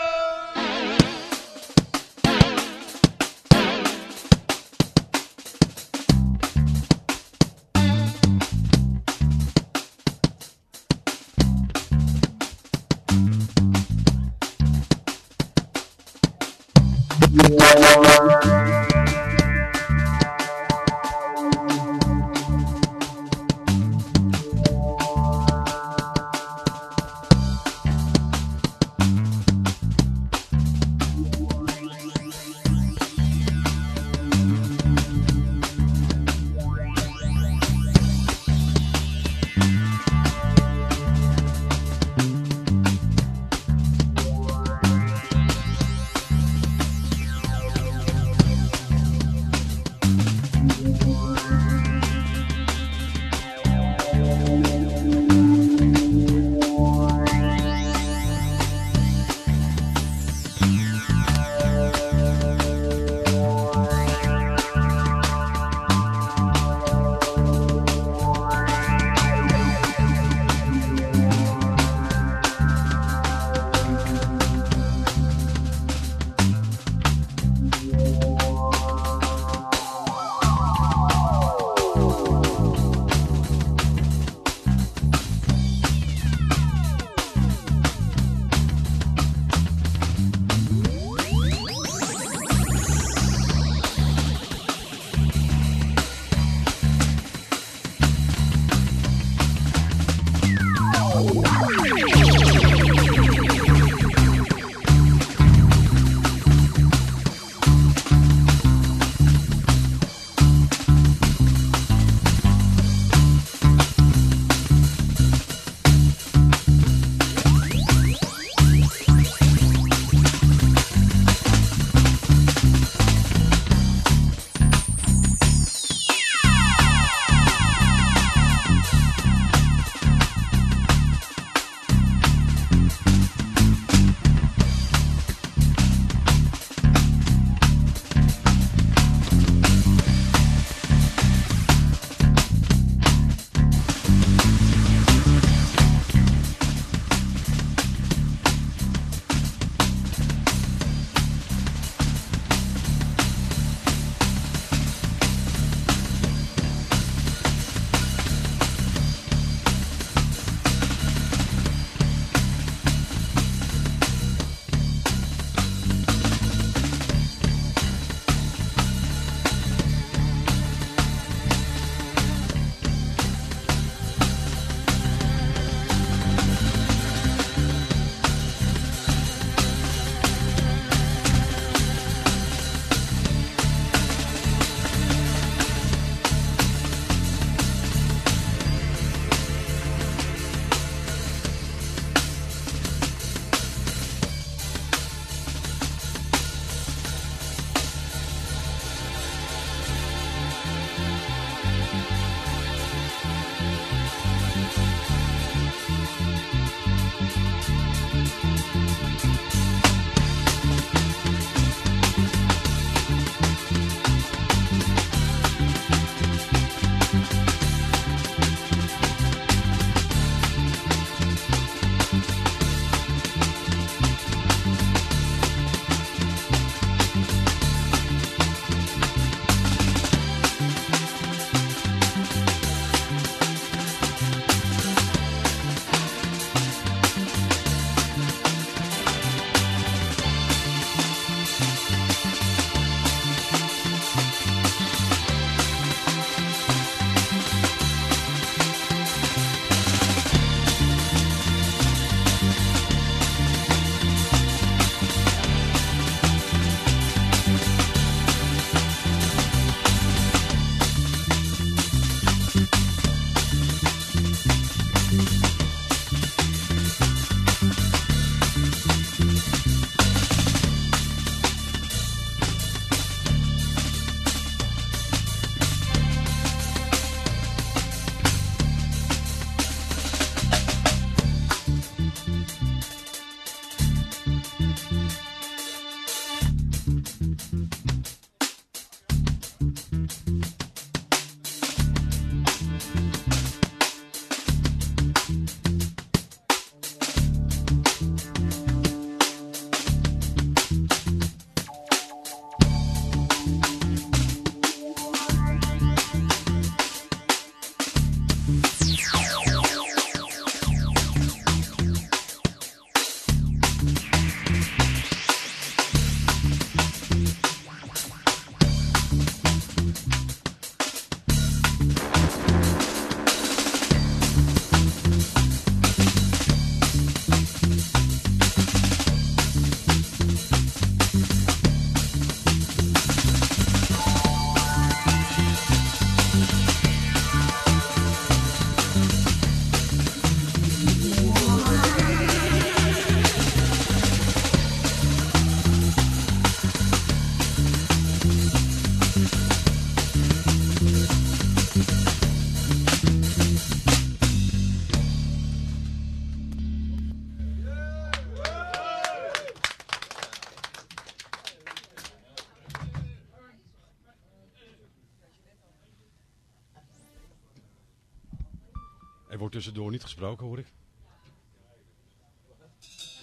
Speaker 4: Tussendoor niet gesproken, hoor ik.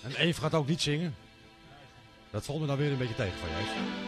Speaker 4: En Eve gaat ook niet zingen. Dat valt me dan weer een beetje tegen van je,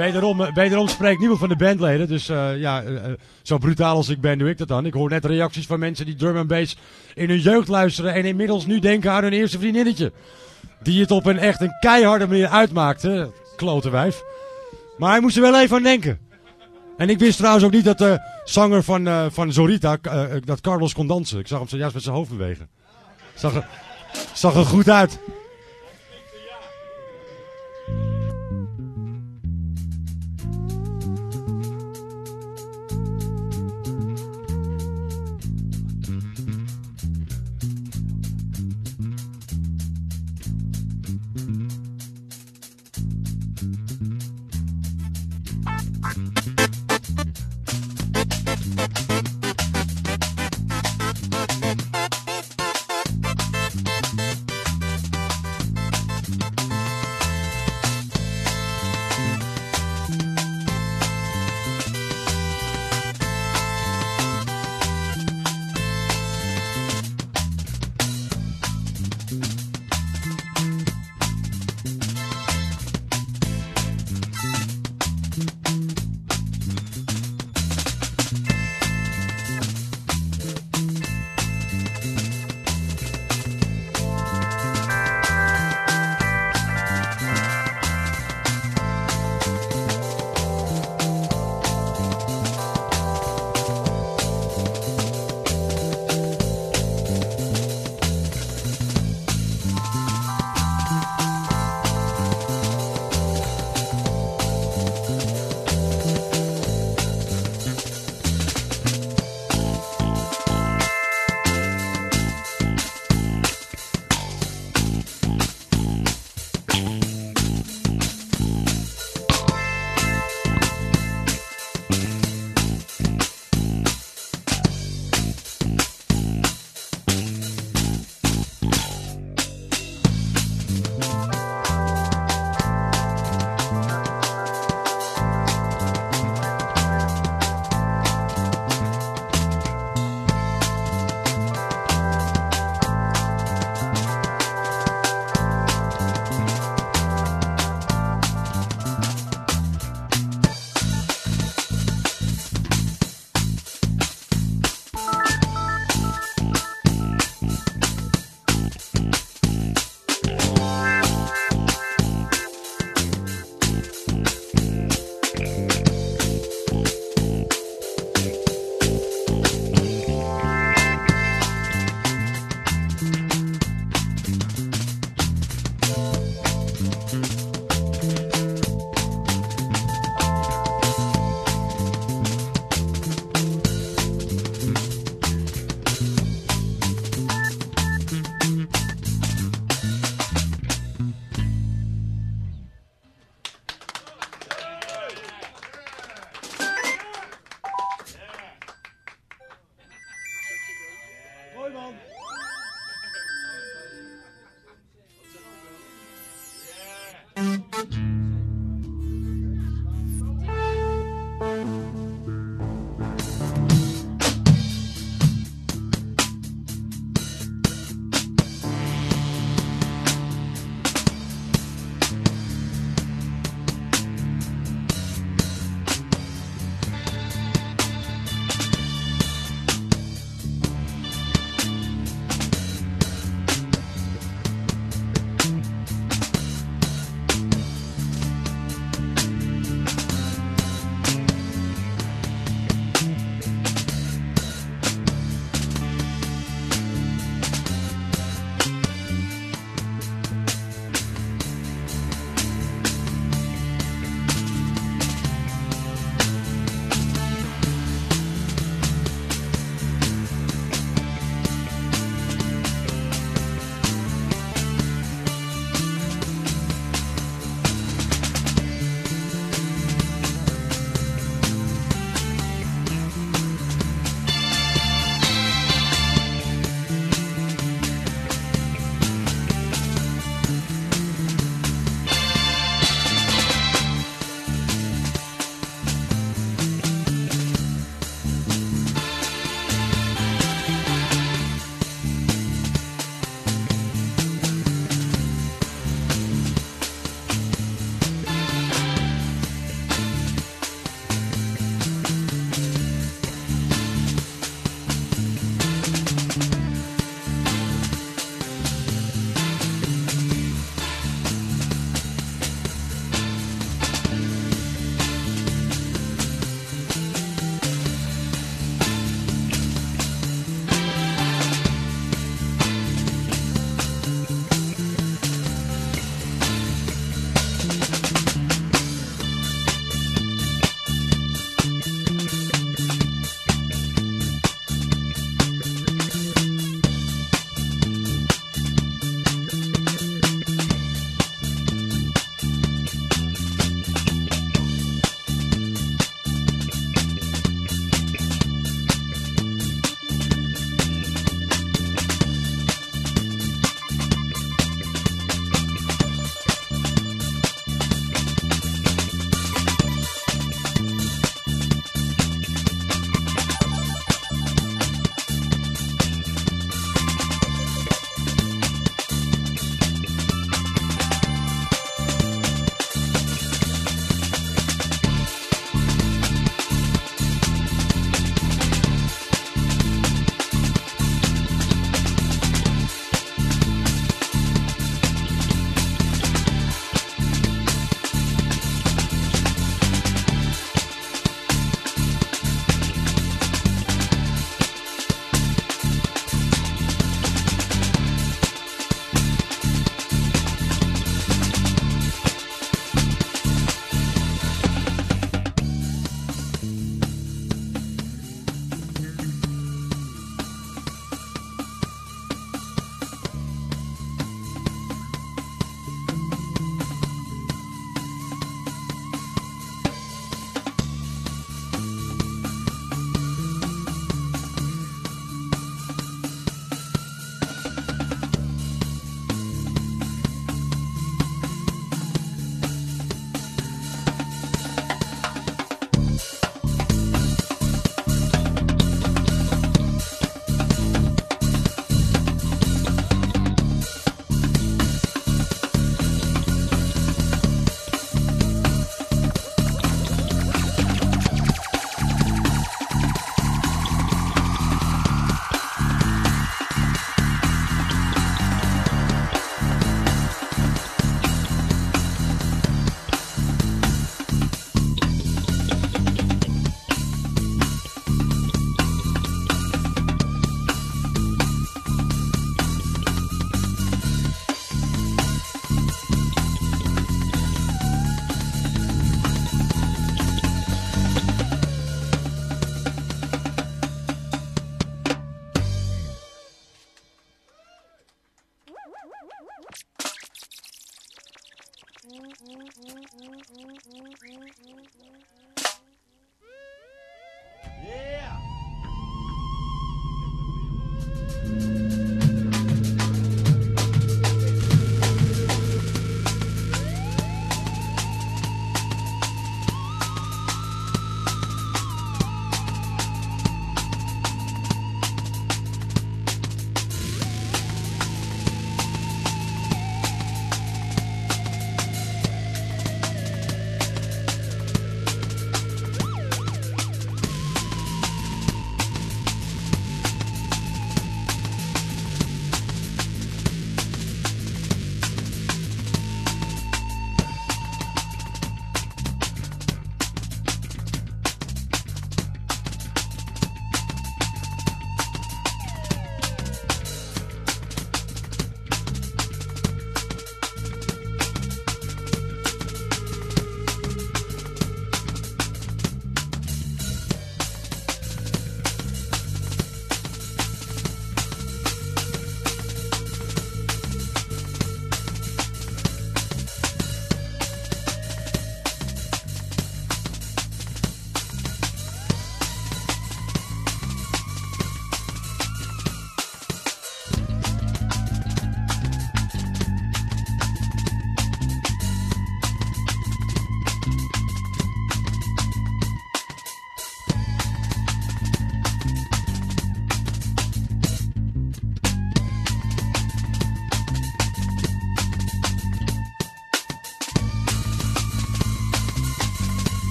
Speaker 4: wederom, eh, wederom spreekt niemand van de bandleden. Dus eh, ja, eh, zo brutaal als ik ben, doe ik dat dan. Ik hoor net reacties van mensen die drum and bass in hun jeugd luisteren. En inmiddels nu denken aan hun eerste vriendinnetje. Die het op een echt een keiharde manier uitmaakte. Klote wijf. Maar hij moest er wel even aan denken. En ik wist trouwens ook niet dat de zanger van, van Zorita, dat Carlos kon dansen. Ik zag hem zojuist met zijn hoofd bewegen. Zag er, zag er goed uit.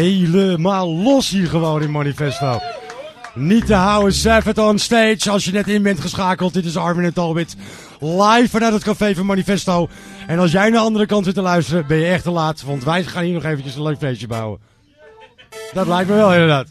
Speaker 4: Helemaal los hier gewoon in Manifesto. Niet te houden, Savage on stage. Als je net in bent geschakeld, dit is Armin en Talbot. Live vanuit het café van Manifesto. En als jij naar de andere kant zit te luisteren, ben je echt te laat. Want wij gaan hier nog eventjes een leuk feestje bouwen. Dat lijkt me wel inderdaad.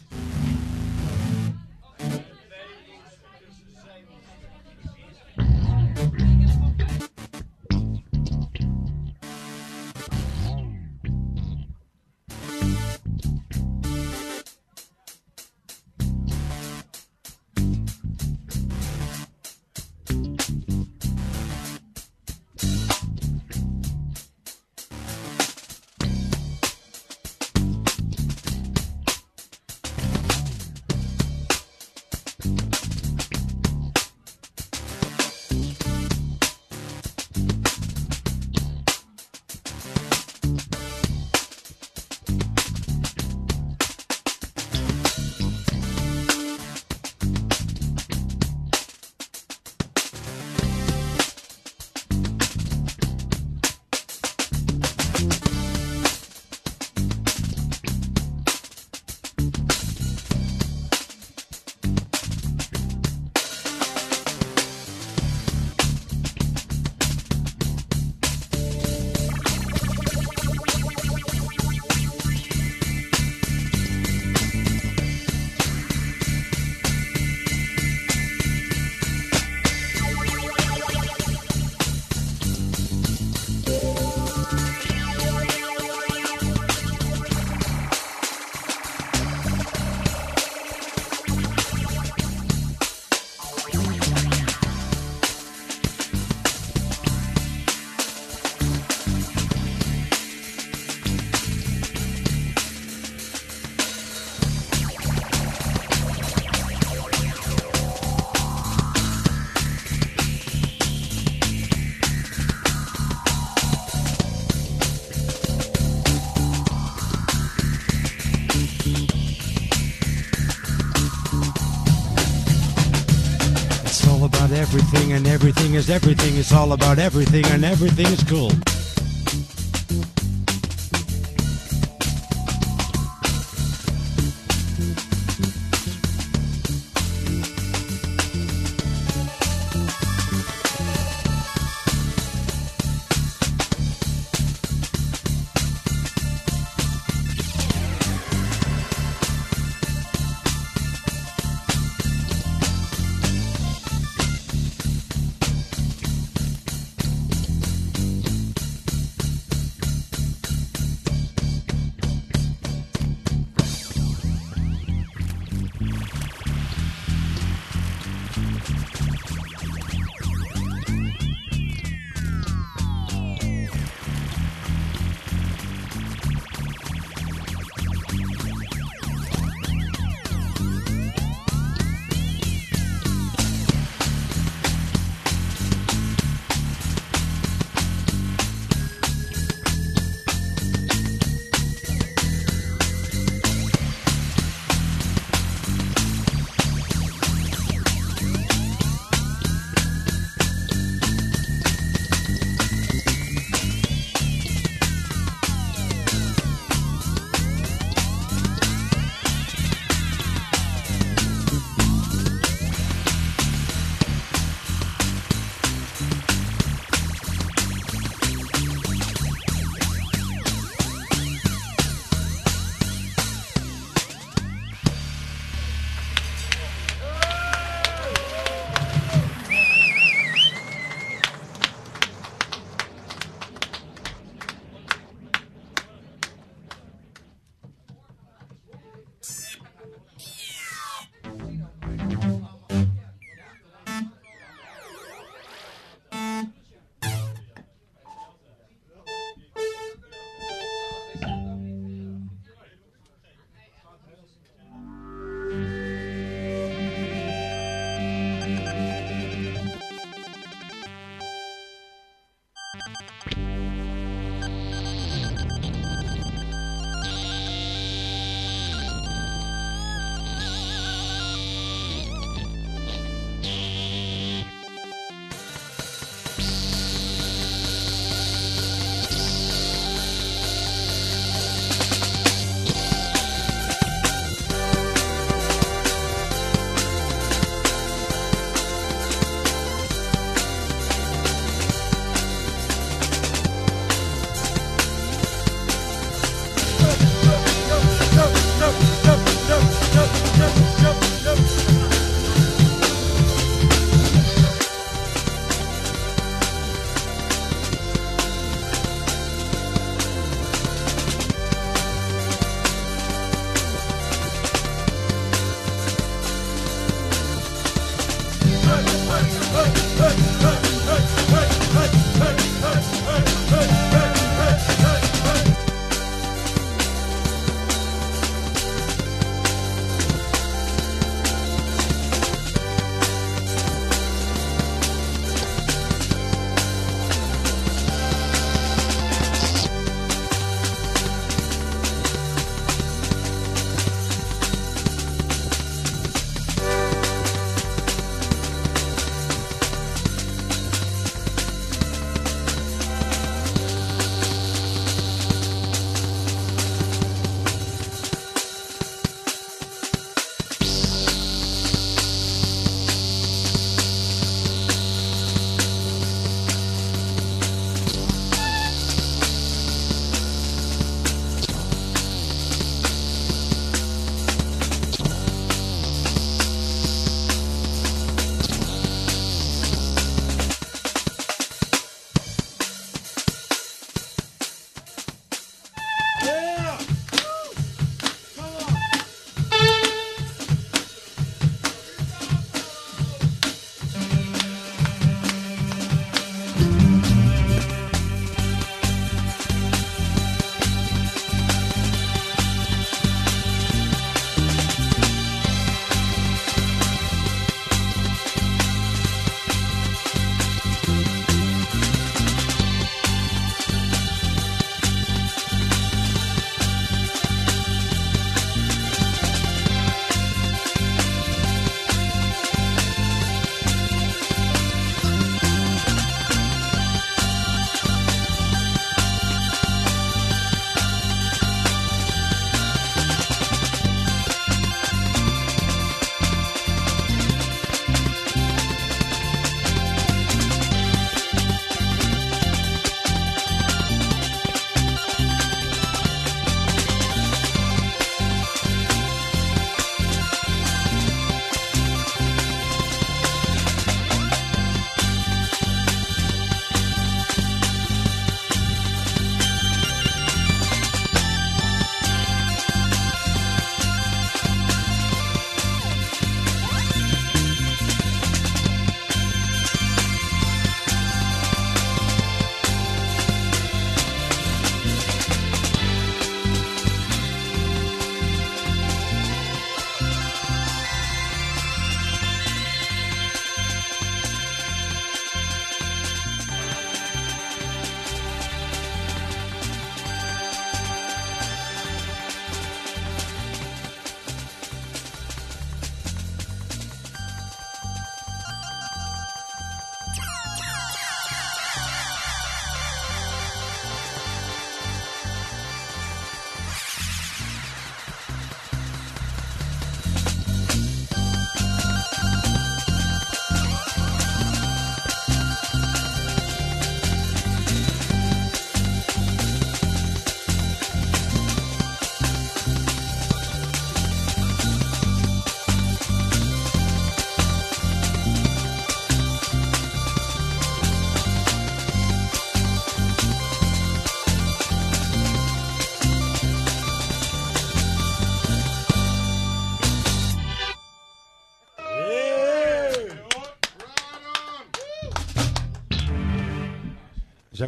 Speaker 4: Everything is everything. It's all about everything and everything is cool.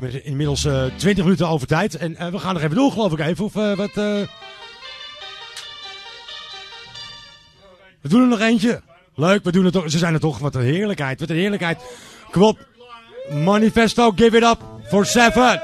Speaker 4: Zijn inmiddels eh 20 minuten over tijd. En eh, we gaan nog even door, geloof ik even. Of eh, wat... eh, We doen er nog eentje. Leuk, we doen het toch. Ze zijn er toch. Wat een heerlijkheid. Wat een heerlijkheid. Kom. Manifesto, give it up for seven.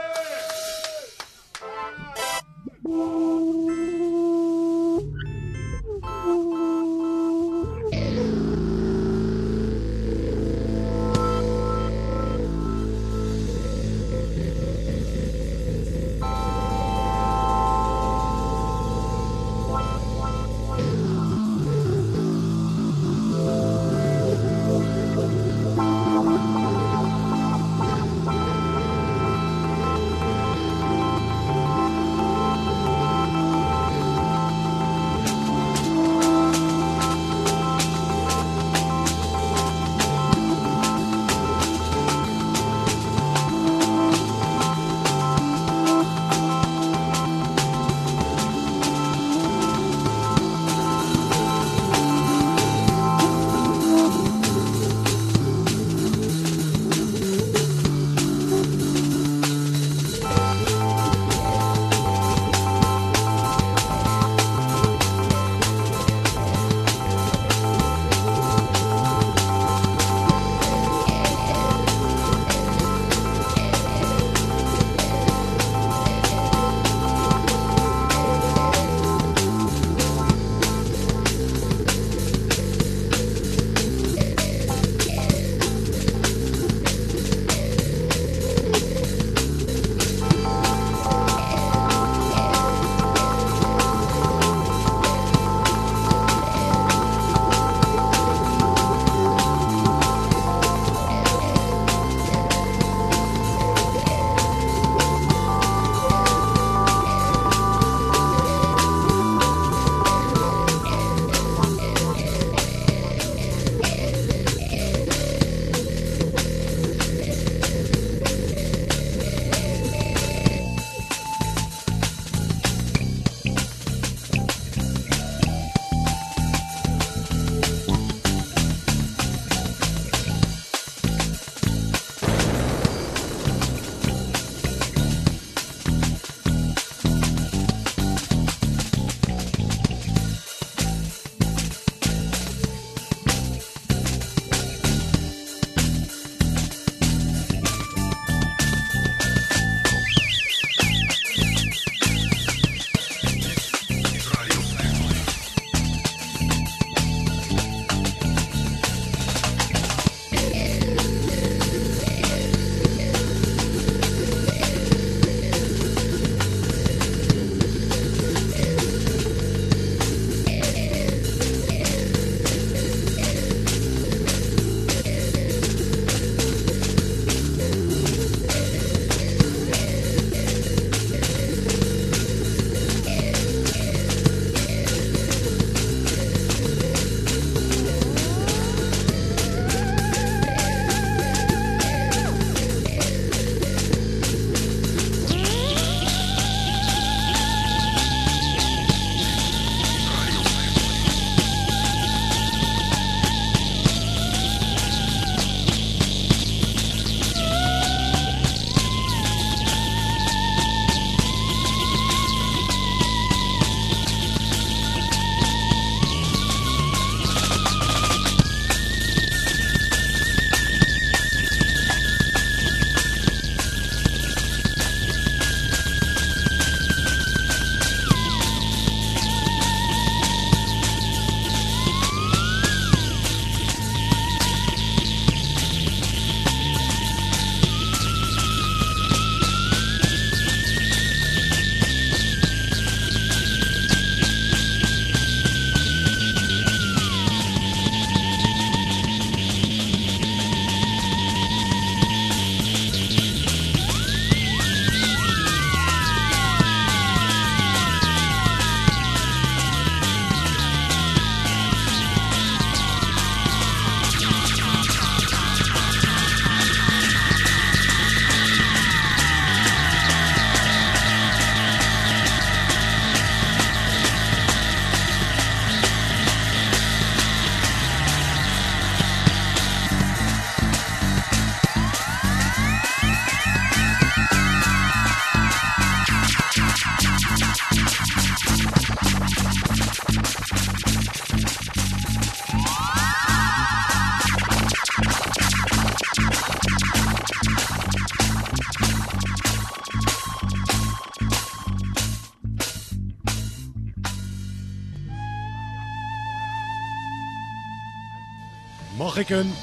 Speaker 4: Ik een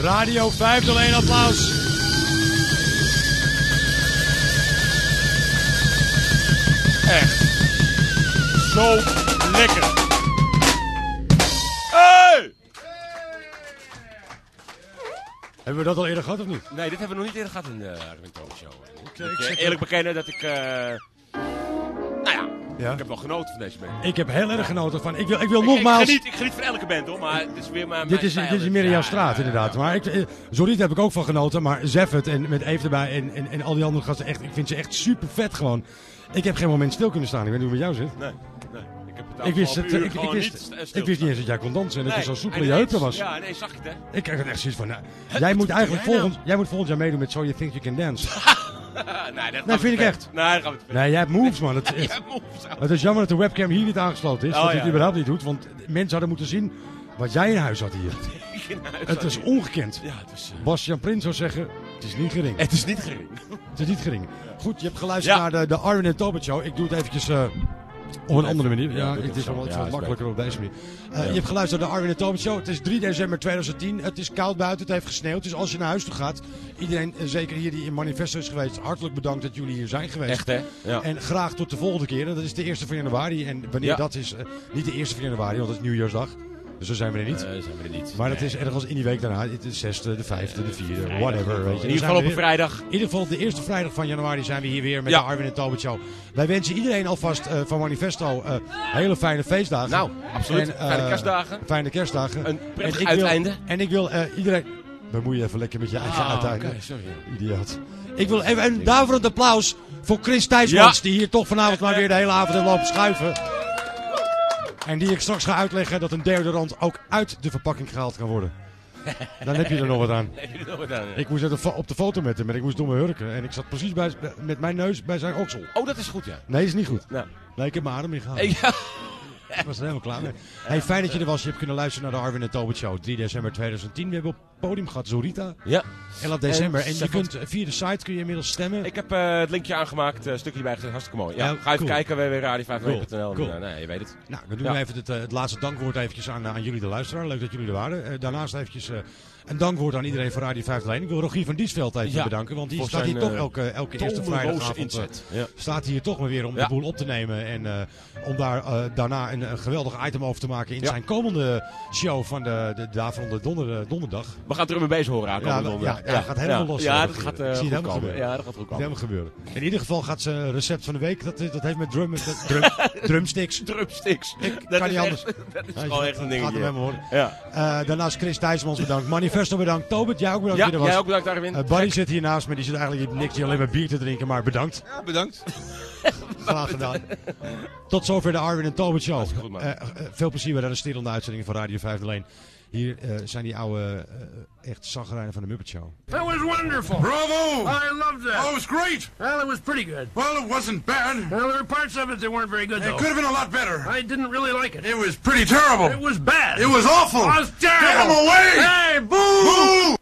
Speaker 4: Radio 501 applaus?
Speaker 3: Echt. Zo lekker. Hey!
Speaker 4: Hebben we dat al eerder gehad of niet?
Speaker 3: Nee, dit hebben we nog niet eerder gehad in de Armin Show. Ik
Speaker 4: ik
Speaker 3: eh, eerlijk bekennen dat ik... eh, ja, ik heb wel genoten van deze band.
Speaker 4: Ik heb heel erg genoten van. Ik wil, ik wil
Speaker 3: Ik-
Speaker 4: nogmaals.
Speaker 3: Ik geniet, ik geniet van elke band hoor, maar het is weer maar
Speaker 4: Dit
Speaker 3: mijn
Speaker 4: is, dit is meer in jouw straat, inderdaad. Maar ik, eh, heb ik ook van genoten. Maar Zeffert en met Eve erbij en, en, en al die andere gasten, echt, ik vind ze echt super vet gewoon. Ik heb geen moment stil kunnen staan. Ik weet niet hoe het met jou zit.
Speaker 3: Nee, nee. Ik heb het
Speaker 4: Ik wist, het, ik, wist,
Speaker 3: niet st-
Speaker 4: ik wist niet eens dat jij kon dansen en dat je zo soepel in je heupen was.
Speaker 3: Ja, nee, zag je het hè?
Speaker 4: Ik krijg er echt zoiets van, nou, jij, moet eigenlijk
Speaker 3: nou?
Speaker 4: volgend, jij moet volgend jaar meedoen met So You Think You Can Dance.
Speaker 3: nee, dat
Speaker 4: Nee, vind ik echt.
Speaker 3: Nee, dat te ver.
Speaker 4: Nee, jij hebt moves, man. Het,
Speaker 3: hebt moves,
Speaker 4: het is jammer dat de webcam hier niet aangesloten is.
Speaker 3: Oh,
Speaker 4: dat je
Speaker 3: ja.
Speaker 4: het überhaupt niet doet. Want mensen hadden moeten zien wat jij in huis had hier.
Speaker 3: in huis
Speaker 4: Het is ongekend.
Speaker 3: Ja, het is, eh,
Speaker 4: Bastian Prins zou zeggen, het is niet gering.
Speaker 3: Het is niet gering.
Speaker 4: Het is niet gering. Goed, je hebt geluisterd
Speaker 3: Ja.
Speaker 4: naar de, de en Tobit Show. Ik doe het eventjes eh, op een andere manier.
Speaker 3: Ja, het
Speaker 4: het is wel het wel
Speaker 3: is
Speaker 4: makkelijker op deze manier. Eh. Je hebt geluisterd naar de en Tobit Show. Het is 3 december 2010. Het is koud buiten. Het heeft gesneeuwd. Dus als je naar huis toe gaat, iedereen, eh, zeker hier die in Manifesto is geweest, hartelijk bedankt dat jullie hier zijn geweest.
Speaker 3: Echt, hè? Ja.
Speaker 4: En graag tot de volgende keer. En Dat is de eerste van januari. En wanneer dat is, eh, niet de eerste van januari, want dat is nieuwjaarsdag. Dus zo zijn we er niet.
Speaker 3: Eh, zijn we er niet.
Speaker 4: Maar dat is ergens in die week daarna. De zesde, de vijfde, de vierde,
Speaker 3: vrijdag.
Speaker 4: whatever. Weet je.
Speaker 3: In ieder geval op een vrijdag.
Speaker 4: In ieder geval de eerste vrijdag van januari zijn we hier weer met
Speaker 3: Ja.
Speaker 4: de Arwin en Tobit Show. Wij wensen iedereen alvast eh, van Manifesto eh, hele fijne feestdagen.
Speaker 3: Nou, absoluut.
Speaker 4: En,
Speaker 3: Fijne kerstdagen.
Speaker 4: Fijne kerstdagen.
Speaker 3: Een prettig
Speaker 4: En ik wil-
Speaker 3: uiteinde.
Speaker 4: En ik wil iedereen... Bemoei je even lekker met je eigen
Speaker 3: Ah,
Speaker 4: uiteinde.
Speaker 3: sorry.
Speaker 4: Idioot. Ik wil even een daverend applaus voor Chris Thijsmans.
Speaker 3: Ja.
Speaker 4: Die hier toch vanavond maar weer de hele avond heeft lopen schuiven. En die ik straks ga uitleggen dat een deodorant ook uit de verpakking gehaald kan worden. Dan heb je er nog wat aan.
Speaker 3: Nog wat aan, ja.
Speaker 4: Ik moest op de fo- op de foto met hem en ik moest door mijn hurken. En ik zat precies bij, met mijn neus bij zijn oksel.
Speaker 3: Oh, dat is goed, ja.
Speaker 4: Nee, is niet goed.
Speaker 3: Nou.
Speaker 4: Nee, ik heb mijn adem ingehaald.
Speaker 3: Eh, Ja.
Speaker 4: Ik was er helemaal klaar mee. Hey, fijn dat je er was. Je hebt kunnen luisteren naar de Arwin en Tobit Show. 3 december 2010. We hebben op het podium gehad Zorita.
Speaker 3: Ja.
Speaker 4: 11 december.
Speaker 3: En
Speaker 4: En, je kunt eh, via de site kun je inmiddels stemmen.
Speaker 3: Ik heb eh, het linkje aangemaakt, een stukje erbij gezet, hartstikke mooi. Ja,
Speaker 4: Ja,
Speaker 3: ga even
Speaker 4: cool.
Speaker 3: kijken, www.radio5.nl.
Speaker 4: Cool, cool.
Speaker 3: Nee, je weet het.
Speaker 4: Nou, dan doen
Speaker 3: Ja.
Speaker 4: we even het, eh, het laatste dankwoord eventjes aan, aan jullie de luisteraar. Leuk dat jullie er waren. Eh, daarnaast eventjes eh, een dankwoord aan iedereen van Radio 501. Ik wil Rogier van Diesveld even
Speaker 3: Ja,
Speaker 4: bedanken. Want die
Speaker 3: voor
Speaker 4: staat hier
Speaker 3: zijn,
Speaker 4: toch
Speaker 3: eh,
Speaker 4: elke, elke eerste vrijdagavond. eh,
Speaker 3: Ja.
Speaker 4: Staat hier toch maar weer om
Speaker 3: Ja.
Speaker 4: de boel op te nemen. En eh, om daar eh, daarna een, een geweldig item over te maken in
Speaker 3: Ja.
Speaker 4: zijn komende show van de, de, de, van de donder, donderdag.
Speaker 3: We gaan er mee bezig horen
Speaker 4: Ja, ja,
Speaker 3: donderdag.
Speaker 4: ja, gaat helemaal los.
Speaker 3: Ja,
Speaker 4: eh,
Speaker 3: dat gaat
Speaker 4: Ik
Speaker 3: eh,
Speaker 4: zie het
Speaker 3: goed
Speaker 4: helemaal
Speaker 3: komen.
Speaker 4: gebeuren.
Speaker 3: Ja, dat gaat goed komen.
Speaker 4: helemaal gebeuren. In ieder geval gaat ze recept van de week. Dat, dat heeft met drum, drumsticks.
Speaker 3: Drumsticks.
Speaker 4: Ik
Speaker 3: Dat
Speaker 4: kan
Speaker 3: is
Speaker 4: niet anders.
Speaker 3: echt- dat is gewoon echt een
Speaker 4: Gaat
Speaker 3: dingetje.
Speaker 4: hem helemaal worden.
Speaker 3: Ja.
Speaker 4: Eh, daarnaast Chris Thijsmans bedankt. Manifesto bedankt. Tobit, jij ook bedankt.
Speaker 3: Ja, jij ook bedankt, Arwin.
Speaker 4: Eh, Barry zit hier naast me. Die zit eigenlijk hier niks. Die alleen maar bier te drinken. Maar bedankt.
Speaker 21: Ja, bedankt.
Speaker 4: Graag gedaan. Tot zover de Arwin en Tobit Show.
Speaker 3: goed.
Speaker 4: Eh, eh, veel plezier bij de resterende uitzendingen van Radio 501. Hier eh, zijn die oude, eh, echt zagrijnen van de Muppet Show.
Speaker 22: That was wonderful.
Speaker 23: Bravo!
Speaker 22: I loved that.
Speaker 23: Oh, it was great.
Speaker 22: Well, it was pretty good.
Speaker 23: Well, it wasn't bad.
Speaker 22: Well, there were parts of it that weren't very good,
Speaker 23: It
Speaker 22: though.
Speaker 23: could have been a lot better.
Speaker 22: I didn't really like it.
Speaker 23: It was pretty terrible.
Speaker 22: It was bad.
Speaker 23: It was awful.
Speaker 22: It was terrible.
Speaker 23: Get him away!
Speaker 22: Hey, boo!
Speaker 23: Boo!